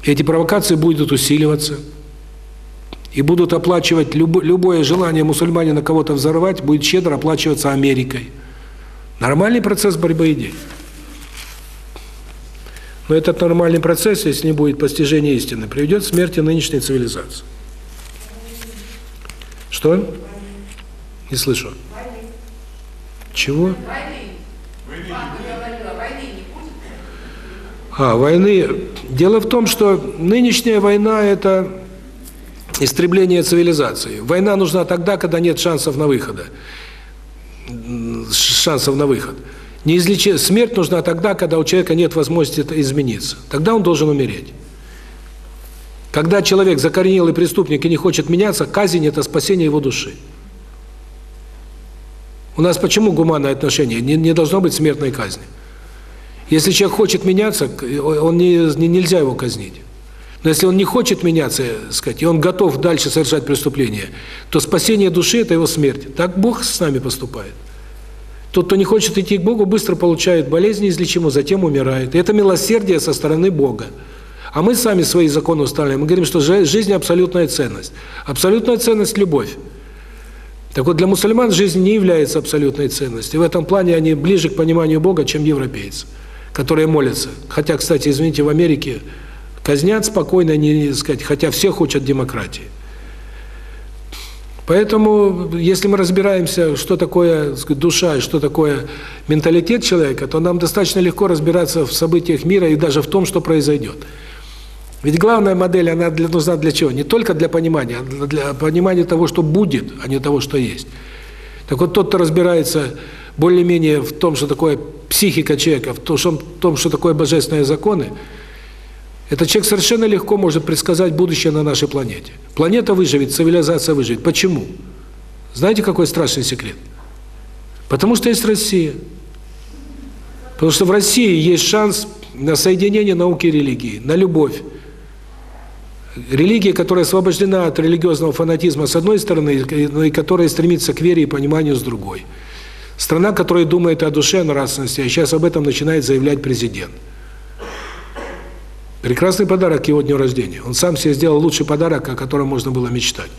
Эти провокации будут усиливаться и будут оплачивать люб, любое желание мусульманина кого-то взорвать, будет щедро оплачиваться Америкой. Нормальный процесс борьбы идей. Но этот нормальный процесс, если не будет постижения истины, приведет к смерти нынешней цивилизации. Что? Не слышу. Чего? А, войны. Дело в том, что нынешняя война – это истребление цивилизации. Война нужна тогда, когда нет шансов на выхода. Шансов на выход. Неизлечи... Смерть нужна тогда, когда у человека нет возможности измениться. Тогда он должен умереть. Когда человек закоренелый преступник и не хочет меняться, казнь – это спасение его души. У нас почему гуманное отношение? Не, не должно быть смертной казни. Если человек хочет меняться, он не, не нельзя его казнить. Но если он не хочет меняться, сказать, и он готов дальше совершать преступления, то спасение души – это его смерть. Так Бог с нами поступает. Тот, кто не хочет идти к Богу, быстро получает болезнь неизлечимую, затем умирает. И это милосердие со стороны Бога. А мы сами свои законы устанавливаем. Мы говорим, что жизнь – абсолютная ценность. Абсолютная ценность – любовь. Так вот, для мусульман жизнь не является абсолютной ценностью. В этом плане они ближе к пониманию Бога, чем европейцы, которые молятся. Хотя, кстати, извините, в Америке казнят спокойно, не сказать, хотя все хотят демократии. Поэтому, если мы разбираемся, что такое душа и что такое менталитет человека, то нам достаточно легко разбираться в событиях мира и даже в том, что произойдет. Ведь главная модель, она для, нужна для чего? Не только для понимания, а для понимания того, что будет, а не того, что есть. Так вот, тот, кто разбирается более-менее в том, что такое психика человека, в том, что такое божественные законы, этот человек совершенно легко может предсказать будущее на нашей планете. Планета выживет, цивилизация выживет. Почему? Знаете, какой страшный секрет? Потому что есть Россия. Потому что в России есть шанс на соединение науки и религии, на любовь. Религия, которая освобождена от религиозного фанатизма с одной стороны, но и которая стремится к вере и пониманию с другой. Страна, которая думает о душе, о нравственности, а сейчас об этом начинает заявлять президент. Прекрасный подарок его дню рождения. Он сам себе сделал лучший подарок, о котором можно было мечтать.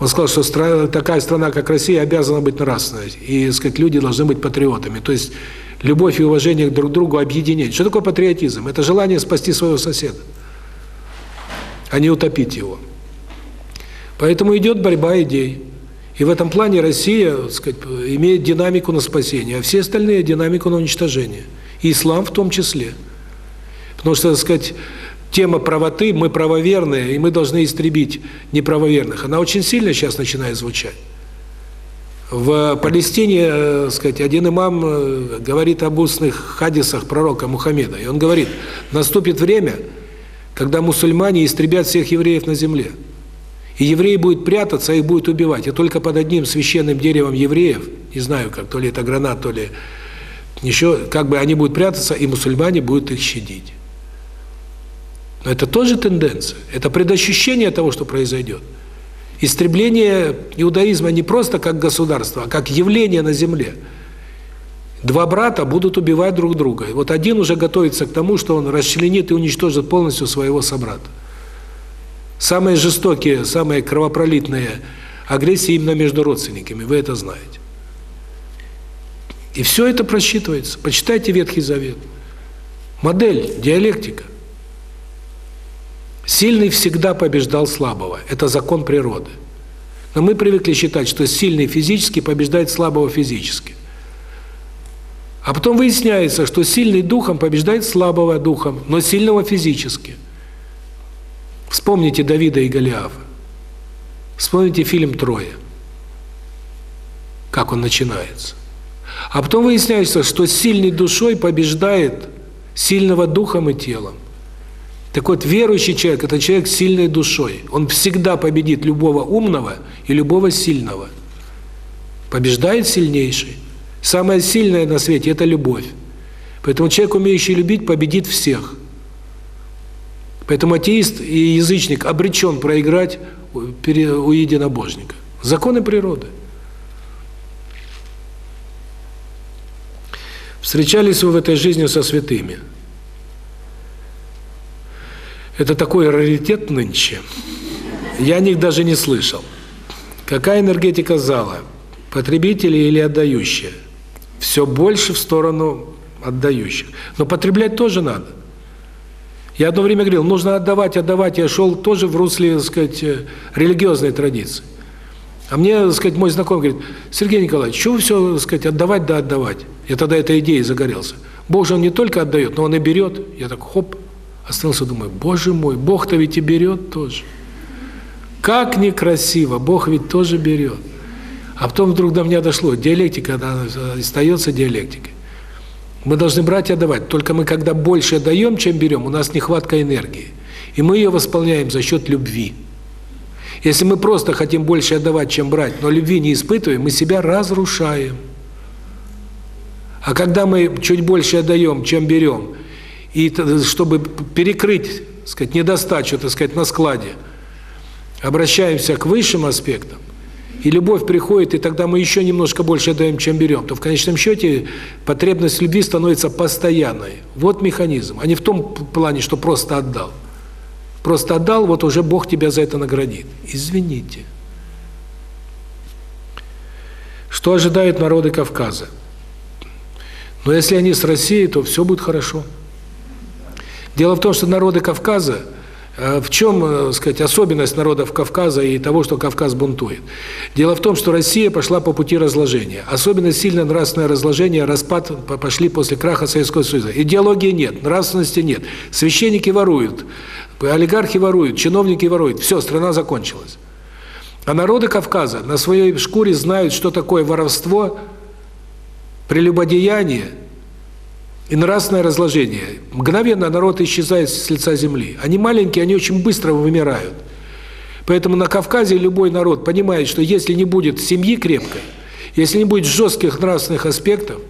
Он сказал, что страна, такая страна, как Россия, обязана быть нравственной. И, сказать, люди должны быть патриотами. То есть, любовь и уважение друг к другу объединять. Что такое патриотизм? Это желание спасти своего соседа, а не утопить его. Поэтому идет борьба идей. И в этом плане Россия, сказать, имеет динамику на спасение, а все остальные – динамику на уничтожение. И ислам в том числе. Потому что, так сказать, тема правоты, мы правоверные, и мы должны истребить неправоверных, она очень сильно сейчас начинает звучать. В Палестине, э, так сказать, один имам э, говорит об устных хадисах пророка Мухаммеда, и он говорит, наступит время, когда мусульмане истребят всех евреев на земле. И евреи будут прятаться, а их будут убивать. И только под одним священным деревом евреев, не знаю как, то ли это гранат, то ли еще, как бы они будут прятаться, и мусульмане будут их щадить. Но это тоже тенденция. Это предощущение того, что произойдет. Истребление иудаизма не просто как государство, а как явление на земле. Два брата будут убивать друг друга. Вот один уже готовится к тому, что он расчленит и уничтожит полностью своего собрата. Самые жестокие, самые кровопролитные агрессии именно между родственниками, вы это знаете. И все это просчитывается. Почитайте Ветхий Завет. Модель, диалектика. Сильный всегда побеждал слабого. Это закон природы. Но мы привыкли считать, что сильный физически побеждает слабого физически. А потом выясняется, что сильный духом побеждает слабого духом, но сильного физически – Вспомните Давида и Голиафа. Вспомните фильм «Троя». Как он начинается. А потом выясняется, что сильный душой побеждает сильного духом и телом. Так вот, верующий человек – это человек с сильной душой. Он всегда победит любого умного и любого сильного. Побеждает сильнейший. Самое сильное на свете – это любовь. Поэтому человек, умеющий любить, победит всех – Поэтому атеист и язычник обречен проиграть у единобожника. Законы природы. Встречались вы в этой жизни со святыми. Это такой раритет нынче. Я о них даже не слышал. Какая энергетика зала? Потребители или отдающие? Все больше в сторону отдающих. Но потреблять тоже надо. Я одно время говорил, нужно отдавать, отдавать. Я шел тоже в русле, так сказать, э, религиозной традиции. А мне, так сказать, мой знакомый говорит, Сергей Николаевич, вы все, так сказать, отдавать да отдавать? Я тогда этой идеей загорелся. Бог же Он не только отдает, но Он и берет. Я так, хоп, остался, думаю, Боже мой, Бог-то ведь и берет тоже. Как некрасиво, Бог ведь тоже берет. А потом вдруг до меня дошло, диалектика, она остается диалектикой. Мы должны брать и отдавать. Только мы, когда больше даем, чем берем, у нас нехватка энергии. И мы ее восполняем за счет любви. Если мы просто хотим больше отдавать, чем брать, но любви не испытываем, мы себя разрушаем. А когда мы чуть больше отдаем, чем берем, и чтобы перекрыть, сказать, недостачу, так сказать, на складе, обращаемся к высшим аспектам, и любовь приходит, и тогда мы еще немножко больше даем, чем берем, то в конечном счете потребность любви становится постоянной. Вот механизм, а не в том плане, что просто отдал. Просто отдал, вот уже Бог тебя за это наградит. Извините. Что ожидают народы Кавказа? Но если они с Россией, то все будет хорошо. Дело в том, что народы Кавказа, э, в чем, э, сказать, особенность народов Кавказа и того, что Кавказ бунтует? Дело в том, что Россия пошла по пути разложения. Особенно сильно нравственное разложение, распад пошли после краха Советского Союза. Идеологии нет, нравственности нет. Священники воруют, олигархи воруют, чиновники воруют. Все, страна закончилась. А народы Кавказа на своей шкуре знают, что такое воровство, прелюбодеяние – и нравственное разложение. Мгновенно народ исчезает с лица земли. Они маленькие, они очень быстро вымирают. Поэтому на Кавказе любой народ понимает, что если не будет семьи крепкой, если не будет жестких нравственных аспектов,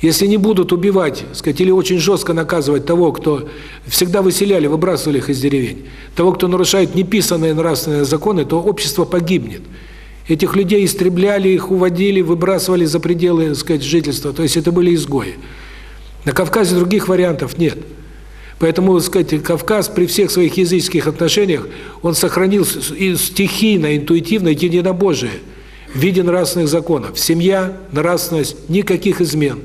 если не будут убивать, сказать, или очень жестко наказывать того, кто всегда выселяли, выбрасывали их из деревень, того, кто нарушает неписанные нравственные законы, то общество погибнет. Этих людей истребляли, их уводили, выбрасывали за пределы, сказать, жительства. То есть это были изгои. На Кавказе других вариантов нет. Поэтому, так сказать, Кавказ при всех своих языческих отношениях, он сохранил стихийно, интуитивно единобожие в виде нравственных законов. Семья, нравственность, никаких измен.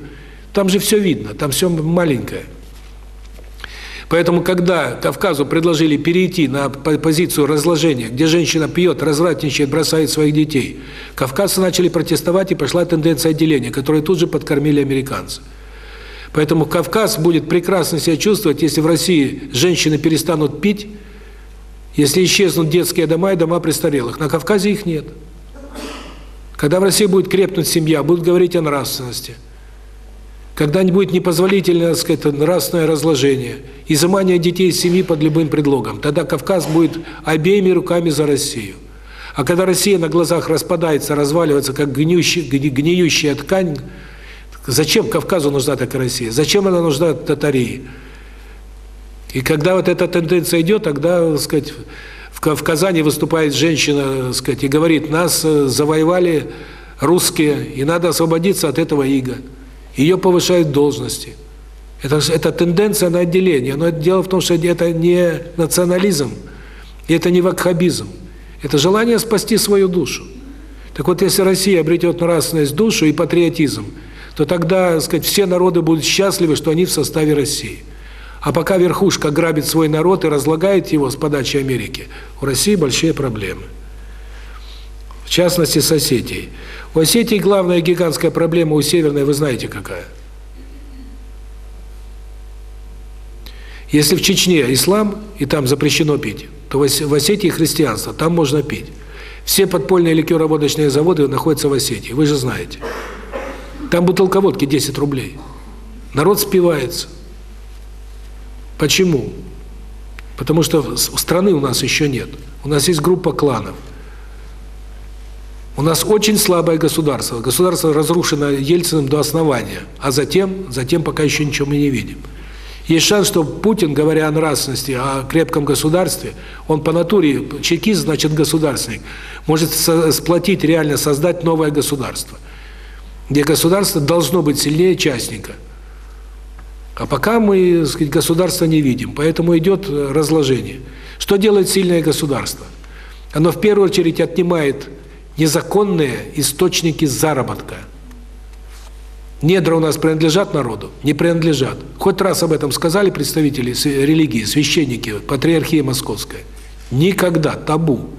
Там же все видно, там все маленькое. Поэтому, когда Кавказу предложили перейти на позицию разложения, где женщина пьет, развратничает, бросает своих детей, кавказцы начали протестовать, и пошла тенденция отделения, которую тут же подкормили американцы. Поэтому Кавказ будет прекрасно себя чувствовать, если в России женщины перестанут пить, если исчезнут детские дома и дома престарелых. На Кавказе их нет. Когда в России будет крепнуть семья, будут говорить о нравственности. Когда-нибудь будет непозволительное, так сказать, нравственное разложение, изымание детей из семьи под любым предлогом. Тогда Кавказ будет обеими руками за Россию. А когда Россия на глазах распадается, разваливается, как гниющая, гниющая ткань, Зачем Кавказу нужна такая Россия? Зачем она нужна Татарии? И когда вот эта тенденция идет, тогда, так сказать, в, Казани выступает женщина, так сказать, и говорит, нас э, завоевали русские, и надо освободиться от этого ига. Ее повышают должности. Это, это тенденция на отделение. Но дело в том, что это не национализм, это не вакхабизм. Это желание спасти свою душу. Так вот, если Россия обретет нравственность душу и патриотизм, то тогда, так сказать, все народы будут счастливы, что они в составе России. А пока верхушка грабит свой народ и разлагает его с подачи Америки, у России большие проблемы. В частности, с Осетией. У Осетии главная гигантская проблема у Северной, вы знаете какая? Если в Чечне ислам, и там запрещено пить, то в Осетии христианство, там можно пить. Все подпольные ликероводочные заводы находятся в Осетии, вы же знаете. Там бутылка водки 10 рублей. Народ спивается. Почему? Потому что страны у нас еще нет. У нас есть группа кланов. У нас очень слабое государство. Государство разрушено Ельциным до основания. А затем, затем пока еще ничего мы не видим. Есть шанс, что Путин, говоря о нравственности, о крепком государстве, он по натуре, чекист, значит государственник, может сплотить, реально создать новое государство где государство должно быть сильнее частника. А пока мы, так сказать, государства не видим, поэтому идет э, разложение. Что делает сильное государство? Оно в первую очередь отнимает незаконные источники заработка. Недра у нас принадлежат народу? Не принадлежат. Хоть раз об этом сказали представители религии, священники, патриархия московская? Никогда, табу.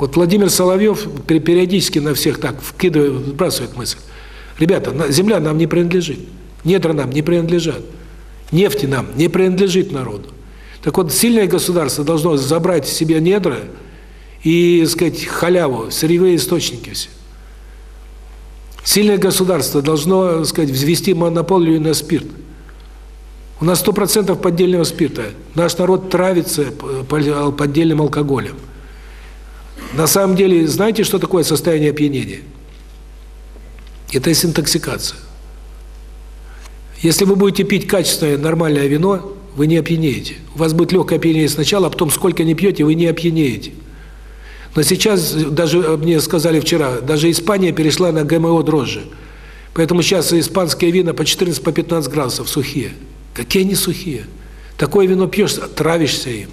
Вот Владимир Соловьев периодически на всех так вкидывает, вбрасывает мысль. Ребята, земля нам не принадлежит, недра нам не принадлежат, нефти нам не принадлежит народу. Так вот, сильное государство должно забрать себе недра и, сказать, халяву, сырьевые источники все. Сильное государство должно, сказать, взвести монополию на спирт. У нас 100% поддельного спирта. Наш народ травится поддельным алкоголем. На самом деле, знаете, что такое состояние опьянения? Это интоксикация. Если вы будете пить качественное, нормальное вино, вы не опьянеете. У вас будет легкое опьянение сначала, а потом сколько не пьете, вы не опьянеете. Но сейчас, даже мне сказали вчера, даже Испания перешла на ГМО дрожжи. Поэтому сейчас испанские вина по 14-15 по 15 градусов сухие. Какие они сухие? Такое вино пьешь, травишься им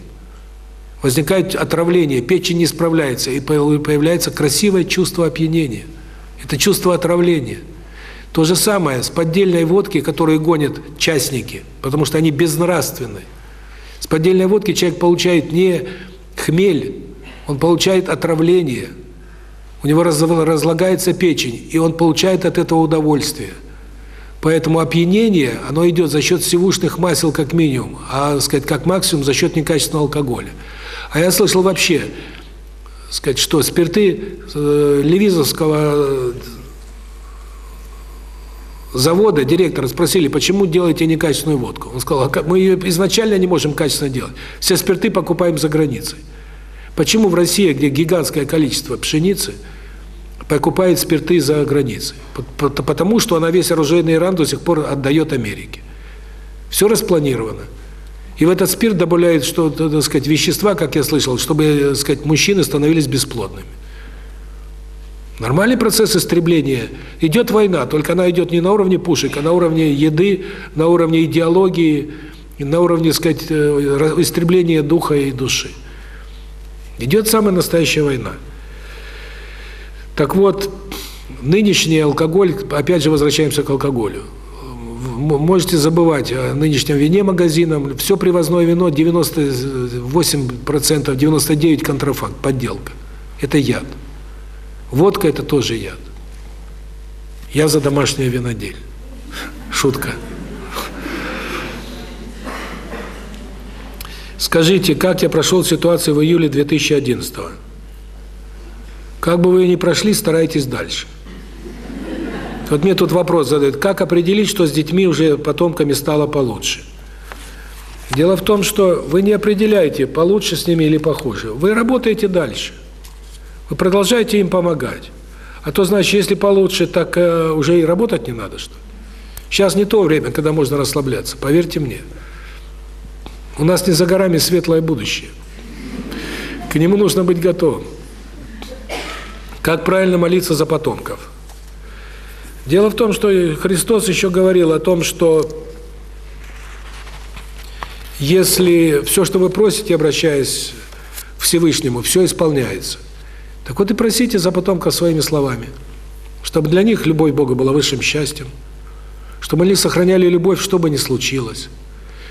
возникает отравление, печень не справляется, и появляется красивое чувство опьянения. Это чувство отравления. То же самое с поддельной водки, которую гонят частники, потому что они безнравственны. С поддельной водки человек получает не хмель, он получает отравление. У него разлагается печень, и он получает от этого удовольствие. Поэтому опьянение, оно идет за счет сивушных масел как минимум, а, сказать, как максимум за счет некачественного алкоголя. А я слышал вообще, сказать, что спирты э, Левизовского завода, директора спросили, почему делаете некачественную водку? Он сказал, «А мы ее изначально не можем качественно делать. Все спирты покупаем за границей. Почему в России, где гигантское количество пшеницы, покупает спирты за границей? Потому что она весь оружейный Иран до сих пор отдает Америке. Все распланировано. И в этот спирт добавляют, что, так сказать, вещества, как я слышал, чтобы, так сказать, мужчины становились бесплодными. Нормальный процесс истребления. Идет война, только она идет не на уровне пушек, а на уровне еды, на уровне идеологии, на уровне, сказать, э, истребления духа и души. Идет самая настоящая война. Так вот, нынешний алкоголь, опять же возвращаемся к алкоголю. Можете забывать о нынешнем вине магазинам. Все привозное вино 98%, 99% контрафакт, подделка. Это яд. Водка – это тоже яд. Я за домашнее винодель. Шутка. Скажите, как я прошел ситуацию в июле 2011 -го? Как бы вы ее ни прошли, старайтесь дальше. Вот мне тут вопрос задают, как определить, что с детьми уже потомками стало получше? Дело в том, что вы не определяете, получше с ними или похуже. Вы работаете дальше. Вы продолжаете им помогать. А то, значит, если получше, так э, уже и работать не надо, что Сейчас не то время, когда можно расслабляться, поверьте мне. У нас не за горами светлое будущее. К нему нужно быть готовым. Как правильно молиться за потомков? Дело в том, что Христос еще говорил о том, что если все, что вы просите, обращаясь к Всевышнему, все исполняется. Так вот и просите за потомков своими словами, чтобы для них любовь Бога была высшим счастьем, чтобы они сохраняли любовь, что бы ни случилось,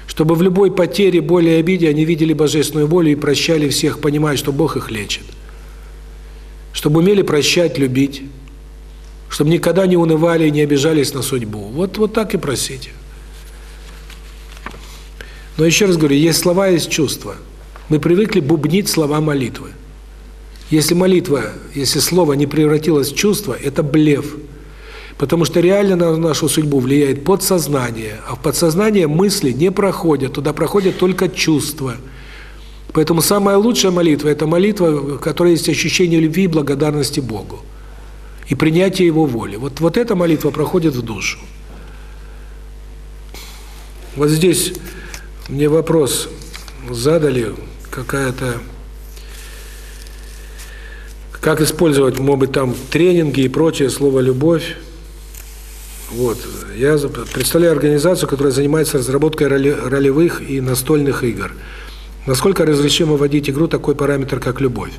чтобы в любой потере, боли и обиде они видели божественную волю и прощали всех, понимая, что Бог их лечит, чтобы умели прощать, любить, чтобы никогда не унывали и не обижались на судьбу. Вот, вот так и просите. Но еще раз говорю, есть слова, есть чувства. Мы привыкли бубнить слова молитвы. Если молитва, если слово не превратилось в чувство, это блеф. Потому что реально на нашу судьбу влияет подсознание, а в подсознание мысли не проходят, туда проходят только чувства. Поэтому самая лучшая молитва – это молитва, в которой есть ощущение любви и благодарности Богу. И принятие Его воли. Вот, вот эта молитва проходит в душу. Вот здесь мне вопрос задали, какая-то как использовать, может быть, там тренинги и прочее, слово «любовь». Вот. Я представляю организацию, которая занимается разработкой ролевых и настольных игр. Насколько разрешимо вводить игру такой параметр, как любовь?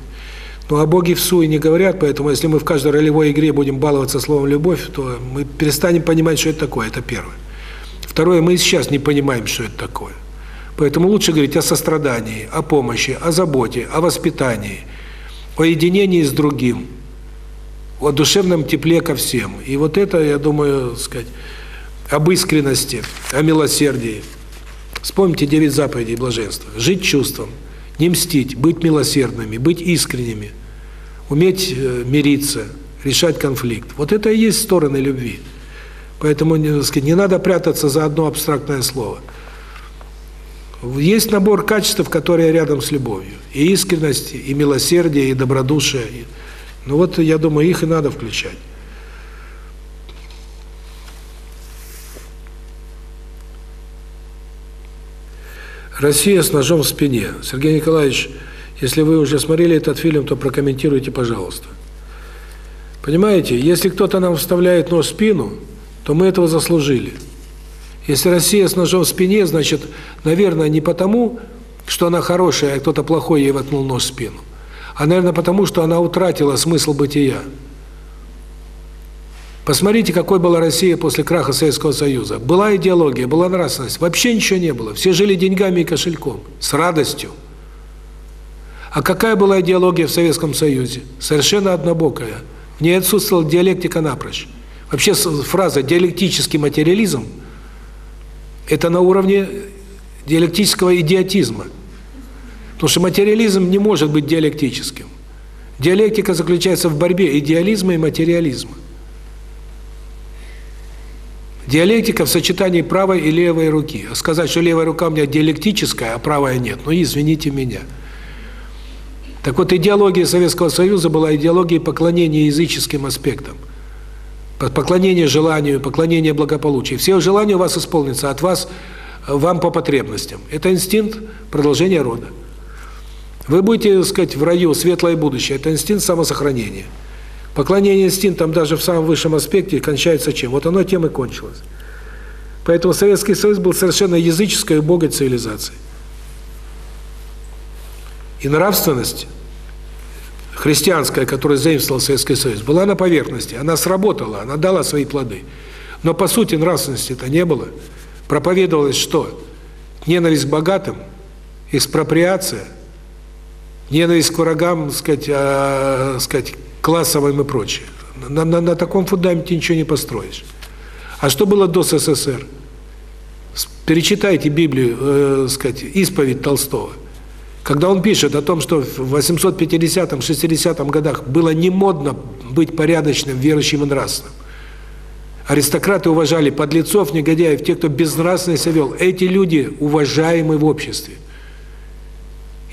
Ну, о Боге в суе не говорят, поэтому если мы в каждой ролевой игре будем баловаться словом «любовь», то мы перестанем понимать, что это такое, это первое. Второе, мы сейчас не понимаем, что это такое. Поэтому лучше говорить о сострадании, о помощи, о заботе, о воспитании, о единении с другим – о душевном тепле ко всем. И вот это, я думаю, сказать, об искренности, о милосердии. Вспомните девять заповедей блаженства. Жить чувством, не мстить, быть милосердными, быть искренними, уметь э, мириться, решать конфликт. Вот это и есть стороны любви. Поэтому не, сказать, не надо прятаться за одно абстрактное слово. Есть набор качеств, которые рядом с любовью. И искренность, и милосердие, и добродушие, ну вот, я думаю, их и надо включать. Россия с ножом в спине. Сергей Николаевич, если вы уже смотрели этот фильм, то прокомментируйте, пожалуйста. Понимаете, если кто-то нам вставляет нож в спину, то мы этого заслужили. Если Россия с ножом в спине, значит, наверное, не потому, что она хорошая, а кто-то плохой ей воткнул нож в спину а, наверное, потому, что она утратила смысл бытия. Посмотрите, какой была Россия после краха Советского Союза. Была идеология, была нравственность. Вообще ничего не было. Все жили деньгами и кошельком. С радостью. А какая была идеология в Советском Союзе? Совершенно однобокая. В ней отсутствовала диалектика напрочь. Вообще фраза «диалектический материализм» – это на уровне диалектического идиотизма. Потому что материализм не может быть диалектическим. Диалектика заключается в борьбе идеализма и материализма. Диалектика в сочетании правой и левой руки. Сказать, что левая рука у меня диалектическая, а правая нет, ну извините меня. Так вот, идеология Советского Союза была идеологией поклонения языческим аспектам. Поклонение желанию, поклонение благополучию. Все желания у вас исполнятся, от вас вам по потребностям. Это инстинкт продолжения рода. Вы будете, так сказать, в раю светлое будущее. Это инстинкт самосохранения. Поклонение инстинктам даже в самом высшем аспекте кончается чем? Вот оно тем и кончилось. Поэтому Советский Союз был совершенно языческой убогой цивилизацией. И нравственность христианская, которую заимствовал Советский Союз, была на поверхности. Она сработала, она дала свои плоды. Но по сути нравственности это не было. Проповедовалось что? Ненависть к богатым, экспроприация, ненависть к врагам, сказать, а, сказать, классовым и прочее. На, на, на таком фундаменте ничего не построишь. А что было до СССР? Перечитайте Библию, э, сказать, исповедь Толстого. Когда он пишет о том, что в 850-60 годах было не модно быть порядочным, верующим и нравственным. Аристократы уважали подлецов, негодяев, тех, кто безнравственно себя вел. Эти люди уважаемы в обществе.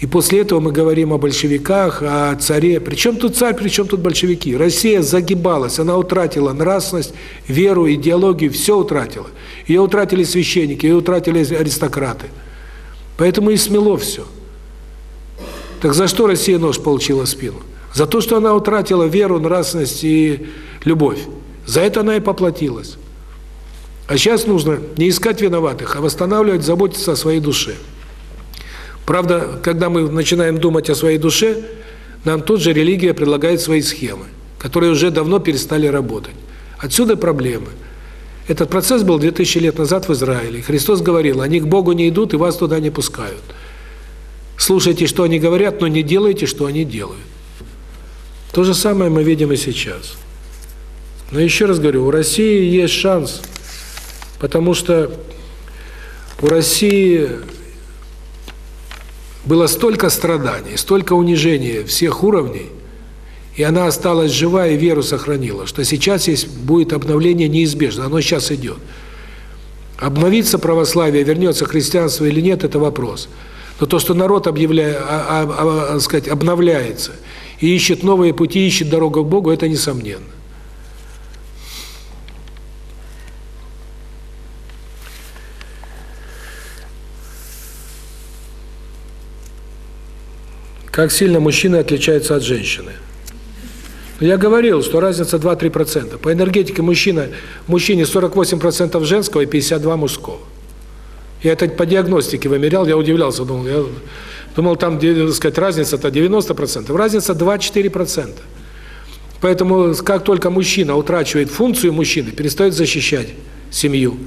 И после этого мы говорим о большевиках, о царе. Причем тут царь, причем тут большевики? Россия загибалась, она утратила нравственность, веру, идеологию, все утратила. Ее утратили священники, ее утратили аристократы. Поэтому и смело все. Так за что Россия нож получила спину? За то, что она утратила веру, нравственность и любовь. За это она и поплатилась. А сейчас нужно не искать виноватых, а восстанавливать, заботиться о своей душе. Правда, когда мы начинаем думать о своей душе, нам тут же религия предлагает свои схемы, которые уже давно перестали работать. Отсюда проблемы. Этот процесс был 2000 лет назад в Израиле. Христос говорил, они к Богу не идут и вас туда не пускают. Слушайте, что они говорят, но не делайте, что они делают. То же самое мы видим и сейчас. Но еще раз говорю, у России есть шанс, потому что у России было столько страданий, столько унижения всех уровней, и она осталась жива и веру сохранила, что сейчас есть будет обновление неизбежно, оно сейчас идет. Обновится православие, вернется христианство или нет, это вопрос. Но то, что народ объявляет, а, а, а, сказать, обновляется и ищет новые пути, ищет дорогу к Богу, это несомненно. Как сильно мужчины отличаются от женщины? Я говорил, что разница 2-3%. По энергетике мужчина, мужчине 48% женского и 52% мужского. Я это по диагностике вымерял, я удивлялся, думал, я думал, там, сказать, разница-то 90%. Разница 2-4%. Поэтому, как только мужчина утрачивает функцию мужчины, перестает защищать семью,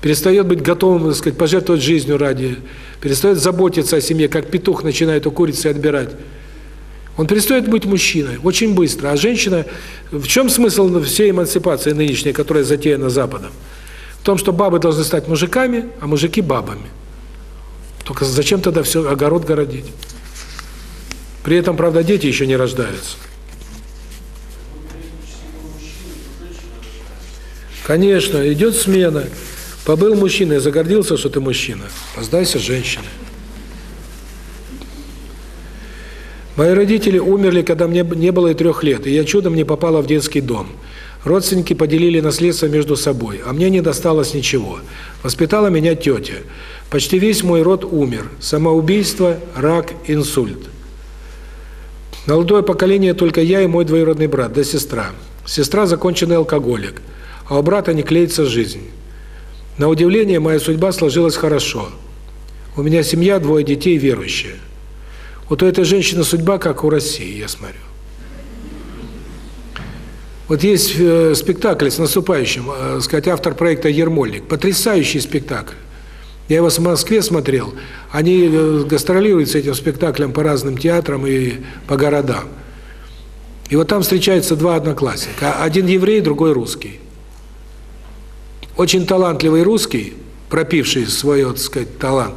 перестает быть готовым, так сказать, пожертвовать жизнью ради, перестает заботиться о семье, как петух начинает у курицы отбирать. Он перестает быть мужчиной очень быстро. А женщина, в чем смысл всей эмансипации нынешней, которая затеяна Западом? В том, что бабы должны стать мужиками, а мужики бабами. Только зачем тогда все огород городить? При этом, правда, дети еще не рождаются. Конечно, идет смена. Побыл мужчиной, загордился, что ты мужчина. Поздайся женщине. Мои родители умерли, когда мне не было и трех лет, и я чудом не попала в детский дом. Родственники поделили наследство между собой, а мне не досталось ничего. Воспитала меня тетя. Почти весь мой род умер. Самоубийство, рак, инсульт. Молодое поколение только я и мой двоюродный брат, да сестра. Сестра законченный алкоголик, а у брата не клеится жизнь. На удивление, моя судьба сложилась хорошо. У меня семья, двое детей верующие. Вот у этой женщины судьба, как у России, я смотрю. Вот есть э, спектакль с наступающим, э, сказать, автор проекта Ермольник. Потрясающий спектакль. Я его в Москве смотрел. Они э, гастролируют с этим спектаклем по разным театрам и по городам. И вот там встречаются два одноклассника. Один еврей, другой русский. Очень талантливый русский, пропивший свой, так сказать, талант,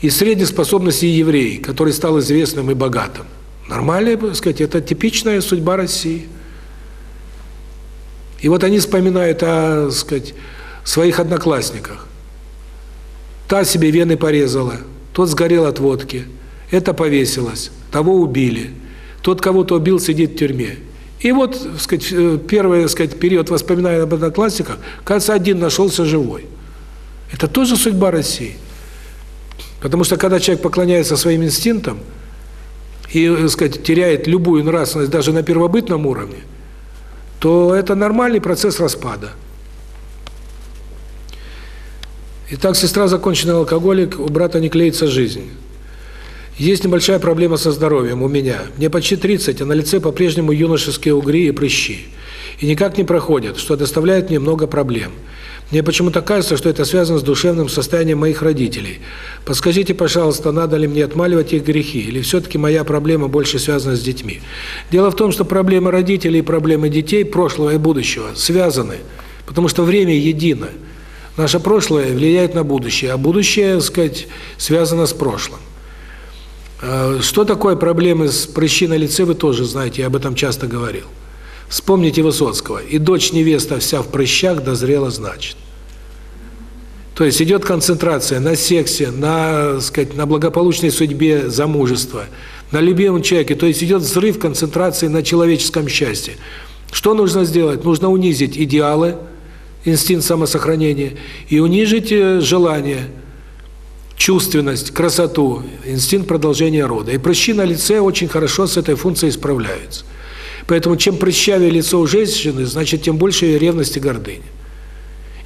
и средней способности еврей, который стал известным и богатым. Нормальная, так сказать, это типичная судьба России. И вот они вспоминают о, сказать, своих одноклассниках. Та себе вены порезала, тот сгорел от водки, это повесилось, того убили, тот кого-то убил, сидит в тюрьме. И вот, так сказать, э, первый, так сказать, период воспоминаний об одноклассниках, кажется, один нашелся живой. Это тоже судьба России. Потому что когда человек поклоняется своим инстинктам и, так сказать, теряет любую нравственность даже на первобытном уровне, то это нормальный процесс распада. Итак, сестра законченный алкоголик, у брата не клеится жизнь. Есть небольшая проблема со здоровьем у меня. Мне почти 30, а на лице по-прежнему юношеские угри и прыщи. И никак не проходят, что доставляет мне много проблем. Мне почему-то кажется, что это связано с душевным состоянием моих родителей. Подскажите, пожалуйста, надо ли мне отмаливать их грехи, или все-таки моя проблема больше связана с детьми? Дело в том, что проблемы родителей и проблемы детей, прошлого и будущего, связаны, потому что время едино. Наше прошлое влияет на будущее, а будущее, так сказать, связано с прошлым. А, что такое проблемы с прыщи на лице, вы тоже знаете, я об этом часто говорил. Вспомните Высоцкого. «И дочь невеста вся в прыщах дозрела, значит». То есть идет концентрация на сексе, на, сказать, на благополучной судьбе замужества, на любимом человеке. То есть идет взрыв концентрации на человеческом счастье. Что нужно сделать? Нужно унизить идеалы, инстинкт самосохранения, и унижить э, желание, чувственность, красоту, инстинкт продолжения рода. И прыщи на лице очень хорошо с этой функцией справляются. Поэтому чем прыщавее лицо у женщины, значит, тем больше ее ревность и гордыня.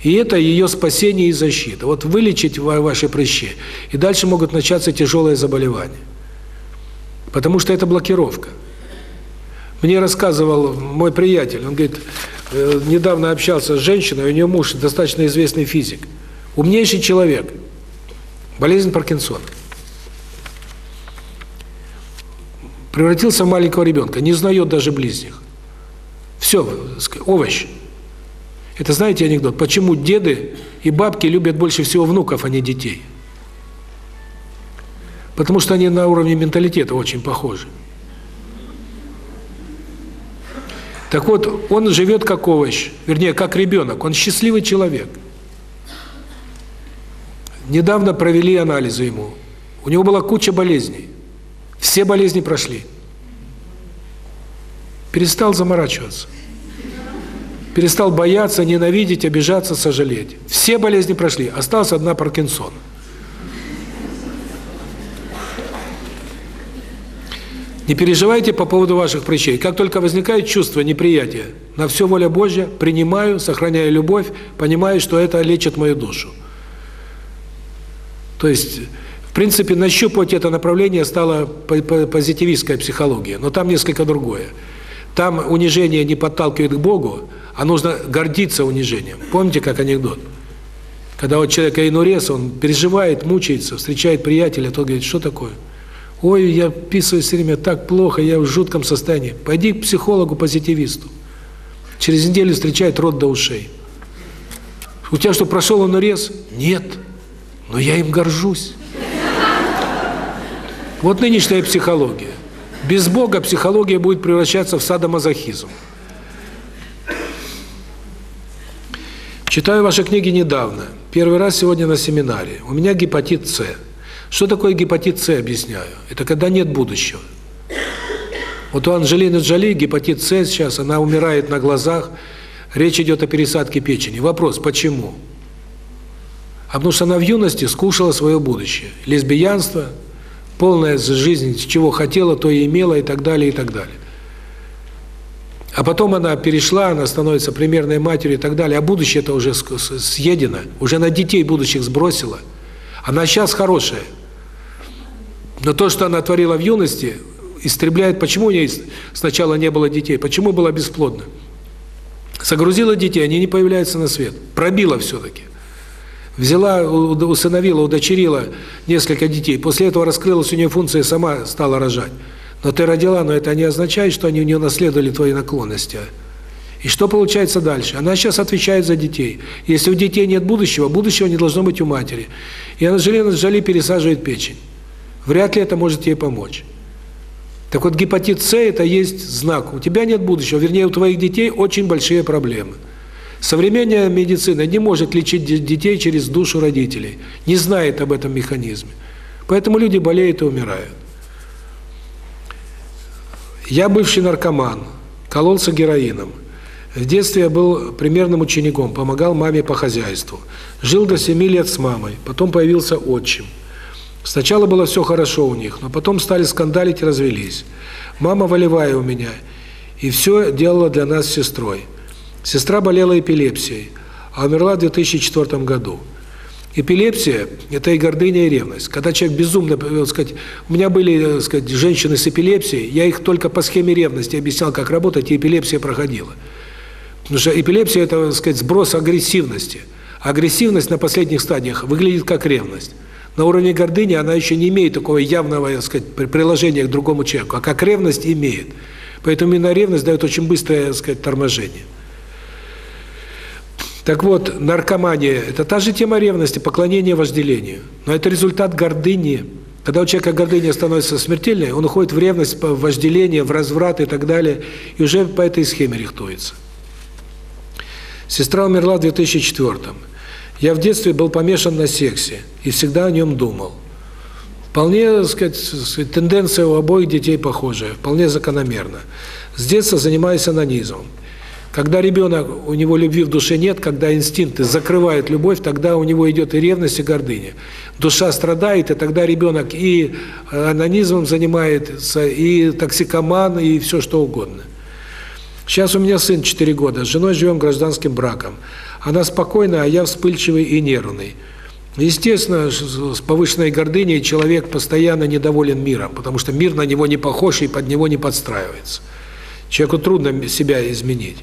И это ее спасение и защита. Вот вылечить ваши прыщи, и дальше могут начаться тяжелые заболевания. Потому что это блокировка. Мне рассказывал мой приятель, он говорит, Э, недавно общался с женщиной, у нее муж достаточно известный физик, умнейший человек, болезнь Паркинсона. Превратился в маленького ребенка, не знает даже близних. Все, овощ. Это знаете анекдот? Почему деды и бабки любят больше всего внуков, а не детей? Потому что они на уровне менталитета очень похожи. Так вот, он живет как овощ, вернее, как ребенок, он счастливый человек. Недавно провели анализы ему. У него была куча болезней. Все болезни прошли. Перестал заморачиваться. Перестал бояться, ненавидеть, обижаться, сожалеть. Все болезни прошли. Осталась одна Паркинсон. Не переживайте по поводу ваших прыщей. Как только возникает чувство неприятия, на все воля Божья, принимаю, сохраняю любовь, понимаю, что это лечит мою душу. То есть, в принципе, нащупывать это направление стала позитивистская психология, но там несколько другое. Там унижение не подталкивает к Богу, а нужно гордиться унижением. Помните, как анекдот? Когда вот человек инурез, он переживает, мучается, встречает приятеля, тот говорит, что такое? Ой, я писаю все время так плохо, я в жутком состоянии. Пойди к психологу-позитивисту. Через неделю встречает рот до ушей. У тебя что, прошел он урез? Нет. Но я им горжусь. Вот нынешняя психология. Без Бога психология будет превращаться в садомазохизм. Читаю ваши книги недавно. Первый раз сегодня на семинаре. У меня гепатит С. Что такое гепатит С, объясняю. Это когда нет будущего. Вот у Анжелины Джоли гепатит С сейчас, она умирает на глазах, речь идет о пересадке печени. Вопрос, почему? А потому что она в юности скушала свое будущее. Лесбиянство, полная жизнь, чего хотела, то и имела, и так далее, и так далее. А потом она перешла, она становится примерной матерью и так далее, а будущее это уже съедено, уже на детей будущих сбросила. Она сейчас хорошая. Но то, что она творила в юности, истребляет, почему у нее сначала не было детей, почему была бесплодна? Загрузила детей, они не появляются на свет. Пробила все-таки. Взяла, усыновила, удочерила несколько детей. После этого раскрылась у нее функция, сама стала рожать. Но ты родила, но это не означает, что они у нее наследовали твои наклонности. И что получается дальше? Она сейчас отвечает за детей. Если у детей нет будущего, будущего не должно быть у матери. И Анжелина Джоли пересаживает печень. Вряд ли это может ей помочь. Так вот, гепатит С – это есть знак. У тебя нет будущего, вернее, у твоих детей очень большие проблемы. Современная медицина не может лечить детей через душу родителей, не знает об этом механизме. Поэтому люди болеют и умирают. Я бывший наркоман, кололся героином. В детстве я был примерным учеником, помогал маме по хозяйству. Жил до 7 лет с мамой, потом появился отчим. Сначала было все хорошо у них, но потом стали скандалить и развелись. Мама волевая у меня, и все делала для нас с сестрой. Сестра болела эпилепсией, а умерла в 2004 году. Эпилепсия – это и гордыня, и ревность. Когда человек безумно, так сказать, у меня были, так сказать, женщины с эпилепсией, я их только по схеме ревности объяснял, как работать, и эпилепсия проходила. Потому что эпилепсия – это, сказать, сброс агрессивности. Агрессивность на последних стадиях выглядит как ревность. На уровне гордыни она еще не имеет такого явного, так сказать, приложения к другому человеку, а как ревность имеет. Поэтому именно ревность дает очень быстрое, так сказать, торможение. Так вот, наркомания – это та же тема ревности, поклонение вожделению. Но это результат гордыни. Когда у человека гордыня становится смертельной, он уходит в ревность, в вожделение, в разврат и так далее, и уже по этой схеме рихтуется. Сестра умерла в 2004 -м. Я в детстве был помешан на сексе и всегда о нем думал. Вполне, так сказать, тенденция у обоих детей похожая, вполне закономерна. С детства занимаюсь анонизмом. Когда ребенок, у него любви в душе нет, когда инстинкты закрывают любовь, тогда у него идет и ревность, и гордыня. Душа страдает, и тогда ребенок и анонизмом занимается, и токсикоман, и все что угодно. Сейчас у меня сын 4 года, с женой живем гражданским браком. Она спокойная, а я вспыльчивый и нервный. Естественно, с повышенной гордыней человек постоянно недоволен миром, потому что мир на него не похож и под него не подстраивается. Человеку трудно себя изменить.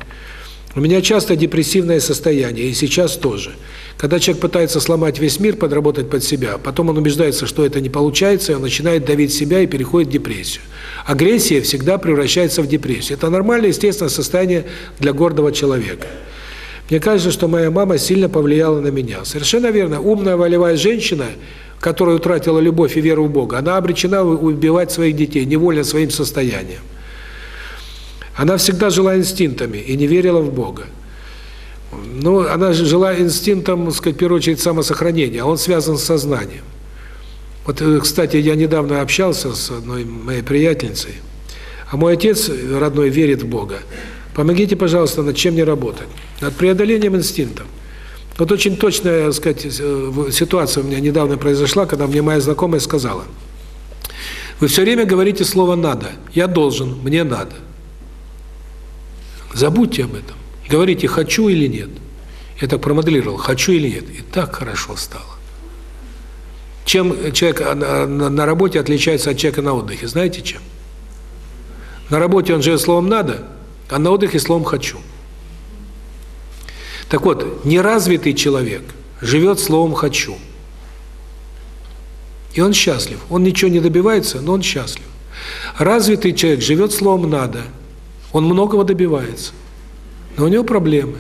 У меня часто депрессивное состояние, и сейчас тоже. Когда человек пытается сломать весь мир, подработать под себя, потом он убеждается, что это не получается, и он начинает давить себя и переходит в депрессию. Агрессия всегда превращается в депрессию. Это нормальное, естественное состояние для гордого человека. Мне кажется, что моя мама сильно повлияла на меня. Совершенно верно. Умная, волевая женщина, которая утратила любовь и веру в Бога, она обречена убивать своих детей, невольно своим состоянием. Она всегда жила инстинктами и не верила в Бога. Ну, она жила инстинктом, так сказать, в первую очередь, самосохранения, а он связан с сознанием. Вот, э, кстати, я недавно общался с одной моей приятельницей, а мой отец родной верит в Бога. Помогите, пожалуйста, над чем мне работать? Над преодолением инстинктов. Вот очень точная, так сказать, э, ситуация у меня недавно произошла, когда мне моя знакомая сказала, вы все время говорите слово «надо», я должен, мне надо. Забудьте об этом. Говорите, хочу или нет. Я так промоделировал, хочу или нет. И так хорошо стало. Чем человек на, работе отличается от человека на отдыхе? Знаете чем? На работе он живет словом «надо», а на отдыхе словом «хочу». Так вот, неразвитый человек живет словом «хочу». И он счастлив. Он ничего не добивается, но он счастлив. Развитый человек живет словом «надо», он многого добивается, но у него проблемы.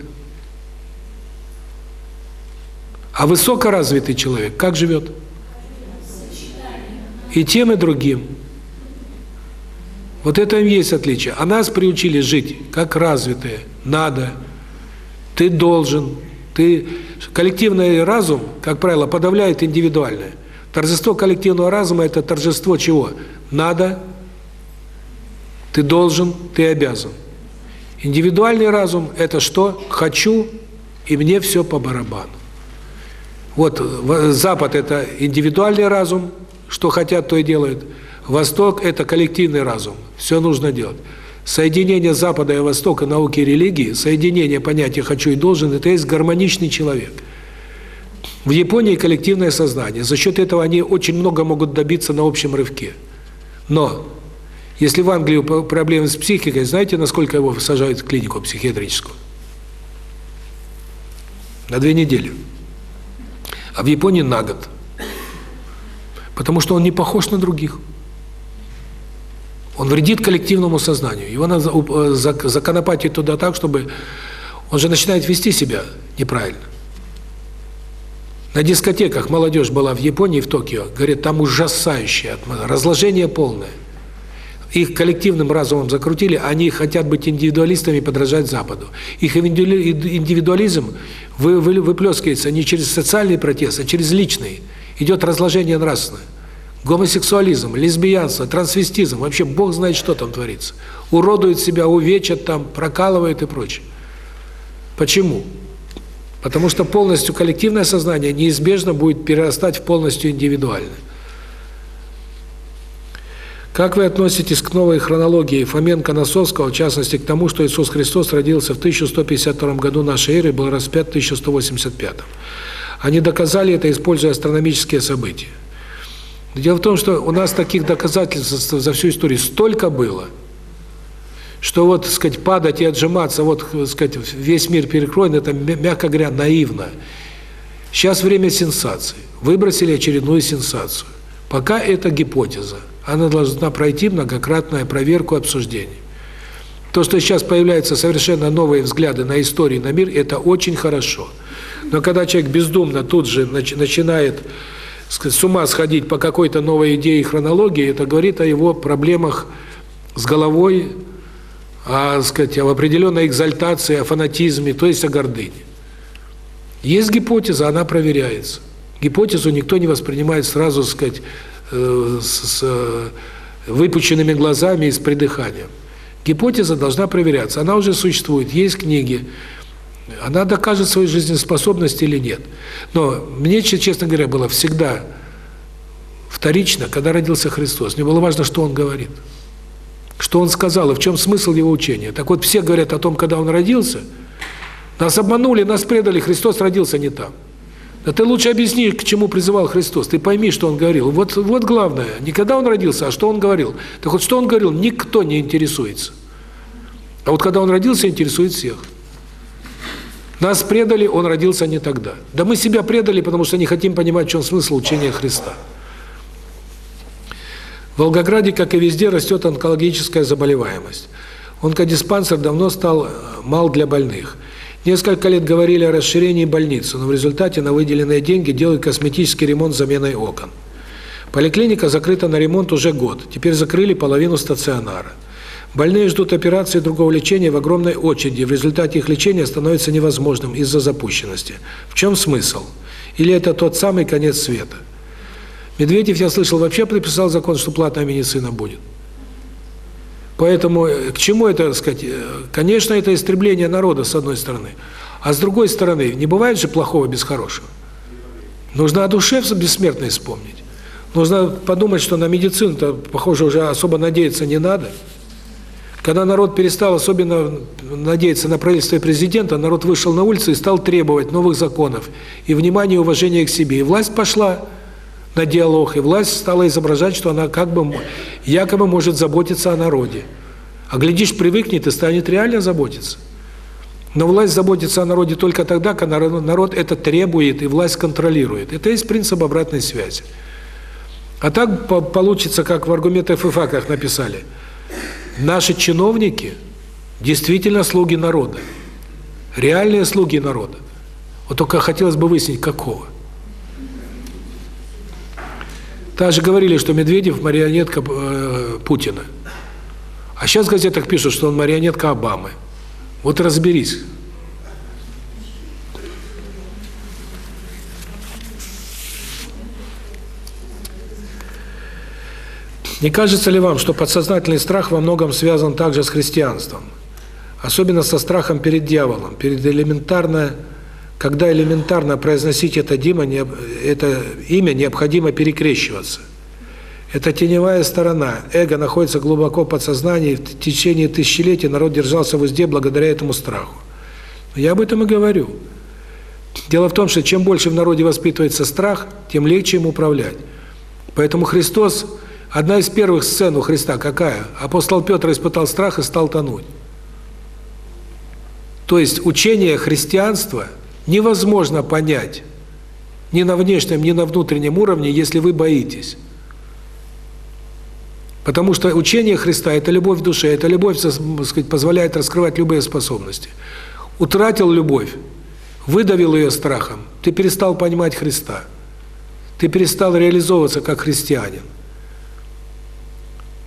А высокоразвитый человек как живет? И тем, и другим. Вот это и есть отличие. А нас приучили жить как развитые. Надо. Ты должен. Ты коллективный разум, как правило, подавляет индивидуальное. Торжество коллективного разума это торжество чего? Надо, ты должен, ты обязан. Индивидуальный разум – это что? Хочу, и мне все по барабану. Вот Запад – это индивидуальный разум, что хотят, то и делают. Восток – это коллективный разум, все нужно делать. Соединение Запада и Востока, науки и религии, соединение понятия «хочу» и «должен» – это есть гармоничный человек. В Японии коллективное сознание. За счет этого они очень много могут добиться на общем рывке. Но если в Англии проблемы с психикой, знаете, насколько его сажают в клинику психиатрическую? на две недели. А в Японии на год. Потому что он не похож на других. Он вредит коллективному сознанию. Его надо э, законопатить туда так, чтобы он же начинает вести себя неправильно. На дискотеках молодежь была в Японии, в Токио, говорит, там ужасающее, разложение полное. Их коллективным разумом закрутили, они хотят быть индивидуалистами и подражать Западу. Их индивидуализм выплескивается не через социальный протест, а через личный. Идет разложение нравственное. Гомосексуализм, лесбиянство, трансвестизм, вообще Бог знает, что там творится. Уродуют себя, увечат там, прокалывают и прочее. Почему? Потому что полностью коллективное сознание неизбежно будет перерастать в полностью индивидуальное. Как вы относитесь к новой хронологии Фоменко-Носовского, в частности к тому, что Иисус Христос родился в 1152 году нашей эры и был распят в 1185? Они доказали это, используя астрономические события. Дело в том, что у нас таких доказательств за всю историю столько было, что вот, так сказать, падать и отжиматься, вот, так сказать, весь мир перекроен, это, мягко говоря, наивно. Сейчас время сенсации. Выбросили очередную сенсацию. Пока это гипотеза. Она должна пройти многократную проверку обсуждений. То, что сейчас появляются совершенно новые взгляды на историю, на мир, это очень хорошо. Но когда человек бездумно тут же начинает сказать, с ума сходить по какой-то новой идее хронологии, это говорит о его проблемах с головой, о, сказать, о определенной экзальтации, о фанатизме, то есть о гордыне. Есть гипотеза, она проверяется. Гипотезу никто не воспринимает сразу, сказать, с э, выпученными глазами и с придыханием. Гипотеза должна проверяться. Она уже существует, есть книги. Она докажет свою жизнеспособность или нет. Но мне, честно говоря, было всегда вторично, когда родился Христос. Мне было важно, что Он говорит. Что Он сказал и в чем смысл Его учения. Так вот, все говорят о том, когда Он родился. Нас обманули, нас предали, Христос родился не там. Да ты лучше объясни, к чему призывал Христос. Ты пойми, что он говорил. Вот вот главное, не когда он родился, а что он говорил. Так вот, что он говорил, никто не интересуется. А вот когда он родился, интересует всех. Нас предали, он родился не тогда. Да мы себя предали, потому что не хотим понимать, в чем смысл учения Христа. В Волгограде, как и везде, растет онкологическая заболеваемость. Онкодиспансер давно стал мал для больных. Несколько лет говорили о расширении больницы, но в результате на выделенные деньги делают косметический ремонт с заменой окон. Поликлиника закрыта на ремонт уже год. Теперь закрыли половину стационара. Больные ждут операции и другого лечения в огромной очереди. В результате их лечения становится невозможным из-за запущенности. В чем смысл? Или это тот самый конец света? Медведев, я слышал, вообще приписал закон, что платная медицина будет. Поэтому э, к чему это, так сказать, э, конечно, это истребление народа, с одной стороны. А с другой стороны, не бывает же плохого без хорошего. Нужно о душе бессмертной вспомнить. Нужно подумать, что на медицину-то, похоже, уже особо надеяться не надо. Когда народ перестал особенно надеяться на правительство и президента, народ вышел на улицу и стал требовать новых законов и внимания и уважения к себе. И власть пошла на диалог, и власть стала изображать, что она как бы якобы может заботиться о народе. А глядишь, привыкнет и станет реально заботиться. Но власть заботится о народе только тогда, когда народ это требует и власть контролирует. Это есть принцип обратной связи. А так получится, как в аргументах и фактах написали. Наши чиновники действительно слуги народа. Реальные слуги народа. Вот только хотелось бы выяснить, какого. Также говорили, что Медведев марионетка э, Путина. А сейчас в газетах пишут, что он марионетка Обамы. Вот разберись. Не кажется ли вам, что подсознательный страх во многом связан также с христианством? Особенно со страхом перед дьяволом, перед элементарно когда элементарно произносить это, Дима, это имя, необходимо перекрещиваться. Это теневая сторона. Эго находится глубоко в подсознании, в течение тысячелетий народ держался в узде благодаря этому страху. Я об этом и говорю. Дело в том, что чем больше в народе воспитывается страх, тем легче им управлять. Поэтому Христос, одна из первых сцен у Христа какая? Апостол Петр испытал страх и стал тонуть. То есть учение христианства – невозможно понять ни на внешнем, ни на внутреннем уровне, если вы боитесь. Потому что учение Христа – это любовь в душе, это любовь, так сказать, позволяет раскрывать любые способности. Утратил любовь, выдавил ее страхом, ты перестал понимать Христа. Ты перестал реализовываться как христианин.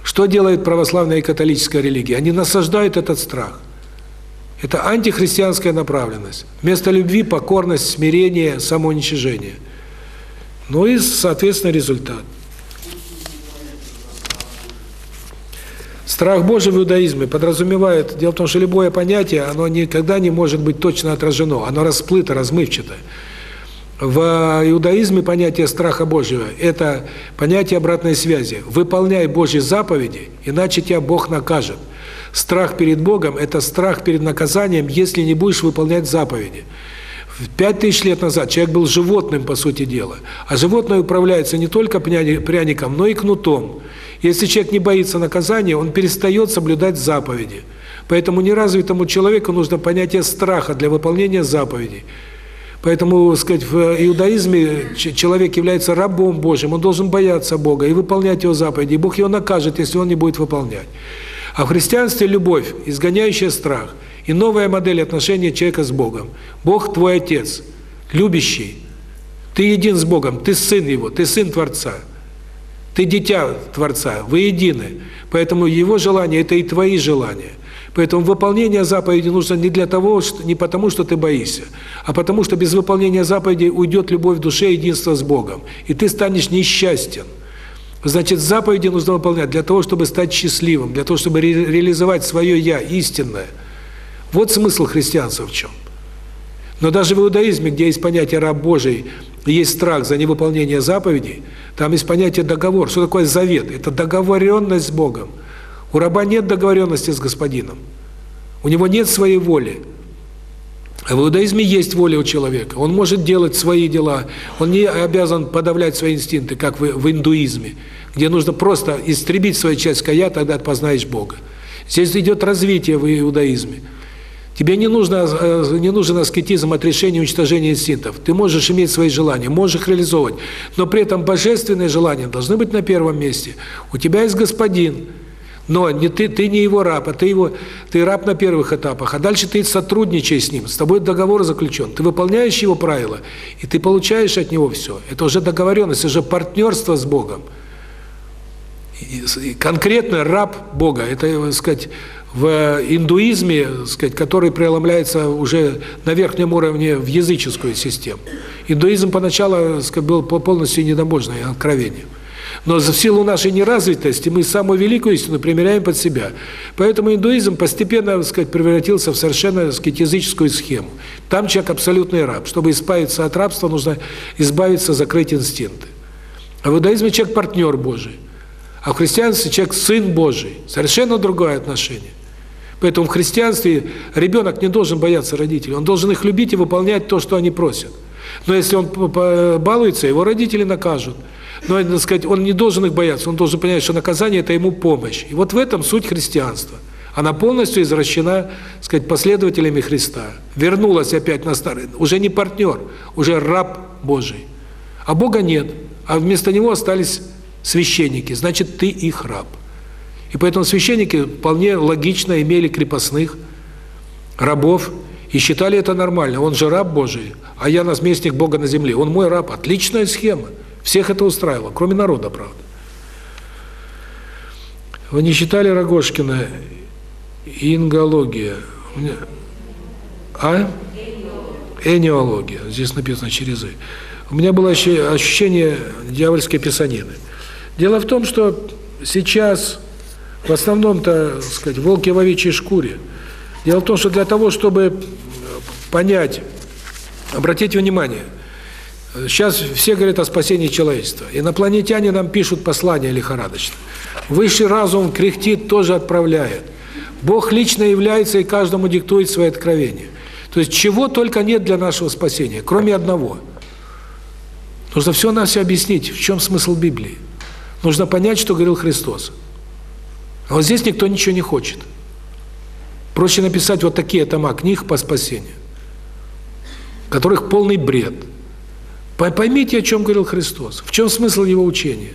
Что делает православная и католическая религия? Они насаждают этот страх. Это антихристианская направленность. Вместо любви – покорность, смирение, самоуничижение. Ну и, соответственно, результат. Страх Божий в иудаизме подразумевает, дело в том, что любое понятие, оно никогда не может быть точно отражено, оно расплыто, размывчато. В иудаизме понятие страха Божьего – это понятие обратной связи. Выполняй Божьи заповеди, иначе тебя Бог накажет. Страх перед Богом – это страх перед наказанием, если не будешь выполнять заповеди. Пять тысяч лет назад человек был животным, по сути дела. А животное управляется не только пряником, но и кнутом. Если человек не боится наказания, он перестает соблюдать заповеди. Поэтому неразвитому человеку нужно понятие страха для выполнения заповедей. Поэтому, сказать, в иудаизме человек является рабом Божьим, он должен бояться Бога и выполнять его заповеди, и Бог его накажет, если он не будет выполнять. А в христианстве любовь, изгоняющая страх, и новая модель отношения человека с Богом. Бог твой Отец, любящий. Ты един с Богом, ты сын Его, ты сын Творца. Ты дитя Творца, вы едины. Поэтому Его желания – это и твои желания. Поэтому выполнение заповеди нужно не для того, что, не потому, что ты боишься, а потому, что без выполнения заповедей уйдет любовь в душе, единство с Богом. И ты станешь несчастен. Значит, заповеди нужно выполнять для того, чтобы стать счастливым, для того, чтобы ре реализовать свое «я» истинное. Вот смысл христианства в чем. Но даже в иудаизме, где есть понятие «раб Божий», есть страх за невыполнение заповедей, там есть понятие договор. Что такое завет? Это договоренность с Богом. У раба нет договоренности с господином. У него нет своей воли. В иудаизме есть воля у человека. Он может делать свои дела. Он не обязан подавлять свои инстинкты, как в, индуизме, где нужно просто истребить свою часть «я», тогда познаешь Бога. Здесь идет развитие в иудаизме. Тебе не нужно э, не нужен аскетизм от решения уничтожения инстинктов. Ты можешь иметь свои желания, можешь их реализовывать, но при этом божественные желания должны быть на первом месте. У тебя есть господин, но не ты ты не его раб, а ты его ты раб на первых этапах, а дальше ты сотрудничаешь с ним, с тобой договор заключен. Ты выполняешь его правила, и ты получаешь от него все. Это уже договоренность, уже партнерство с Богом. И конкретно раб Бога это, так сказать, в индуизме, сказать, который преломляется уже на верхнем уровне в языческую систему. Индуизм поначалу сказать, был полностью недоможным откровением. Но за силу нашей неразвитости мы самую великую истину примеряем под себя. Поэтому индуизм постепенно, так сказать, превратился в совершенно, так сказать, языческую схему. Там человек абсолютный раб. Чтобы избавиться от рабства, нужно избавиться, закрыть инстинкты. А в иудаизме человек партнер Божий. А в христианстве человек сын Божий. Совершенно другое отношение. Поэтому в христианстве ребенок не должен бояться родителей, он должен их любить и выполнять то, что они просят. Но если он балуется, его родители накажут. Но, так сказать, он не должен их бояться, он должен понять, что наказание – это ему помощь. И вот в этом суть христианства. Она полностью извращена, так сказать, последователями Христа. Вернулась опять на старый, уже не партнер, уже раб Божий. А Бога нет, а вместо него остались священники, значит, ты их раб. И поэтому священники вполне логично имели крепостных, рабов, и считали это нормально. Он же раб Божий, а я наместник Бога на земле. Он мой раб. Отличная схема. Всех это устраивало, кроме народа, правда. Вы не читали Рогожкина «Ингология»? А? Энеология. Здесь написано через «и». У меня было ощущение дьявольской писанины. Дело в том, что сейчас в основном-то, сказать, волки в овечьей шкуре. Дело в том, что для того, чтобы понять, обратите внимание, сейчас все говорят о спасении человечества. Инопланетяне нам пишут послания лихорадочно. Высший разум кряхтит, тоже отправляет. Бог лично является и каждому диктует свои откровения. То есть чего только нет для нашего спасения, кроме одного. Нужно все на все объяснить, в чем смысл Библии. Нужно понять, что говорил Христос. А вот здесь никто ничего не хочет. Проще написать вот такие тома книг по спасению. которых полный бред. Поймите, о чем говорил Христос, в чем смысл его учения.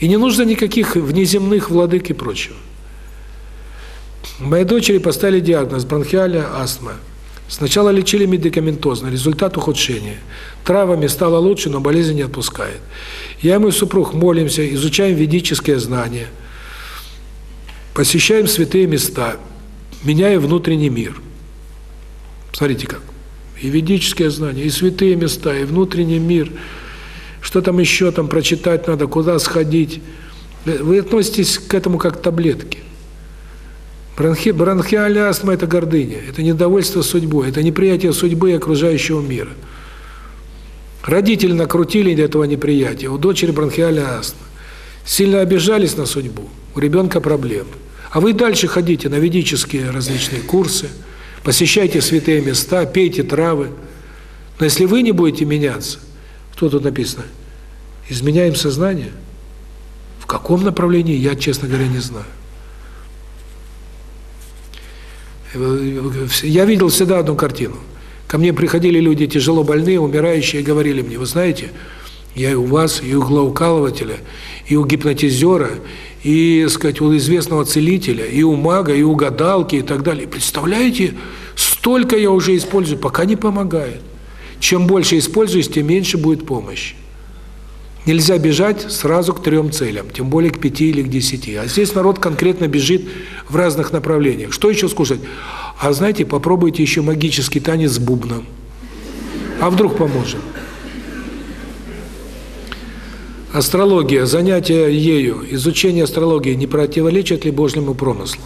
И не нужно никаких внеземных владык и прочего. Моей дочери поставили диагноз бронхиальная астма. Сначала лечили медикаментозно, результат ухудшения. Травами стало лучше, но болезнь не отпускает. Я и мой супруг молимся, изучаем ведические знания, посещаем святые места, меняя внутренний мир. Смотрите как. И ведические знания, и святые места, и внутренний мир. Что там еще там прочитать надо, куда сходить. Вы относитесь к этому как к таблетке. Бронхи, бронхиальная астма – это гордыня, это недовольство судьбой, это неприятие судьбы и окружающего мира. Родители накрутили для этого неприятия, у дочери бронхиальная астма. Сильно обижались на судьбу, у ребенка проблемы. А вы дальше ходите на ведические различные курсы, посещайте святые места, пейте травы. Но если вы не будете меняться, что тут написано? Изменяем сознание? В каком направлении, я, честно говоря, не знаю. Я видел всегда одну картину. Ко мне приходили люди тяжело больные, умирающие, и говорили мне, вы знаете, я и у вас, и у глаукалывателя, и у гипнотизера, и, сказать, у известного целителя, и у мага, и у гадалки, и так далее. Представляете, столько я уже использую, пока не помогает. Чем больше используешь, тем меньше будет помощи. Нельзя бежать сразу к трем целям, тем более к пяти или к десяти. А здесь народ конкретно бежит в разных направлениях. Что еще скушать? А знаете, попробуйте еще магический танец с бубном. А вдруг поможет? Астрология, занятие ею, изучение астрологии не противоречит ли Божьему промыслу?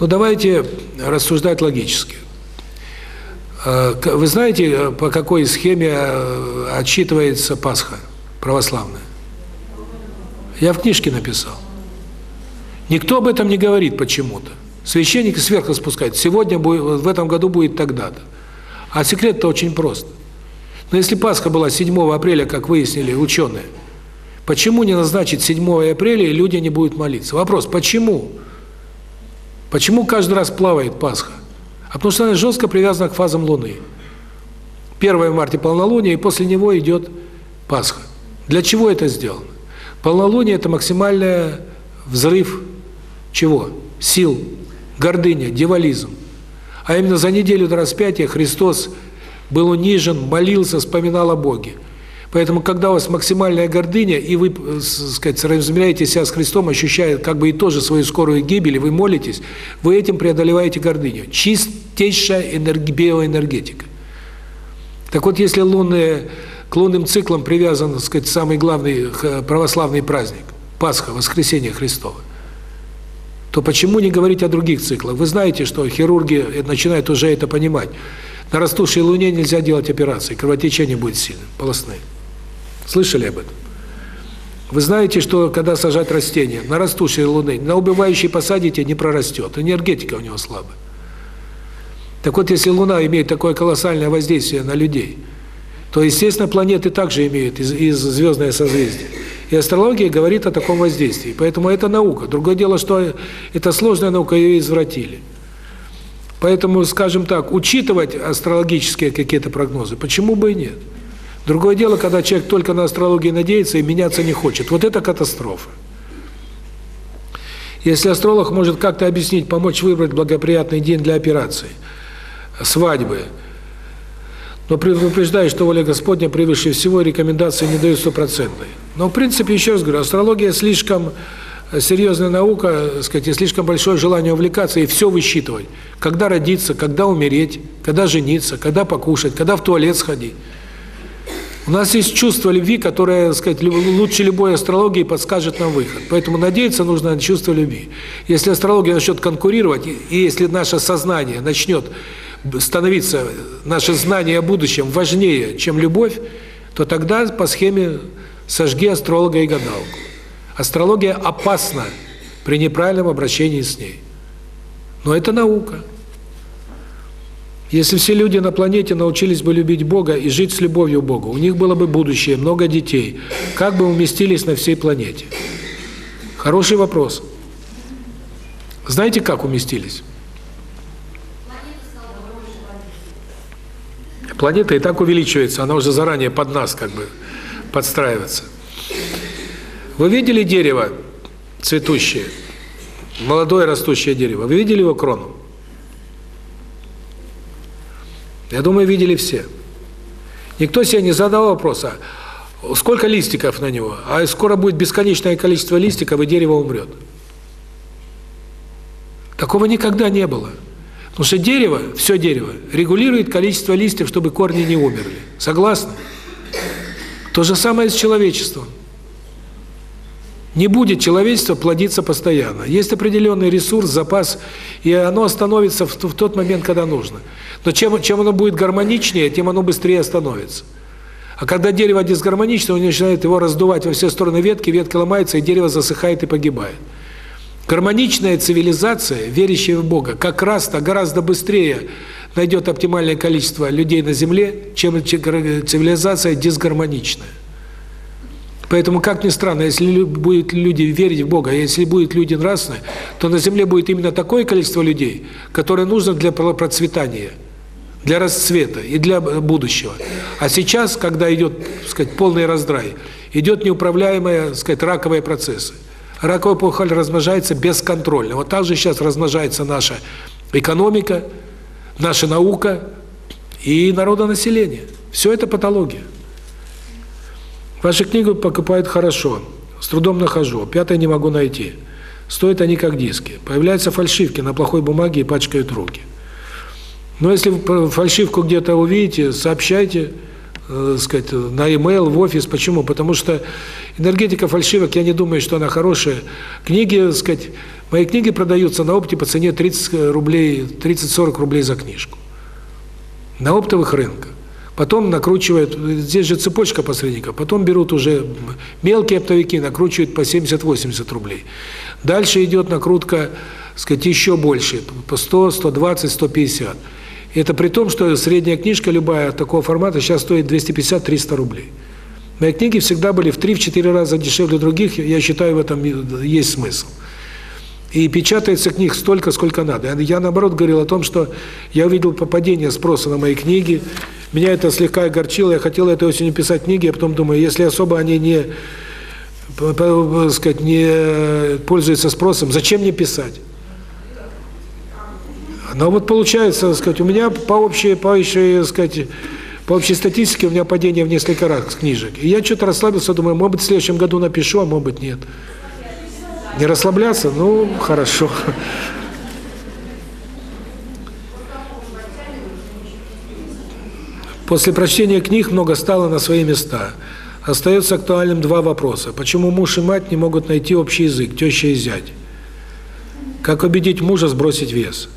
Ну, давайте рассуждать логически. А, вы знаете, по какой схеме а, отсчитывается Пасха? православная. Я в книжке написал. Никто об этом не говорит почему-то. Священники сверху спускают. Сегодня будет, в этом году будет тогда-то. А секрет-то очень прост. Но если Пасха была 7 апреля, как выяснили ученые, почему не назначить 7 апреля и люди не будут молиться? Вопрос, почему? Почему каждый раз плавает Пасха? А потому что она жестко привязана к фазам Луны. 1 марта полнолуние, и после него идет Пасха. Для чего это сделано? Полнолуние – это максимальный взрыв чего? Сил, гордыня, дьяволизм. А именно за неделю до распятия Христос был унижен, молился, вспоминал о Боге. Поэтому, когда у вас максимальная гордыня, и вы, так сказать, размеряете себя с Христом, ощущая как бы и тоже свою скорую гибель, и вы молитесь, вы этим преодолеваете гордыню. Чистейшая энерги биоэнергетика. Так вот, если лунные к лунным циклам привязан, так сказать, самый главный православный праздник Пасха, воскресение Христово. То почему не говорить о других циклах? Вы знаете, что хирурги начинают уже это понимать. На растущей луне нельзя делать операции, кровотечение будет сильным, полостные. Слышали об этом? Вы знаете, что когда сажать растения на растущей луне, на убивающей посадите не прорастет, энергетика у него слабая. Так вот, если Луна имеет такое колоссальное воздействие на людей – то, естественно, планеты также имеют из, из звездное созвездие. И астрология говорит о таком воздействии. Поэтому это наука. Другое дело, что это сложная наука, ее извратили. Поэтому, скажем так, учитывать астрологические какие-то прогнозы, почему бы и нет? Другое дело, когда человек только на астрологии надеется и меняться не хочет. Вот это катастрофа. Если астролог может как-то объяснить, помочь выбрать благоприятный день для операции, свадьбы – но предупреждаю, что воля Господня превыше всего, рекомендации не дают стопроцентной. Но, в принципе, еще раз говорю, астрология слишком серьезная наука, сказать, и слишком большое желание увлекаться и все высчитывать. Когда родиться, когда умереть, когда жениться, когда покушать, когда в туалет сходить. У нас есть чувство любви, которое, сказать, лучше любой астрологии подскажет нам выход. Поэтому надеяться нужно на чувство любви. Если астрология начнет конкурировать, и если наше сознание начнет становиться наше знание о будущем важнее, чем любовь, то тогда по схеме сожги астролога и гадалку. Астрология опасна при неправильном обращении с ней. Но это наука. Если все люди на планете научились бы любить Бога и жить с любовью к Богу, у них было бы будущее, много детей, как бы уместились на всей планете? Хороший вопрос. Знаете, как уместились? Планета и так увеличивается, она уже заранее под нас как бы подстраивается. Вы видели дерево цветущее, молодое растущее дерево? Вы видели его крону? Я думаю, видели все. Никто себе не задал вопроса, сколько листиков на него, а скоро будет бесконечное количество листиков, и дерево умрет. Такого никогда не было. Потому что дерево, все дерево, регулирует количество листьев, чтобы корни не умерли. Согласны? То же самое с человечеством. Не будет человечество плодиться постоянно. Есть определенный ресурс, запас, и оно остановится в, в тот момент, когда нужно. Но чем, чем оно будет гармоничнее, тем оно быстрее остановится. А когда дерево дисгармонично, он начинает его раздувать во все стороны ветки, ветка ломается, и дерево засыхает и погибает. Гармоничная цивилизация, верящая в Бога, как раз-то гораздо быстрее найдет оптимальное количество людей на Земле, чем цивилизация дисгармоничная. Поэтому, как ни странно, если будут люди верить в Бога, если будут люди нравственные, то на Земле будет именно такое количество людей, которое нужно для процветания – для расцвета и для будущего. А сейчас, когда идет, так сказать, полный раздрай, идет неуправляемые, сказать, раковые процессы. Раковая опухоль размножается бесконтрольно. Вот так же сейчас размножается наша экономика, наша наука и народонаселение. Все это патология. Ваши книги покупают хорошо, с трудом нахожу, пятое не могу найти. Стоят они как диски. Появляются фальшивки на плохой бумаге и пачкают руки. Но если фальшивку где-то увидите, сообщайте, э, сказать, на e-mail, в офис. Почему? Потому что энергетика фальшивок, я не думаю, что она хорошая. Книги, сказать, мои книги продаются на опте по цене 30 рублей, 30-40 рублей за книжку. На оптовых рынках. Потом накручивают, здесь же цепочка посредников, потом берут уже мелкие оптовики, накручивают по 70-80 рублей. Дальше идет накрутка, сказать, еще больше, по 100, 120, 150. Это при том, что средняя книжка любая такого формата сейчас стоит 250-300 рублей. Мои книги всегда были в 3-4 раза дешевле других, я считаю, в этом есть смысл. И печатается книг столько, сколько надо. Я, наоборот, говорил о том, что я увидел попадение спроса на мои книги, меня это слегка огорчило, я хотел этой осенью писать книги, а потом думаю, если особо они не, сказать, не пользуются спросом, зачем мне писать? Но вот получается, сказать, у меня по общей, по общей, сказать, по общей статистике у меня падение в несколько раз книжек. И я что-то расслабился, думаю, может быть, в следующем году напишу, а может быть, нет. Не расслабляться? Ну, хорошо. После прочтения книг много стало на свои места. Остается актуальным два вопроса. Почему муж и мать не могут найти общий язык, теща и зять? Как убедить мужа сбросить вес?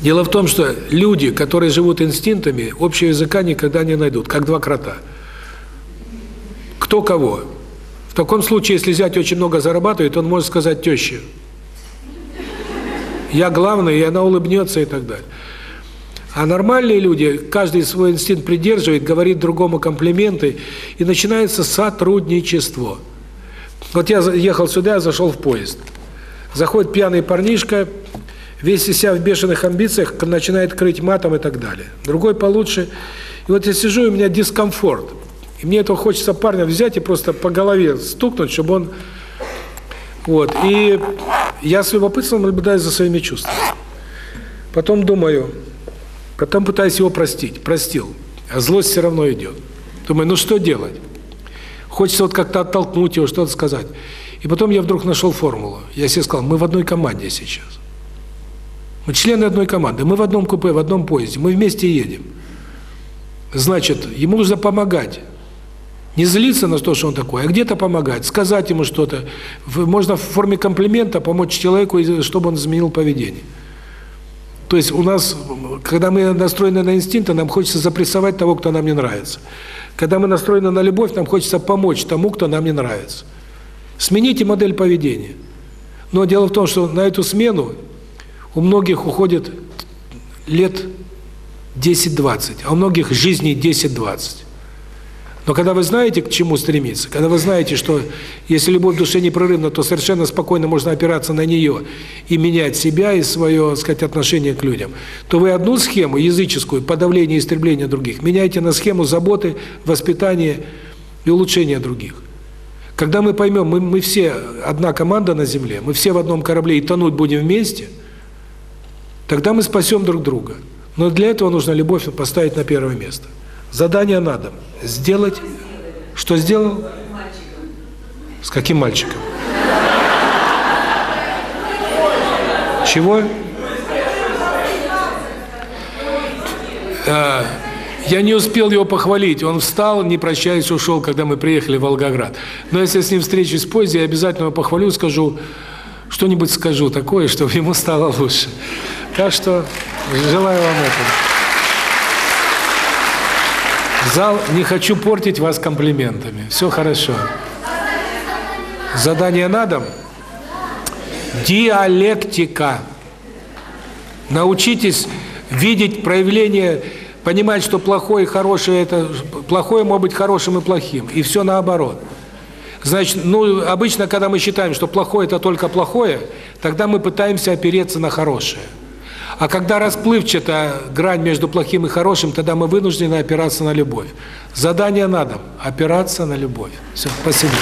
Дело в том, что люди, которые живут инстинктами, общего языка никогда не найдут, как два крота. Кто кого? В таком случае, если зять очень много зарабатывает, он может сказать теще. Я главный, и она улыбнется и так далее. А нормальные люди, каждый свой инстинкт придерживает, говорит другому комплименты, и начинается сотрудничество. Вот я ехал сюда, зашел в поезд. Заходит пьяный парнишка, весь из себя в бешеных амбициях, начинает крыть матом и так далее. Другой получше. И вот я сижу, и у меня дискомфорт. И мне этого хочется парня взять и просто по голове стукнуть, чтобы он... Вот. И я с любопытством наблюдаю за своими чувствами. Потом думаю, потом пытаюсь его простить. Простил. А злость все равно идет. Думаю, ну что делать? Хочется вот как-то оттолкнуть его, что-то сказать. И потом я вдруг нашел формулу. Я себе сказал, мы в одной команде сейчас. Мы члены одной команды, мы в одном купе, в одном поезде, мы вместе едем. Значит, ему нужно помогать. Не злиться на то, что он такой, а где-то помогать, сказать ему что-то. Можно в форме комплимента помочь человеку, чтобы он изменил поведение. То есть у нас, когда мы настроены на инстинкты, нам хочется запрессовать того, кто нам не нравится. Когда мы настроены на любовь, нам хочется помочь тому, кто нам не нравится. Смените модель поведения. Но дело в том, что на эту смену у многих уходит лет 10-20, а у многих жизней 10-20. Но когда вы знаете, к чему стремиться, когда вы знаете, что если любовь в душе непрерывна, то совершенно спокойно можно опираться на нее и менять себя и свое, так сказать, отношение к людям, то вы одну схему, языческую, подавление и истребление других, меняете на схему заботы, воспитания и улучшения других. Когда мы поймем, мы, мы все одна команда на земле, мы все в одном корабле и тонуть будем вместе, тогда мы спасем друг друга. Но для этого нужно любовь поставить на первое место. Задание на дом. Сделать... Что сделал? С каким мальчиком? Чего? А, я не успел его похвалить. Он встал, не прощаясь, ушел, когда мы приехали в Волгоград. Но если я с ним встречусь позже, я обязательно его похвалю, скажу, что-нибудь скажу такое, чтобы ему стало лучше. Так что желаю вам этого. Зал, не хочу портить вас комплиментами. Все хорошо. Задание на дом. Диалектика. Научитесь видеть проявление, понимать, что плохое и хорошее это плохое может быть хорошим и плохим, и все наоборот. Значит, ну обычно, когда мы считаем, что плохое это только плохое, тогда мы пытаемся опереться на хорошее. А когда расплывчатая грань между плохим и хорошим, тогда мы вынуждены опираться на любовь. Задание на дом – опираться на любовь. Все, спасибо.